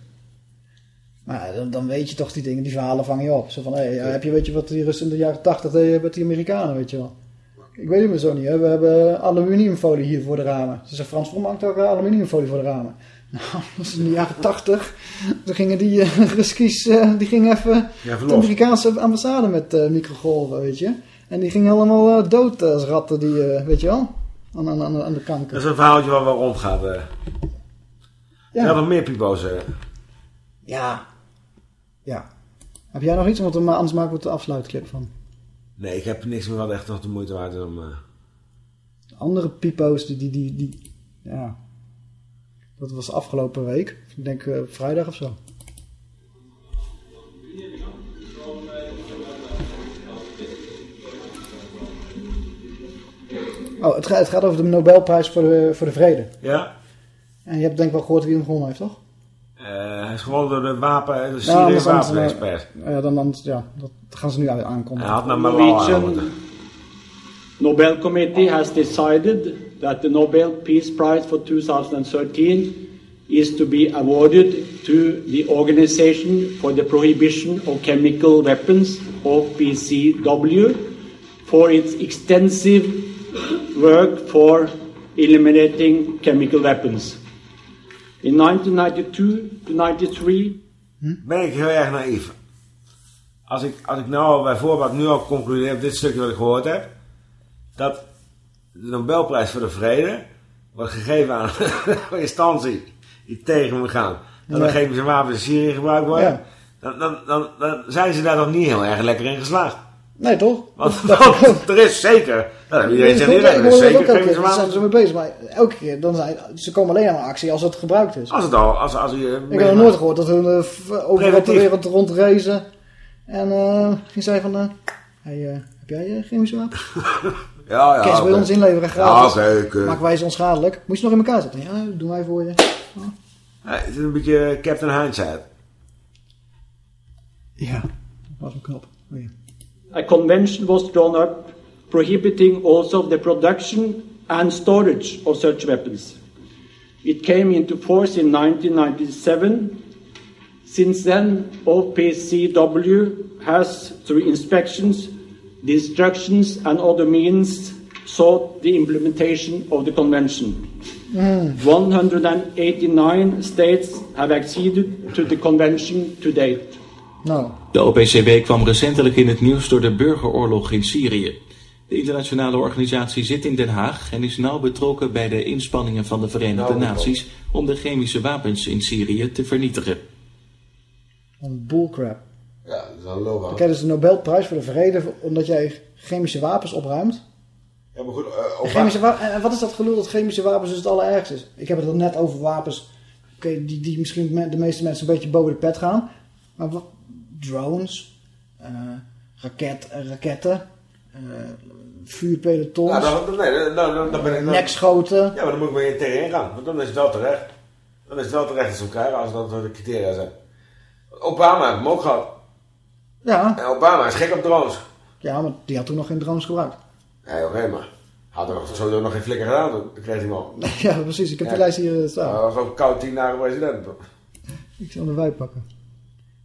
Maar dan, dan weet je toch die dingen, die verhalen vang je op. Zo van, hé, heb je, weet je wat die Russen in de jaren 80 deden met die Amerikanen, weet je wel. Ik weet het maar zo niet, hè. we hebben aluminiumfolie hier voor de ramen. Ze zeggen, Frans, waarom hangt ook aluminiumfolie voor de ramen? Nou, in de jaren 80. Toen gingen die uh, Ruskies, eh, die gingen even Ja, de. Amerikaanse ambassade met eh, microgolven, weet je. En die gingen allemaal dood als ratten, die, weet je wel, aan, aan, aan, de kanker. Dat is een verhaaltje waar rondgaat. eh. Ja. Had nog meer pipo's. Ja. Ja. Heb jij nog iets? Want anders maken we de afsluitclip van. Nee, ik heb niks meer wat echt nog de moeite waard is om... Andere pipo's, die, die, die, die ja. Dat was afgelopen week. Ik denk eh, vrijdag of zo. Oh, het, gaat, het gaat over de Nobelprijs voor de, voor de vrede. Ja? En je hebt denk ik wel gehoord wie hem gewonnen heeft, toch? eh, hij is gewonnen door de wapen... De anders- wapenexpert. Ja, dan, dan, ja, dat gaan ze nu aan- aankondigen. Hij had naar Malala Norwegian moeten. Nobel Committee has decided that the Nobel Peace Prize for 2013 is to be awarded to the Organization for the Prohibition of Chemical Weapons, OPCW, for its extensive work for eliminating chemical weapons. In 1992 to 93, hmm? Ben ik heel erg naïef. Als ik, als ik nou bij voorbaat nu al concludeer op dit stukje wat ik gehoord heb... dat de Nobelprijs voor de Vrede wordt gegeven aan een instantie die tegen moet gaan. Dat Ja. er chemische wapens in Syrië gebruikt worden. Ja. Dan, dan, dan, dan zijn ze daar nog niet heel erg lekker in geslaagd. Nee, toch? Want, want er is zeker... Nou, iedereen zegt er is zeker chemische daar zijn ze mee bezig. Maar elke keer, dan zijn, ze komen alleen aan actie als het gebruikt is. Als het al, als, als u... eh, Ik heb nog nooit gehoord dat hun eh, overal ter Preventief. wereld rondreizen. En eh ging zei van, hey, heb jij eh, chemische wapens? Ja, ja. Ze bij ons inleveren gratis? Ja, oké. oké. Maken wij ze onschadelijk? Moet je ze nog in elkaar zetten? Ja, dat doen wij voor je. Ja, het is een beetje Captain Hindsight. Ja, dat was een knop. Oh, ja. a convention was drawn up prohibiting also the production and storage of such weapons. It came into force in 1997. Since then, OPCW has, through inspections, destructions, and other means, sought the implementation of the convention. 189 states have acceded to the convention to date. Nou, De OPCW kwam recentelijk in het nieuws door de burgeroorlog in Syrië. De internationale organisatie zit in Den Haag en is nauw betrokken bij de inspanningen van de Verenigde Naties om de chemische wapens in Syrië te vernietigen. een bullcrap. Ja, dat is een logo. Dan krijg je dus de Nobelprijs voor de vrede omdat jij chemische wapens opruimt. Ja, maar goed, uh, En chemische en wat is dat gelul dat chemische wapens dus het allerergste is? Ik heb het net over wapens die, die misschien de meeste mensen een beetje boven de pet gaan. Maar wat, drones, raket, raketten, vuurpelotons, dan, nee, dan, dan, dan ben ik... Dan, nekschoten. ja, maar dan moet ik weer tegenin gaan. Want dan is het wel terecht. Dan is het wel terecht dat ze krijgen als dat de criteria zijn. Obama heeft hem ook gehad. Ja. En Obama is gek op drones. Ja, maar die had toen nog geen drones gebruikt. Nee, oké, maar. Had er nog, sowieso nog geen flikker gedaan, dat kreeg hij nog. Ja, precies. Ik heb Ja. de lijst hier eh, staan. Dat was ook koud tien dagen president. Ik zal hem erbij pakken.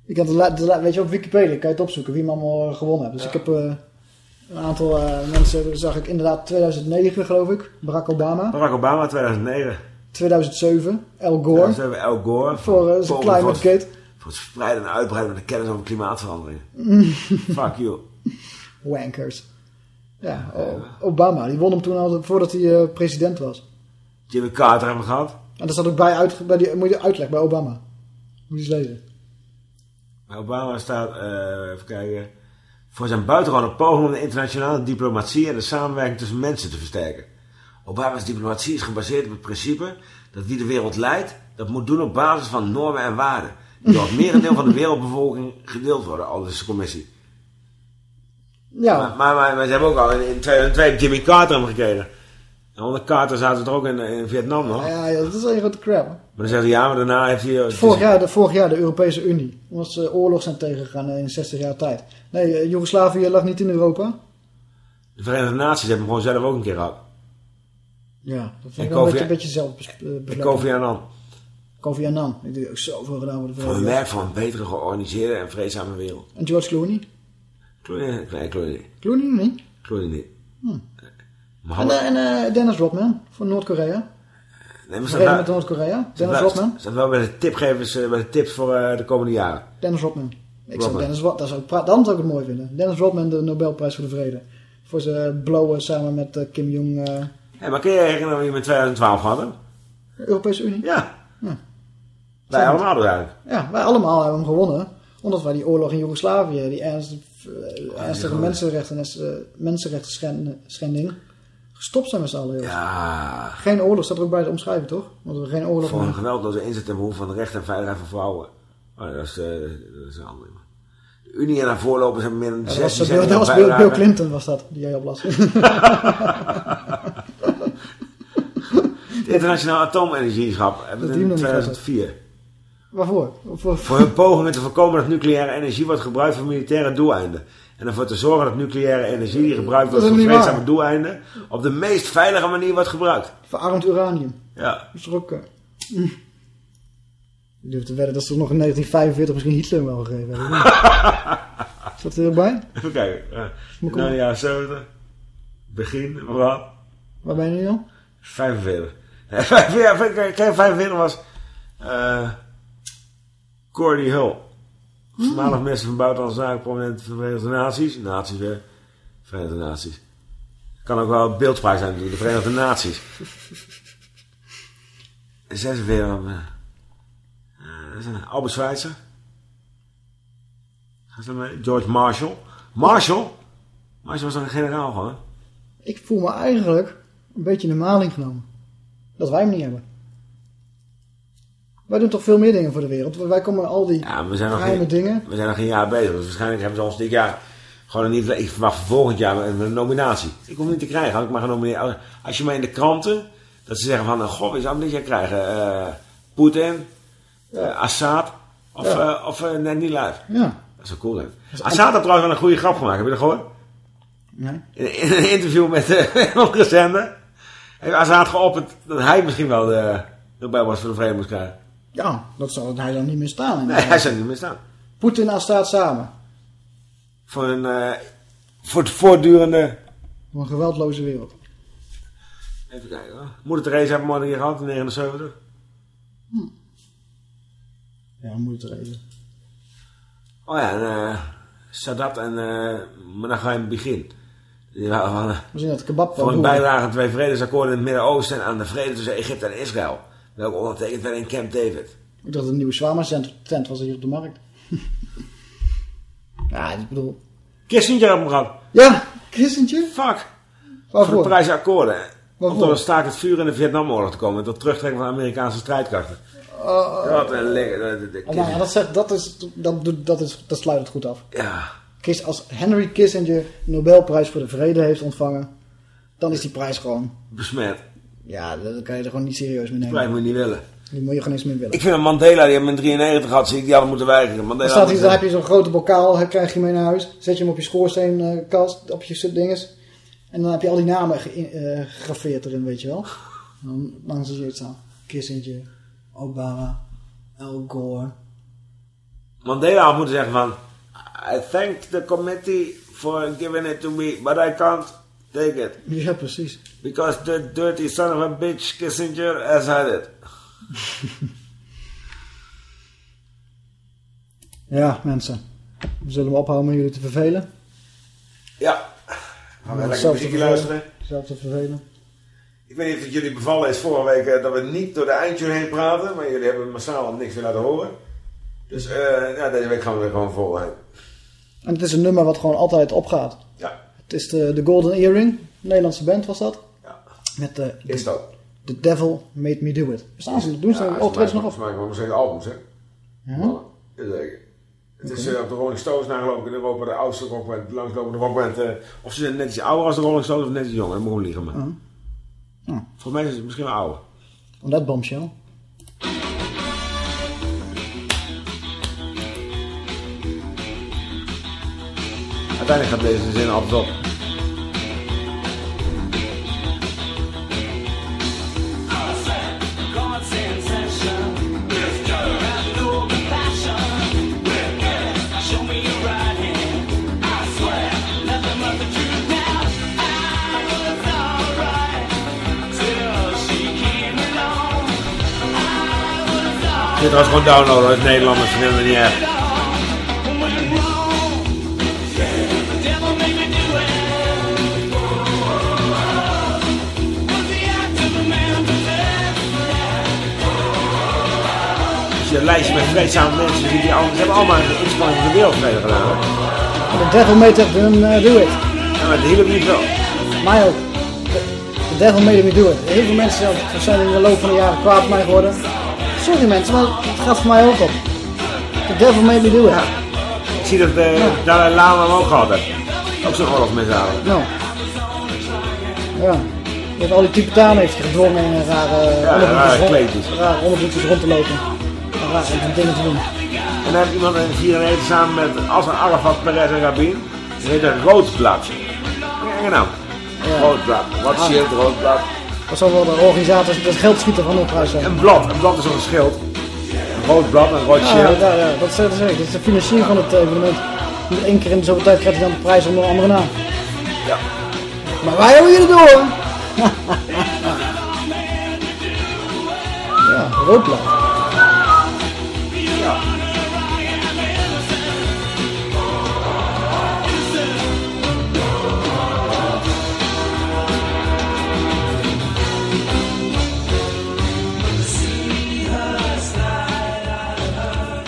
Ik had de, de weet je, op Wikipedia kan je het opzoeken wie hem allemaal eh, gewonnen heeft. Dus ik heb eh, een aantal eh, mensen, zag ik inderdaad 2009 geloof ik, Barack Obama. Barack Obama 2009. 2007, Al Gore. Ja, dus hebben we Al Gore. Voor zijn Climate Gate. Voor het spreiden en uitbreiden van de kennis over klimaatverandering. Fuck you. Wankers. Ja, Obama, die won hem toen al voordat hij eh, president was. Jimmy Carter hebben we gehad. En daar zat ook bij, uit, bij die, moet je uitleg bij Obama. Moet je eens lezen. Bij Obama staat, eh, even kijken, voor zijn buitengewone poging om de internationale diplomatie en de samenwerking tussen mensen te versterken. Obama's diplomatie is gebaseerd op het principe dat wie de wereld leidt, dat moet doen op basis van normen en waarden. Door het merendeel van de wereldbevolking gedeeld worden, al is de commissie. Ja. Maar, maar, maar, maar ze hebben ook al in, in 2002 Jimmy Carter hem gekregen. En onder Carter zaten ze er ook in, in Vietnam nog. Ja, ja, dat is een grote crap. hè. Maar dan zeggen ze ja, maar daarna heeft hij... Vorig jaar, de, vorig jaar de Europese Unie. Omdat ze oorlog zijn tegengegaan in 60 jaar tijd. Nee, eh, Joegoslavië lag niet in Europa. De Verenigde Naties hebben hem gewoon zelf ook een keer gehad. Ja, dat vind En ik wel een beetje, een beetje zelf eh, En. Kofi Annan. Kofi Annan. Die heeft ook zoveel gedaan voor de Voor een merk van een betere georganiseerde en vreedzame wereld. En George Clooney? Clooney, nee, Clooney. Clooney niet? Clooney niet. Hm. Maar En, eh, en eh, Dennis Rodman van Noord-Korea. Nee, maar met Noord-Korea. Dennis wel, Rodman. staat wel bij de tipgevers, eh, bij de tips voor eh, de komende jaren. Dennis Rodman. Ik zou. Dennis Rodman, dat zou ik dan zou ik het mooi vinden. Dennis Rodman de Nobelprijs voor de Vrede. Voor zijn blowen samen met eh, Kim Jong. eh Hé, maar kun je je herinneren wie we in 2012 hadden? Europese Unie. Ja. Ja. Wij Zijn- allemaal dus eigenlijk. Ja, wij allemaal hebben hem gewonnen. Omdat wij die oorlog in Joegoslavië, die ernstige, eh, ernstige gewoon- mensenrechten, eh, mensenrechten schend- schending, gestopt zijn met z'n allen. Ja. Geen oorlog staat er ook bij de omschrijving, toch? Want we geen oorlog Voor een geweldloze inzet ten behoeve van de recht en veiligheid van vrouwen. Oh, dat is, eh, dat is een ander. De Unie en haar voorlopers hebben meer dan Ja, dat 16 was, Bill, dat was Bill, Bill Clinton, was dat, die jij oplas. Het internationaal atoomenergieschap hebben Dat in nog niet 2004. Waarvoor? Voor, Voor hun pogingen te voorkomen dat nucleaire energie wordt gebruikt voor militaire doeleinden. En ervoor te zorgen dat nucleaire energie die gebruikt wordt voor vreedzame doeleinden op de meest veilige manier wordt gebruikt. Verarmd uranium. Ja. Dat is toch ook... eh, mm. Ik durf te wedden dat ze nog in 1945 misschien Hitler wel gegeven hebben. Zat er erbij? Even kijken. Ik Nou, ja, 70. Begin, wat? Waar ben je nu al? 45. Nee, 45 kijk, 45 was eh Cordy Hull. Voormalig minister van Buitenlandse Zaken, prominent Verenigde Naties. Naties weer. Verenigde Naties. Kan ook wel beeldspraak zijn natuurlijk, de Verenigde Naties. En 46 dan, eh, eh, Albert Schweitzer. Er? George Marshall. Marshall? Marshall was een generaal gewoon. Ik voel me eigenlijk een beetje in de maling genomen. Dat wij hem niet hebben. Wij doen toch veel meer dingen voor de wereld. Wij komen al die Ja, we zijn nog geheime geen, dingen. We zijn nog geen jaar bezig. Dus waarschijnlijk hebben ze ons dit jaar gewoon niet. Ik verwacht volgend jaar een, nominatie. Ik hoef niet te krijgen. Had ik maar genomineerd. Als je maar in de kranten. Dat ze zeggen van. eh, Goh, wie zou hem dit jaar krijgen? Eh Poetin. eh, Assad. Of, Ja. of net niet live. Ja. Dat zou cool zijn. is Assad had trouwens wel een goede grap gemaakt. Heb je dat gehoord? Nee. In, in een interview met eh, een zender. Heeft Assad geopperd dat hij misschien wel de Nobel was voor de vrede moest krijgen. Ja, dat zal hij dan niet meer staan. Nee, hij zou niet meer staan. Poetin en staat samen. Voor een eh, voor het voortdurende... Voor een geweldloze wereld. Even kijken hoor. Moeder Therese hebben we keer gehad in 79. Ja, moet het er even. Oh ja, en eh Sadat en eh Menachem Begin. Die waren van, We zien dat kebab voor een bijdrage aan twee vredesakkoorden in het Midden-Oosten en aan de vrede tussen Egypte en Israël. Welke ondertekend werden in Camp David. Ik dacht dat een nieuwe Swama tent was hier op de markt. ja, ik bedoel... Kissinger hebben we gehad. Ja, Kissinger? Fuck. Waarvoor? Voor de Parijse akkoorden. Om Waarvoor? tot een staakt het vuur in de Vietnamoorlog te komen. en Tot terugtrekken van de Amerikaanse strijdkrachten. Uh, nou ja, dat, zegt, dat, is, dat, doet- dat, is, dat sluit het goed af. Ja. Kiss, als Henry Kissinger de Nobelprijs voor de Vrede heeft ontvangen, dan is die prijs gewoon... Besmet. Ja, dan kan je er gewoon niet serieus mee nemen. moet je niet willen. Die moet je gewoon eens meer willen. Ik vind dat Mandela, die hebben in 93 gehad, zie ik, die hadden moeten weigeren. Dan, Mandela staat dan heb je zo'n grote bokaal, krijg je mee naar huis. Zet je hem op je schoorsteenkast, op je dinges. En dan heb je al die namen eh, gegraveerd erin, weet je wel. En dan langs zie je het staan. Kissinger, Obama, Al Gore. Mandela had moeten zeggen van... I thank the committee for giving it to me, but I can't take it. Ja, precies. Because the dirty son of a bitch Kissinger has had it. Ja, mensen. We zullen we ophouden met jullie te vervelen. Ja. Gaan we lekker muziekje luisteren. Zelf te vervelen. Ik weet niet of het jullie bevallen is vorige week eh, dat we niet door de eindtune heen praten. Maar jullie hebben massaal niks meer laten horen. Dus eh, ja, deze week gaan we weer gewoon vol heen. En het is een nummer wat gewoon altijd opgaat. Ja. Is de, de Golden Earring. Een Nederlandse band was dat. Ja. Met de, Is dat? The Devil Made Me Do It. Bestaan ze? Doen ze Ja, optredens nog op? Ze maken wel nog steeds albums, hè? Ja. Het is eh, op de Rolling Stones nagelopen in Europa de oudste rockband, de langslopende rockband. eh, of ze zijn net iets ouder als de Rolling Stones of net iets jonger, dat moet ik liegen. Maar. Volgens mij is het misschien wel ouder. That bombshell. Uiteindelijk gaat deze zin altijd op. Dit was gewoon downloaden uit Nederlanders, ze vinden het niet erg. Als je een lijstje met vreedzame mensen die allemaal, ze hebben allemaal een inspanning van de wereldvrede gedaan. Hè? The Devil Made Them uh, Do It. Ja, maar dat hielp niet zo. Mij ook. The Devil Made Me Do It. Heel veel mensen zijn in de loop van de jaren kwaad mij geworden. Sorry mensen, maar het gaat voor mij ook op. The Devil Made Me Do It. Ik zie dat de Dalai Lama hem ook gehad heeft. Ook zo'n oorlogsmisdader. Nou. Ja. Hebt al die Tibetanen heeft gedwongen in rare Ja, onderbroekjes rare rond- rare onderbroekjes rond te lopen. En rare dingen te doen. En dan je iemand in 94 samen met Asser Arafat, Perez en Rabin. Die heet een Roodblad. Ja, genau. Roodblad. Wat Ah. shit, Roodblad. Dat zal wel de organisator, de geldschieter van de prijs zijn. Een blad. Een blad is zo'n schild. Een rood blad, een rood Ja, shield. ja, ja, dat is dat echt. Dat is de financiering van het evenement. Niet één keer in de zoveel tijd krijgt hij dan de prijs onder een andere naam. Ja. Maar wij hebben jullie door. ja, roodblad. Ja.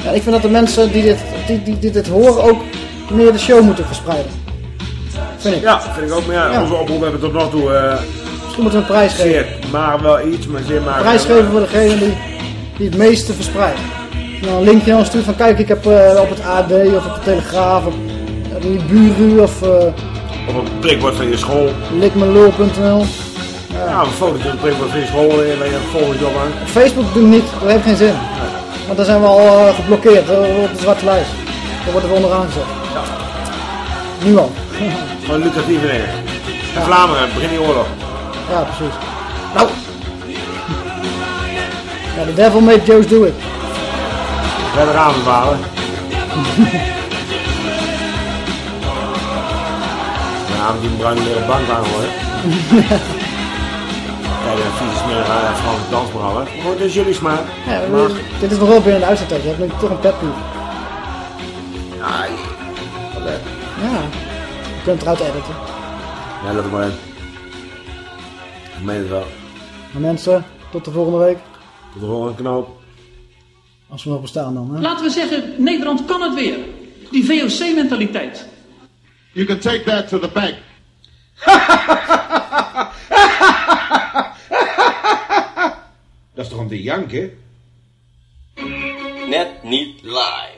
Ja, ik vind dat de mensen die dit, die, die, die dit horen ook meer de show moeten verspreiden. Vind ik. Ja, vind ik ook. Maar ja, Ja. onze oproep hebben tot nog toe... eh Misschien moeten we een prijs geven. zeer, maar wel iets, maar zeer maar... Prijs geven voor degene die, die het meeste verspreidt. En dan een linkje aan stuurt van kijk ik heb eh, op het AD of op de Telegraaf of op die Buru of eh Op een prikbord van je school. likmelul.nl. Ja, een foto van een prikbord van je school. eh, Waar je een volgende op aan. Op Facebook doen we niet, dat heeft geen zin. Want daar zijn we al eh, geblokkeerd eh, op de zwarte lijst. Daar worden we onderaan gezet. Nu al. Gewoon dingen. En Vlaanderen, begin die oorlog. Ja, precies. Nou. Ja, the devil made Joe's do it. We hebben ramen. Ja, die leren bank aan hoor. Kijk, een vieze smerige uh, Franse. Goed, dat is jullie smaak. Ja, Maar- dit is nog wel binnen de uitzendtijd. Je hebt nu toch een petpoe. Ja, oké. Ja. Je kunt het eruit editen. Ja, het maar in. Ik meen het wel. Maar mensen, tot de volgende week. Tot de volgende knoop. Als we nog bestaan dan. Hè? Laten we zeggen, Nederland kan het weer. Die VOC-mentaliteit. You can take that to the bank. Dat is toch om te janken? Net niet live.